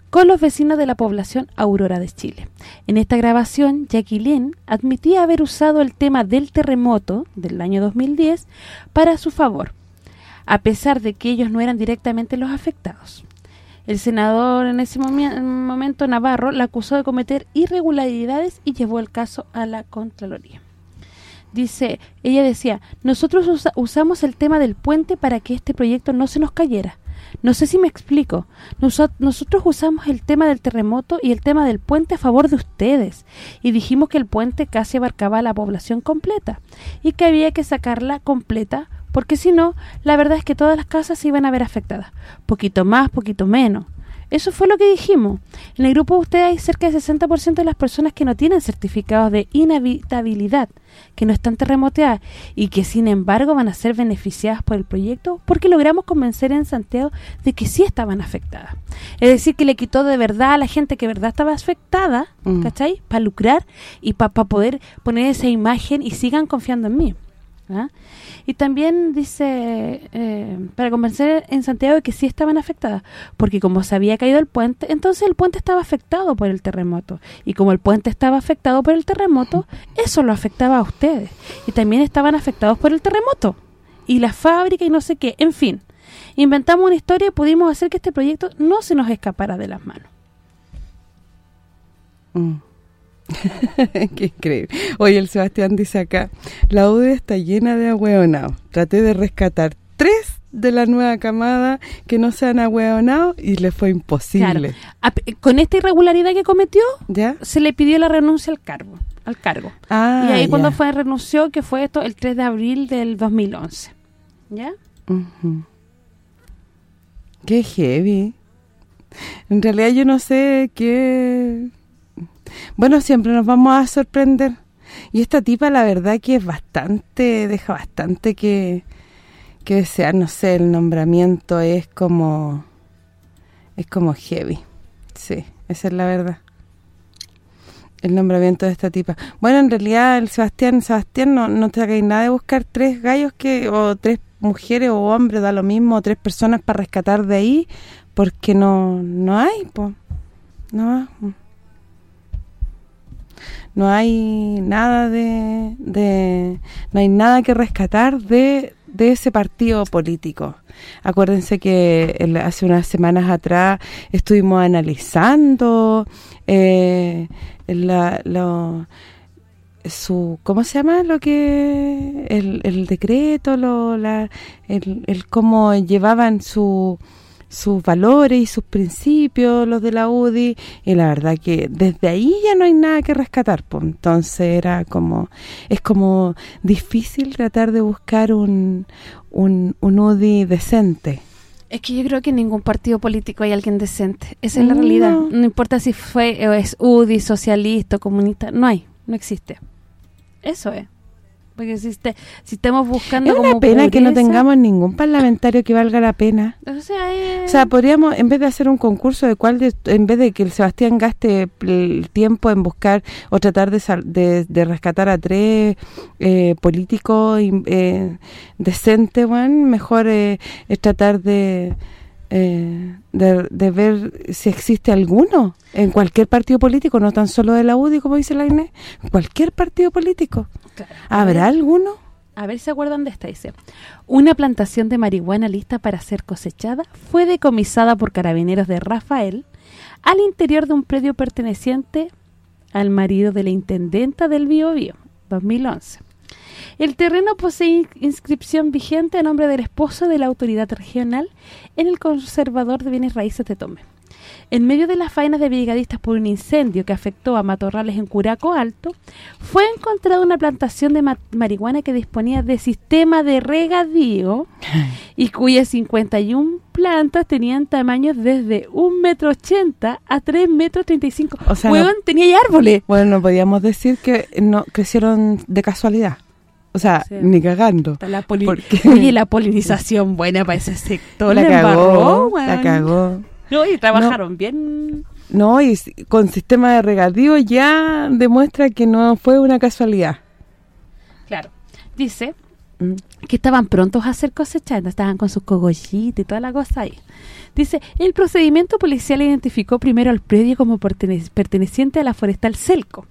con los vecinos de la población Aurora de Chile. En esta grabación, Jacqueline admitía haber usado el tema del terremoto del año 2010 para su favor, a pesar de que ellos no eran directamente los afectados. El senador en ese momento, Navarro, la acusó de cometer irregularidades y llevó el caso a la Contraloría. Dice, ella decía, nosotros usa- usamos el tema del puente para que este proyecto no se nos cayera. No sé si me explico. Noso- nosotros usamos el tema del terremoto y el tema del puente a favor de ustedes. Y dijimos que el puente casi abarcaba a la población completa. Y que había que sacarla completa, porque si no, la verdad es que todas las casas se iban a ver afectadas. Poquito más, poquito menos. Eso fue lo que dijimos. En el grupo de ustedes hay cerca del 60% de las personas que no tienen certificados de inhabitabilidad, que no están terremoteadas y que sin embargo van a ser beneficiadas por el proyecto porque logramos convencer en Santiago de que sí estaban afectadas. Es decir, que le quitó de verdad a la gente que de verdad estaba afectada, Mm. ¿cachai? Para lucrar y para poder poner esa imagen y sigan confiando en mí. ¿Ah? Y también dice, eh, para convencer en Santiago de que sí estaban afectadas, porque como se había caído el puente, entonces el puente estaba afectado por el terremoto. Y como el puente estaba afectado por el terremoto, eso lo afectaba a ustedes. Y también estaban afectados por el terremoto. Y la fábrica y no sé qué, en fin. Inventamos una historia y pudimos hacer que este proyecto no se nos escapara de las manos. Mm. Qué increíble. Oye, el Sebastián dice acá, la UDE está llena de ahueonados. Traté de rescatar tres de la nueva camada que no sean ahueonados y le fue imposible. Claro. A- Con esta irregularidad que cometió, ¿Ya? se le pidió la renuncia al cargo. al cargo. Ah, y ahí cuando fue renunció, que fue esto el 3 de abril del 2011. ¿Ya? Ujú. Qué heavy. En realidad yo no sé qué... Bueno, siempre nos vamos a sorprender. Y esta tipa la verdad que es bastante, deja bastante que, que desear, no sé, el nombramiento es como, es como heavy. Sí, esa es la verdad. El nombramiento de esta tipa. Bueno, en realidad el Sebastián, Sebastián no, no te hagáis nada de buscar tres gallos que o tres mujeres o hombres, da lo mismo, o tres personas para rescatar de ahí, porque no no hay, pues. No. No hay nada de, de no hay nada que rescatar de, de ese partido político. Acuérdense que hace unas semanas atrás estuvimos analizando eh, la, lo, su ¿cómo se llama? lo que el, el decreto, lo la el, el cómo llevaban su sus valores y sus principios, los de la UDI, y la verdad que desde ahí ya no hay nada que rescatar, pues entonces era como, es como difícil tratar de buscar un, un, un UDI decente. Es que yo creo que en ningún partido político hay alguien decente. Esa es la No. realidad. No importa si fue o es UDI, socialista, comunista. No hay, no existe. Eso es. Porque si, este- si estamos buscando Es una como pena que no tengamos ningún parlamentario que valga la pena. O sea, es- O sea, podríamos, en vez de hacer un concurso de cuál, de, en vez de que el Sebastián gaste el tiempo en buscar o tratar de de, de rescatar a tres eh, políticos eh, decentes, bueno, mejor eh, es tratar de, eh, de, de ver si existe alguno en cualquier partido político, no tan solo de la UDI, como dice la Inés, en cualquier partido político. Claro. ¿Habrá alguno? A ver si se acuerdan de esta, dice. Una plantación de marihuana lista para ser cosechada fue decomisada por carabineros de Rafael al interior de un predio perteneciente al marido de la intendenta del Biobío, 2011. El terreno posee in- inscripción vigente a nombre del esposo de la autoridad regional en el conservador de bienes raíces de Tome. En medio de las faenas de brigadistas por un incendio que afectó a matorrales en Curaco Alto, fue encontrada una plantación de ma- marihuana que disponía de sistema de regadío y cuyas 51 plantas tenían tamaños desde 1,80 metro ochenta a 3 metros 35. O sea, Huevón, no- tenía árboles. Bueno, no podíamos decir que no crecieron de casualidad. O sea, Sí. ni cagando. La Oye, la polinización buena para ese sector. la embarró, cagó, la cagó. No, y trabajaron bien. No, y con sistema de regadío ya demuestra que no fue una casualidad. Claro. Dice Mm. que estaban prontos a ser cosechadas, estaban con sus cogollitos y toda la cosa ahí. Dice, el procedimiento policial identificó primero al predio como pertene- perteneciente a la forestal Celco.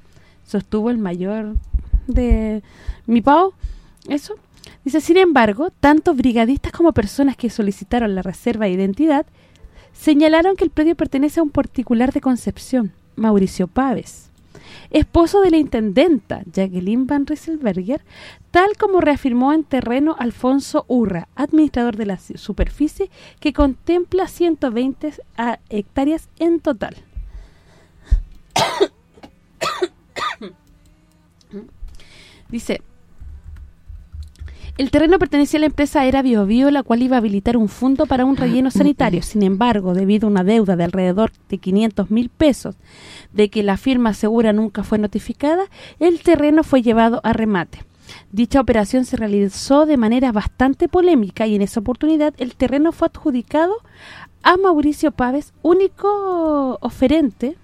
Sostuvo el mayor de mi pao, eso. Dice, sin embargo, tanto brigadistas como personas que solicitaron la reserva de identidad señalaron que el predio pertenece a un particular de Concepción, Mauricio Páez, esposo de la intendenta Jacqueline Van Rieselberger, tal como reafirmó en terreno Alfonso Urra, administrador de la su- superficie, que contempla 120 a- hectáreas en total. Dice, El terreno pertenecía a la empresa Era Bio Bio, la cual iba a habilitar un fondo para un relleno sanitario. Sin embargo, debido a una deuda de alrededor de 500 mil pesos, de que la firma segura nunca fue notificada, el terreno fue llevado a remate. Dicha operación se realizó de manera bastante polémica y en esa oportunidad el terreno fue adjudicado a Mauricio Páez, único oferente,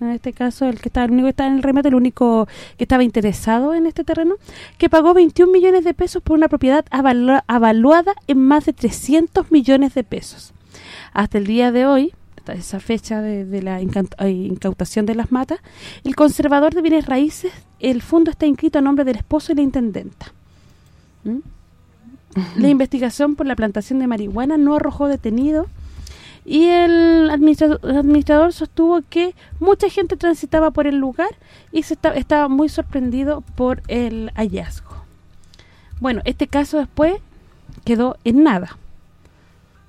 en este caso el que estaba el único que estaba en el remate, el único que estaba interesado en este terreno, que pagó 21 millones de pesos por una propiedad avalu- avaluada en más de 300 millones de pesos. Hasta el día de hoy, hasta esa fecha de, de la eh, incautación de las matas, el conservador de bienes raíces, el fondo está inscrito a nombre del esposo y la intendenta. ¿Mm? La investigación por la plantación de marihuana no arrojó detenido y el administra- administrador sostuvo que mucha gente transitaba por el lugar y se esta- estaba muy sorprendido por el hallazgo. Bueno, este caso después quedó en nada.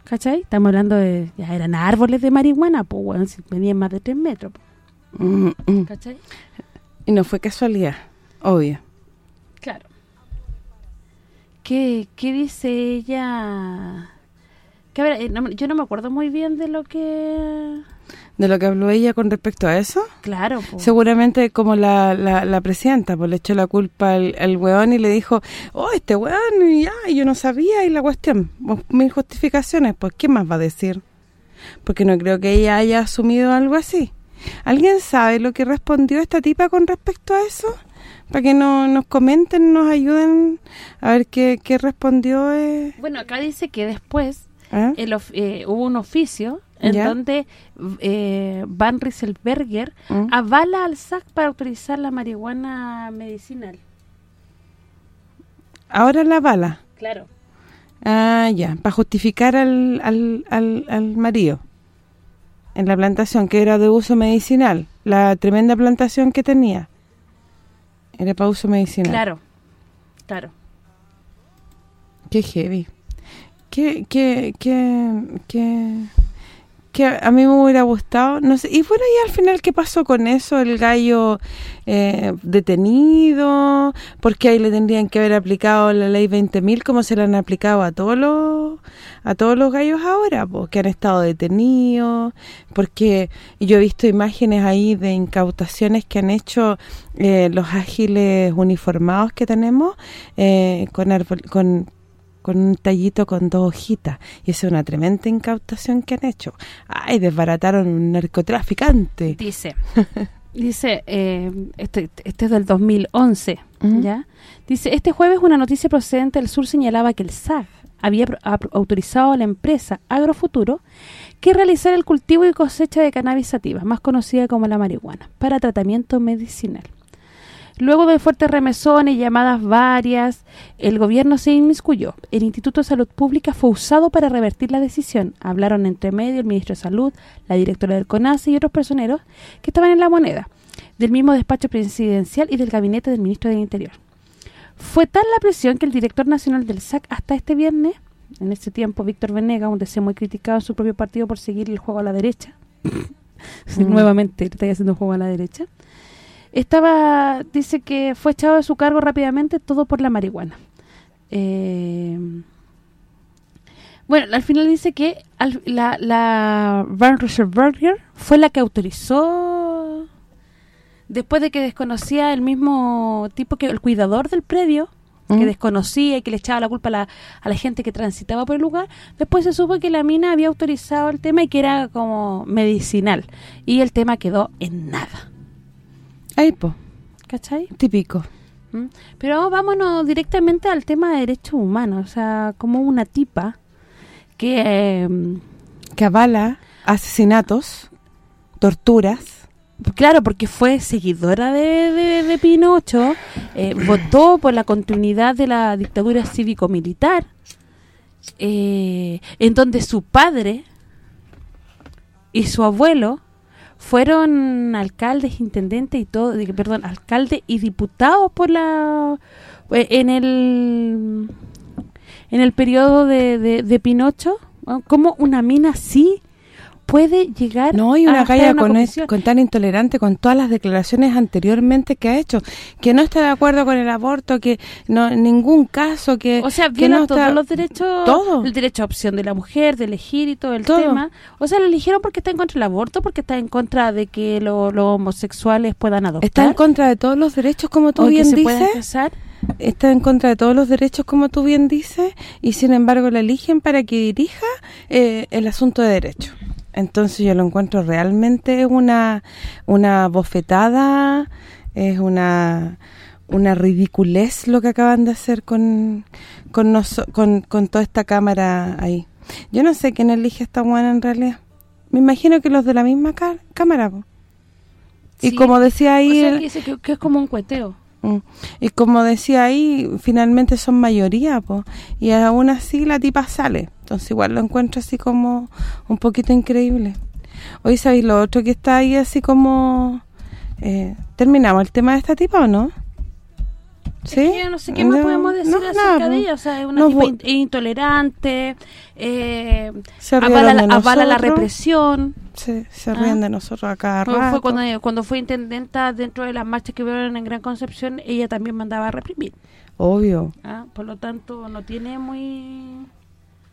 ¿Cachai? Estamos hablando de... Ya eran árboles de marihuana, pues, bueno, si medían más de 3 metros. Mm, mm. ¿Cachai? Y no fue casualidad, obvio. Claro. ¿Qué, qué dice ella? Que, a ver, eh, no- yo no me acuerdo muy bien de lo que... De lo que habló ella con respecto a eso, Claro, po. seguramente como la, la, la presidenta, pues le echó la culpa al, al weón y le dijo, oh, este weón, y ya, y yo no sabía, y la cuestión, pues, mil justificaciones, pues, ¿qué más va a decir? Porque no creo que ella haya asumido algo así. ¿Alguien sabe lo que respondió esta tipa con respecto a eso? Para que no, nos comenten, nos ayuden a ver qué, qué respondió. Eh. Bueno, acá dice que después ¿Ah? el of- eh, hubo un oficio en Ya. donde eh, Van Rieselberger ¿Mm? avala al SAC para autorizar la marihuana medicinal. Ahora la bala. Claro. Ah, ya, para justificar al, al, al, al marido en la plantación, que era de uso medicinal, la tremenda plantación que tenía. Era para uso medicinal. Claro. Claro. Qué heavy. Qué, qué, qué, que a mí me hubiera gustado, no sé, y bueno, y al final, ¿qué pasó con eso? El gallo eh, detenido, porque ahí le tendrían que haber aplicado la ley 20.000 como se la han aplicado a todos los a todos los gallos ahora, pues, que han estado detenidos, porque yo he visto imágenes ahí de incautaciones que han hecho eh, los ágiles uniformados que tenemos eh, con, con con un tallito con dos hojitas. Y esa es una tremenda incautación que han hecho. ¡Ay, desbarataron un narcotraficante! Dice, dice, eh, este, este es del 2011, Ujú. ¿ya? Dice, este jueves una noticia procedente del sur señalaba que el SAG había autorizado a la empresa Agrofuturo que realizara el cultivo y cosecha de cannabis sativa, más conocida como la marihuana, para tratamiento medicinal. Luego de fuertes remesones y llamadas varias, el gobierno se inmiscuyó. El Instituto de Salud Pública fue usado para revertir la decisión. Hablaron entre medio el ministro de Salud, la directora del CONASE y otros personeros que estaban en la moneda, del mismo despacho presidencial y del gabinete del ministro del Interior. Fue tal la presión que el director nacional del SAC hasta este viernes, en ese tiempo Víctor Venega, un deseo muy criticado en su propio partido por seguir el juego a la derecha, nuevamente le está haciendo un juego a la derecha, estaba dice que fue echado de su cargo rápidamente todo por la marihuana. Eh, bueno, al final dice que al- la, la Van Rieselberger fue la que autorizó después de que desconocía el mismo tipo que el cuidador del predio que ¿Mm? desconocía y que le echaba la culpa a la, a la gente que transitaba por el lugar, después se supo que la mina había autorizado el tema y que era como medicinal. Y el tema quedó en nada. Ahí, po, ¿Cachai? típico. ¿Mm? Pero vámonos directamente al tema de derechos humanos. O sea, como una tipa que... eh, Que avala asesinatos, torturas. Claro, porque fue seguidora de, de, de Pinocho, eh, votó por la continuidad de la dictadura cívico-militar, eh, en donde su padre y su abuelo fueron alcaldes, intendentes y todo, perdón, alcalde y diputados por la eh, en el en el periodo de, de, de Pinocho, ¿no? como una mina así puede llegar No, y una a galla en con, es- con tan intolerante, con todas las declaraciones anteriormente que ha hecho, que no está de acuerdo con el aborto, que no en ningún caso, que O sea, que viola no todos está- los derechos, Todo. el derecho a opción de la mujer, de elegir y todo el Todo. tema. O sea, lo eligieron porque está en contra del aborto, porque está en contra de que lo- los homosexuales puedan adoptar. Está en contra de todos los derechos, como tú o que bien se puedan dices. casar. Está en contra de todos los derechos, como tú bien dices, y sin embargo la eligen para que dirija eh, el asunto de derecho. Entonces yo lo encuentro realmente una una bofetada, es una una ridiculez lo que acaban de hacer con con, con, con toda esta cámara ahí. Yo no sé quién elige esta buena en realidad. Me imagino que los de la misma cámara. po. Y Sí. como decía ahí... O sea, el- que, dice que, que es como un cueteo. Y como decía ahí, finalmente son mayoría, po, y aún así la tipa sale. Entonces igual lo encuentro así como un poquito increíble. Hoy sabéis lo otro que está ahí así como... Eh, ¿Terminamos el tema de esta tipa o no? ¿Sí? Es que no sé qué más No, podemos decir no, acerca nada, de ella. O sea, es una tipa in- intolerante, eh, Se avala, la, avala la represión. Sí, se Ah. ríen de nosotros a cada Fue, rato. fue cuando, cuando fue intendenta dentro de las marchas que hubieron en Gran Concepción, ella también mandaba a reprimir. Obvio. ¿ah? Por lo tanto, no tiene muy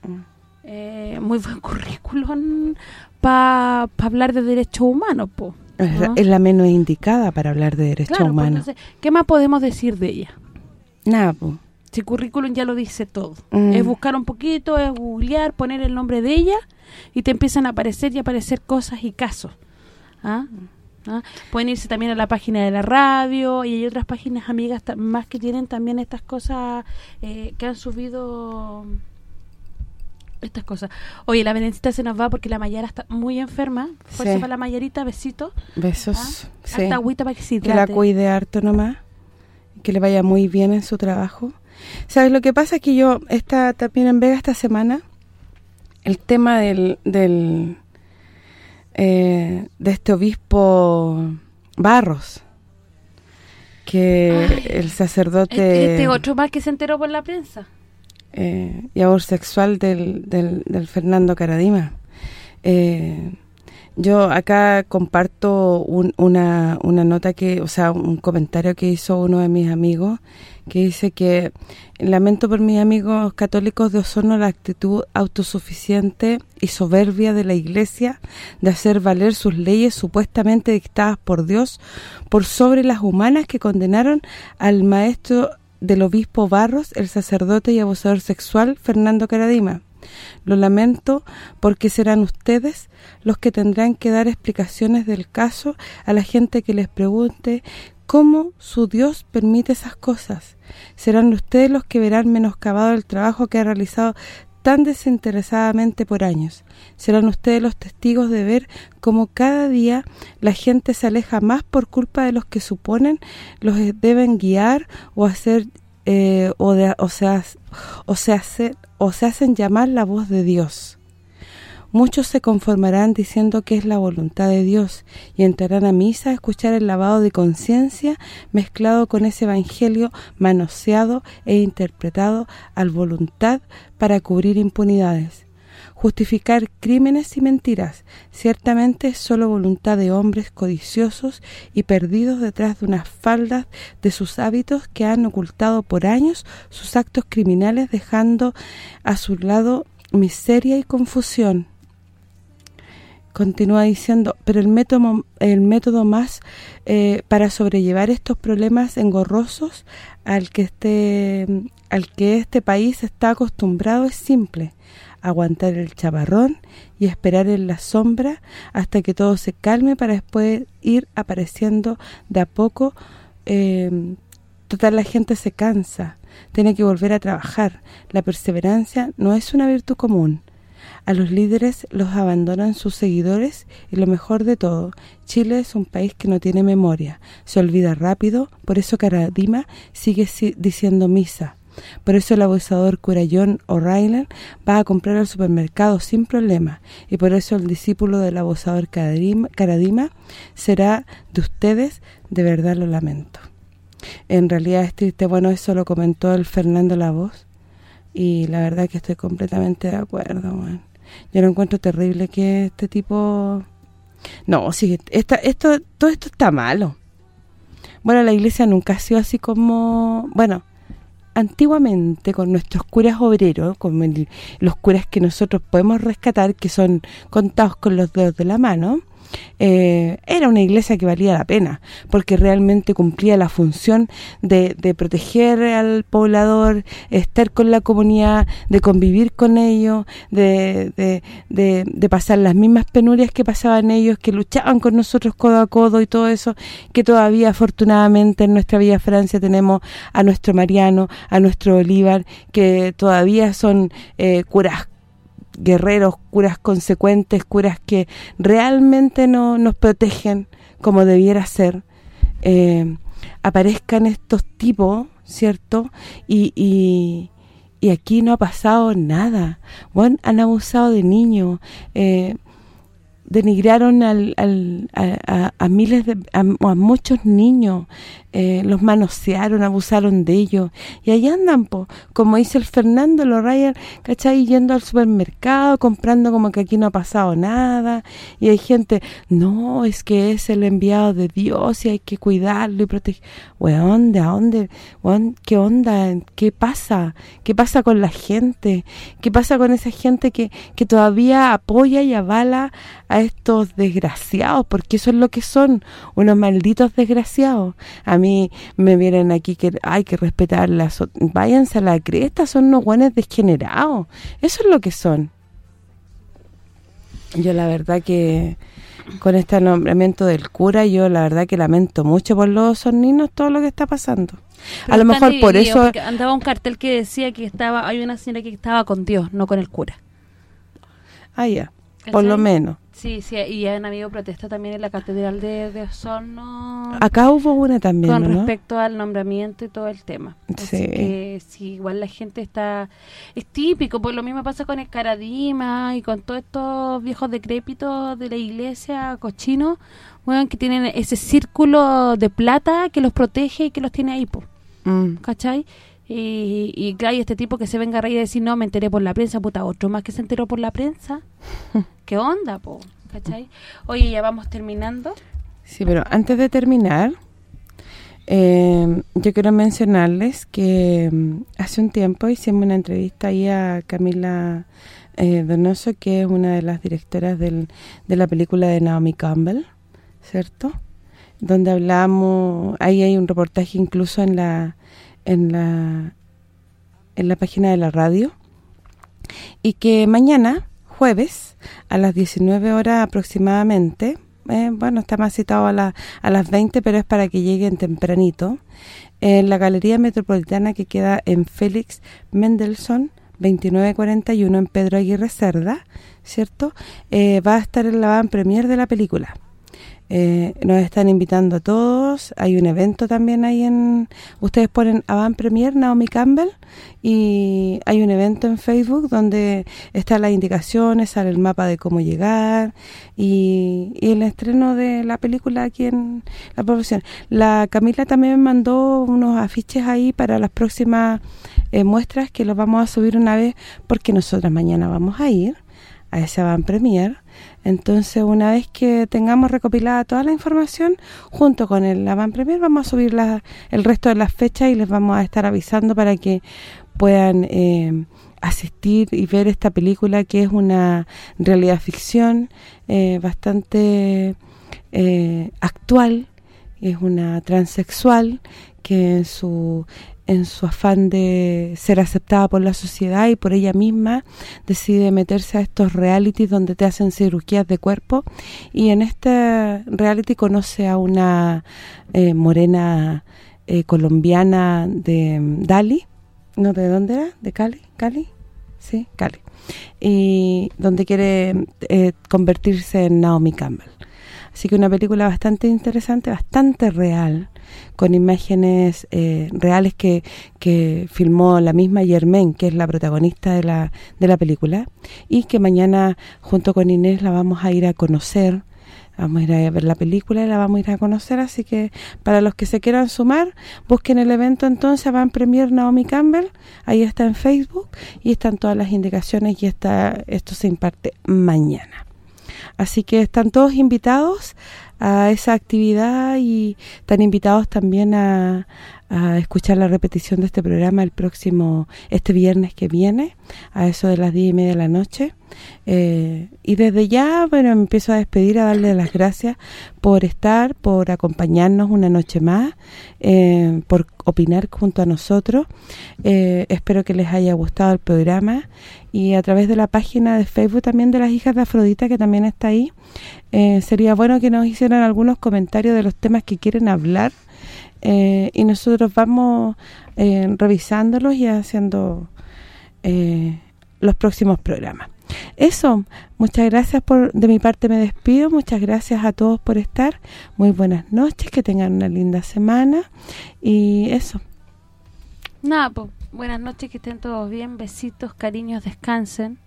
Mm. eh, muy buen currículum para hablar de derechos humanos, po. Es, ¿no? es la menos indicada para hablar de derechos Claro, pues, humanos. entonces, ¿qué más podemos decir de ella? Nada, po. Si currículum ya lo dice todo. Mm. Es buscar un poquito, es googlear, poner el nombre de ella y te empiezan a aparecer y aparecer cosas y casos. ¿Ah? ¿Ah? Pueden irse también a la página de la radio y hay otras páginas amigas más que tienen también estas cosas eh, que han subido estas cosas. Oye, la Benencita se nos va porque la Mayara está muy enferma. Fuerza Sí. para la Mayarita, besito. Besos. ¿Ah? sí. Harta agüita para que se que la cuide harto nomás, que le vaya muy bien en su trabajo. ¿Sabes? Lo que pasa es que yo, esta también en Vega esta semana, el tema del, del eh, de este obispo Barros, que Ay, el sacerdote Este, este otro más que se enteró por la prensa. Eh, y aborto sexual del, del, del Fernando Caradima. Eh, yo acá comparto un- una, una nota que, o sea, un comentario que hizo uno de mis amigos que dice que lamento por mis amigos católicos de Osorno la actitud autosuficiente y soberbia de la Iglesia de hacer valer sus leyes supuestamente dictadas por Dios por sobre las humanas que condenaron al maestro del obispo Barros, el sacerdote y abusador sexual Fernando Caradima. Lo lamento porque serán ustedes los que tendrán que dar explicaciones del caso a la gente que les pregunte cómo su Dios permite esas cosas. Serán ustedes los que verán menoscabado el trabajo que ha realizado tan desinteresadamente por años. Serán ustedes los testigos de ver cómo cada día la gente se aleja más por culpa de los que suponen los deben guiar o hacer eh, o, de, o, o, se hace, o se hacen llamar la voz de Dios. Muchos se conformarán diciendo que es la voluntad de Dios y entrarán a misa a escuchar el lavado de conciencia mezclado con ese evangelio manoseado e interpretado al voluntad para cubrir impunidades. Justificar crímenes y mentiras ciertamente es solo voluntad de hombres codiciosos y perdidos detrás de unas faldas de sus hábitos que han ocultado por años sus actos criminales dejando a su lado miseria y confusión. Continúa diciendo, pero el método el método más eh, para sobrellevar estos problemas engorrosos al que este al que este país está acostumbrado es simple, aguantar el chaparrón y esperar en la sombra hasta que todo se calme para después ir apareciendo de a poco eh, total la gente se cansa, tiene que volver a trabajar. La perseverancia no es una virtud común. A los líderes los abandonan sus seguidores y lo mejor de todo, Chile es un país que no tiene memoria, se olvida rápido, por eso Caradima sigue si diciendo misa. Por eso el abusador cura John O'Reilly va a comprar al supermercado sin problema y por eso el discípulo del abusador Caradima, será de ustedes, de verdad lo lamento. En realidad es triste, bueno, eso lo comentó el Fernando La Voz y la verdad que estoy completamente de acuerdo, man. Yo lo encuentro terrible que este tipo... No, sí, esto, todo esto está malo. Bueno, la iglesia nunca ha sido así como... Bueno, antiguamente con nuestros curas obreros, con el- los curas que nosotros podemos rescatar, que son contados con los dedos de la mano, eh, era una iglesia que valía la pena, porque realmente cumplía la función de, de proteger al poblador, estar con la comunidad, de convivir con ellos, de, de, de- pasar las mismas penurias que pasaban ellos, que luchaban con nosotros codo a codo y todo eso, que todavía afortunadamente en nuestra Villa Francia tenemos a nuestro Mariano, a nuestro Bolívar, que todavía son eh, curas guerreros, curas consecuentes, curas que realmente no nos protegen como debiera ser, eh, aparezcan estos tipos, ¿cierto? Y, y, y aquí no ha pasado nada. Bueno, han abusado de niños, eh, denigraron al, al- a, a- miles de a, muchos niños eh, los manosearon, abusaron de ellos y ahí andan, po, como dice el Fernando, los Ryan, ¿cachai? Yendo al supermercado, comprando como que aquí no ha pasado nada y hay gente, no, es que es el enviado de Dios y hay que cuidarlo y proteger weón, ¿de a dónde? ¿qué onda? ¿Qué pasa? ¿Qué pasa con la gente? ¿Qué pasa con esa gente que, que todavía apoya y avala a estos desgraciados? Porque eso es lo que son, unos malditos desgraciados. A mí me vienen aquí que hay que respetarlas. Váyanse a la cresta, son unos buenos degenerados. Eso es lo que son. Yo la verdad que con este nombramiento del cura, yo la verdad que lamento mucho por los sorninos todo lo que está pasando. Pero a lo mejor por eso... andaba un cartel que decía que estaba hay una señora que estaba con Dios, no con el cura. Ah, ya, por lo menos. Sí, sí, y han habido protesta también en la Catedral de, de Osorno Acá hubo una también, con ¿no? respecto al nombramiento y todo el tema. Así Sí. que sí, igual la gente está... Es típico, pues lo mismo pasa con el Caradima y con todos estos viejos decrépitos de la iglesia, cochinos, bueno, que tienen ese círculo de plata que los protege y que los tiene ahí, pues. Mm. ¿cachai? Y, y claro, y este tipo que se venga a reír y decir, no, me enteré por la prensa, puta, otro más que se enteró por la prensa. ¿Qué onda, po? ¿Cachai? Oye, ya vamos terminando. Sí, pero antes de terminar, eh, yo quiero mencionarles que mm, hace un tiempo hicimos una entrevista ahí a Camila eh, Donoso, que es una de las directoras del, de la película de Naomi Campbell, ¿cierto? Donde hablamos, ahí hay un reportaje incluso en la en la en la página de la radio y que mañana, jueves, a las 19 horas aproximadamente, eh, bueno, está más citado a, la- a las 20, pero es para que lleguen tempranito, en la Galería Metropolitana que queda en Félix Mendelssohn, 2941 en Pedro Aguirre Cerda, ¿cierto? Eh, va a estar en la van premier de la película. Eh, nos están invitando a todos, hay un evento también ahí en... Ustedes ponen Avant Premier Naomi Campbell y hay un evento en Facebook donde están las indicaciones, sale el mapa de cómo llegar y, y el estreno de la película aquí en la profesión. La Camila también me mandó unos afiches ahí para las próximas eh, muestras que los vamos a subir una vez porque nosotras mañana vamos a ir a ese Avant Premier. Entonces, una vez que tengamos recopilada toda la información, junto con el Avant Premier, vamos a subir la- el resto de las fechas y les vamos a estar avisando para que puedan eh, asistir y ver esta película que es una realidad ficción eh, bastante eh, actual, es una transexual que en su en su afán de ser aceptada por la sociedad y por ella misma decide meterse a estos realities donde te hacen cirugías de cuerpo y en este reality conoce a una eh, morena eh, colombiana de mm, Dali, ¿no? ¿De dónde era? ¿De Cali? ¿Cali? Sí, Cali. Y donde quiere eh, convertirse en Naomi Campbell. Así que una película bastante interesante, bastante real, con imágenes eh, reales que, que filmó la misma Germaine, que es la protagonista de la, de la película, y que mañana junto con Inés la vamos a ir a conocer Vamos a ir a ver la película y la vamos a ir a conocer, así que para los que se quieran sumar, busquen el evento entonces, van Premier Naomi Campbell, ahí está en Facebook y están todas las indicaciones y está esto se imparte mañana. Así que están todos invitados a esa actividad y están invitados también a, a escuchar la repetición de este programa el próximo, este viernes que viene, a eso de las diez y media de la noche. Eh, y desde ya, bueno, me empiezo a despedir, a darle las gracias por estar, por acompañarnos una noche más, eh, por opinar junto a nosotros. Eh, espero que les haya gustado el programa y a través de la página de Facebook también de las hijas de Afrodita, que también está ahí, sería bueno que nos hicieran algunos comentarios de los temas que quieren hablar eh, y nosotros vamos eh, revisándolos y haciendo eh, los próximos programas. Eso, muchas gracias por de mi parte me despido, muchas gracias a todos por estar, muy buenas noches, que tengan una linda semana. Y eso. Nada, pues, buenas noches, que estén todos bien, besitos, cariños, descansen,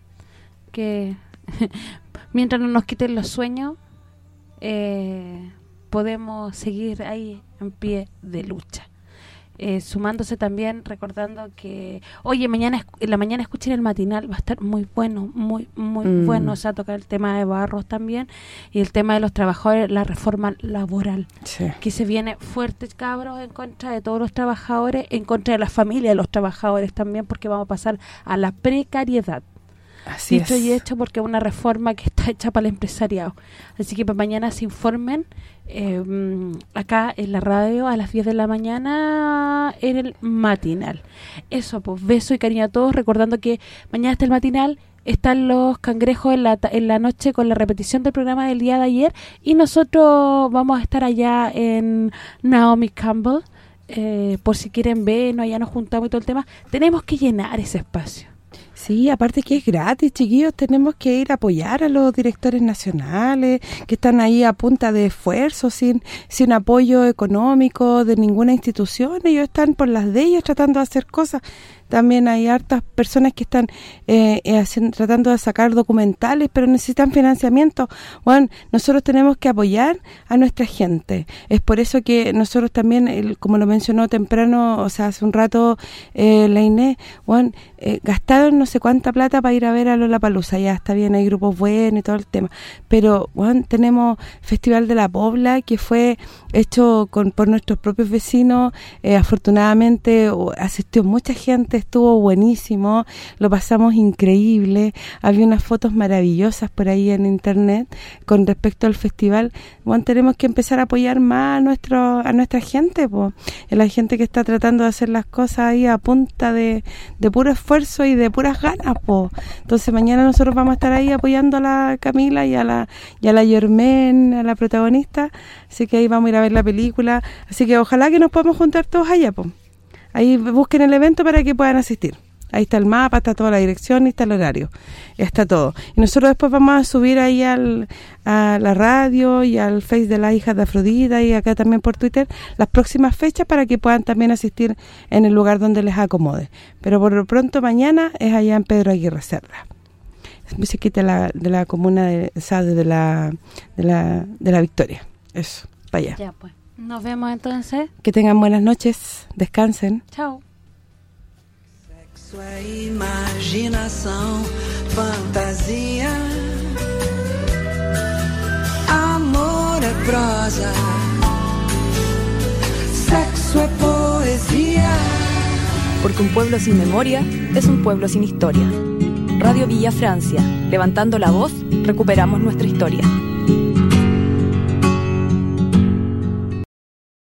que mientras no nos quiten los sueños, eh, podemos seguir ahí en pie de lucha. Eh, sumándose también, recordando que, oye, mañana en la mañana escuchen el matinal, va a estar muy bueno, muy, muy Mm. bueno, o sea, tocar el tema de Barros también, y el tema de los trabajadores, la reforma laboral, Sí. que se viene fuerte, cabros, en contra de todos los trabajadores, en contra de la familia de los trabajadores también, porque vamos a pasar a la precariedad. Así Dicho es. y hecho porque es una reforma que está hecha para el empresariado. Así que para mañana se informen eh, mm, acá en la radio a las 10 de la mañana en el matinal. Eso, pues beso y cariño a todos, recordando que mañana está el matinal, están los cangrejos en la, en la noche con la repetición del programa del día de ayer y nosotros vamos a estar allá en Naomi Campbell, eh, por si quieren ver, no allá nos juntamos y todo el tema. Tenemos que llenar ese espacio. Sí, aparte que es gratis, chiquillos, tenemos que ir a apoyar a los directores nacionales que están ahí a punta de esfuerzo, sin sin apoyo económico de ninguna institución, ellos están por las de ellos tratando de hacer cosas. También hay hartas personas que están eh, eh, hacien- tratando de sacar documentales, pero necesitan financiamiento. Bueno, nosotros tenemos que apoyar a nuestra gente. Es por eso que nosotros también, el- como lo mencionó temprano, o sea, hace un rato eh, la Inés, bueno, eh, gastaron no sé cuánta plata para ir a ver a Lollapalooza, ya está bien, hay grupos buenos y todo el tema, pero bueno, tenemos Festival de la Pobla que fue hecho con por nuestros propios vecinos, eh, afortunadamente asistió mucha gente, estuvo buenísimo, lo pasamos increíble, había unas fotos maravillosas por ahí en internet con respecto al festival, bueno, tenemos que empezar a apoyar más a nuestro a nuestra gente, pues, la gente que está tratando de hacer las cosas ahí a punta de, de puro esfuerzo y de puras ganas, po. Entonces mañana nosotros vamos a estar ahí apoyando a la Camila y a la y a la Yermen, a la protagonista, así que ahí vamos a ir a ver la película, así que ojalá que nos podamos juntar todos allá, po. Ahí busquen el evento para que puedan asistir. Ahí está el mapa, está toda la dirección y está el horario. Está todo. Y nosotros después vamos a subir ahí al, a la radio y al Face de las hijas de Afrodita y acá también por Twitter las próximas fechas para que puedan también asistir en el lugar donde les acomode. Pero por lo pronto mañana es allá en Pedro Aguirre Cerda. Musiquita de la, de la comuna de, de la, de la de la Victoria. Eso, para allá. Ya pues. Nos vemos entonces. Que tengan buenas noches, descansen. Chao. Sexo é imaginação, fantasia. Amor é prosa. Sexo é poesia. Porque un pueblo sin memoria es un pueblo sin historia. Radio Villa Francia, levantando la voz, recuperamos nuestra historia.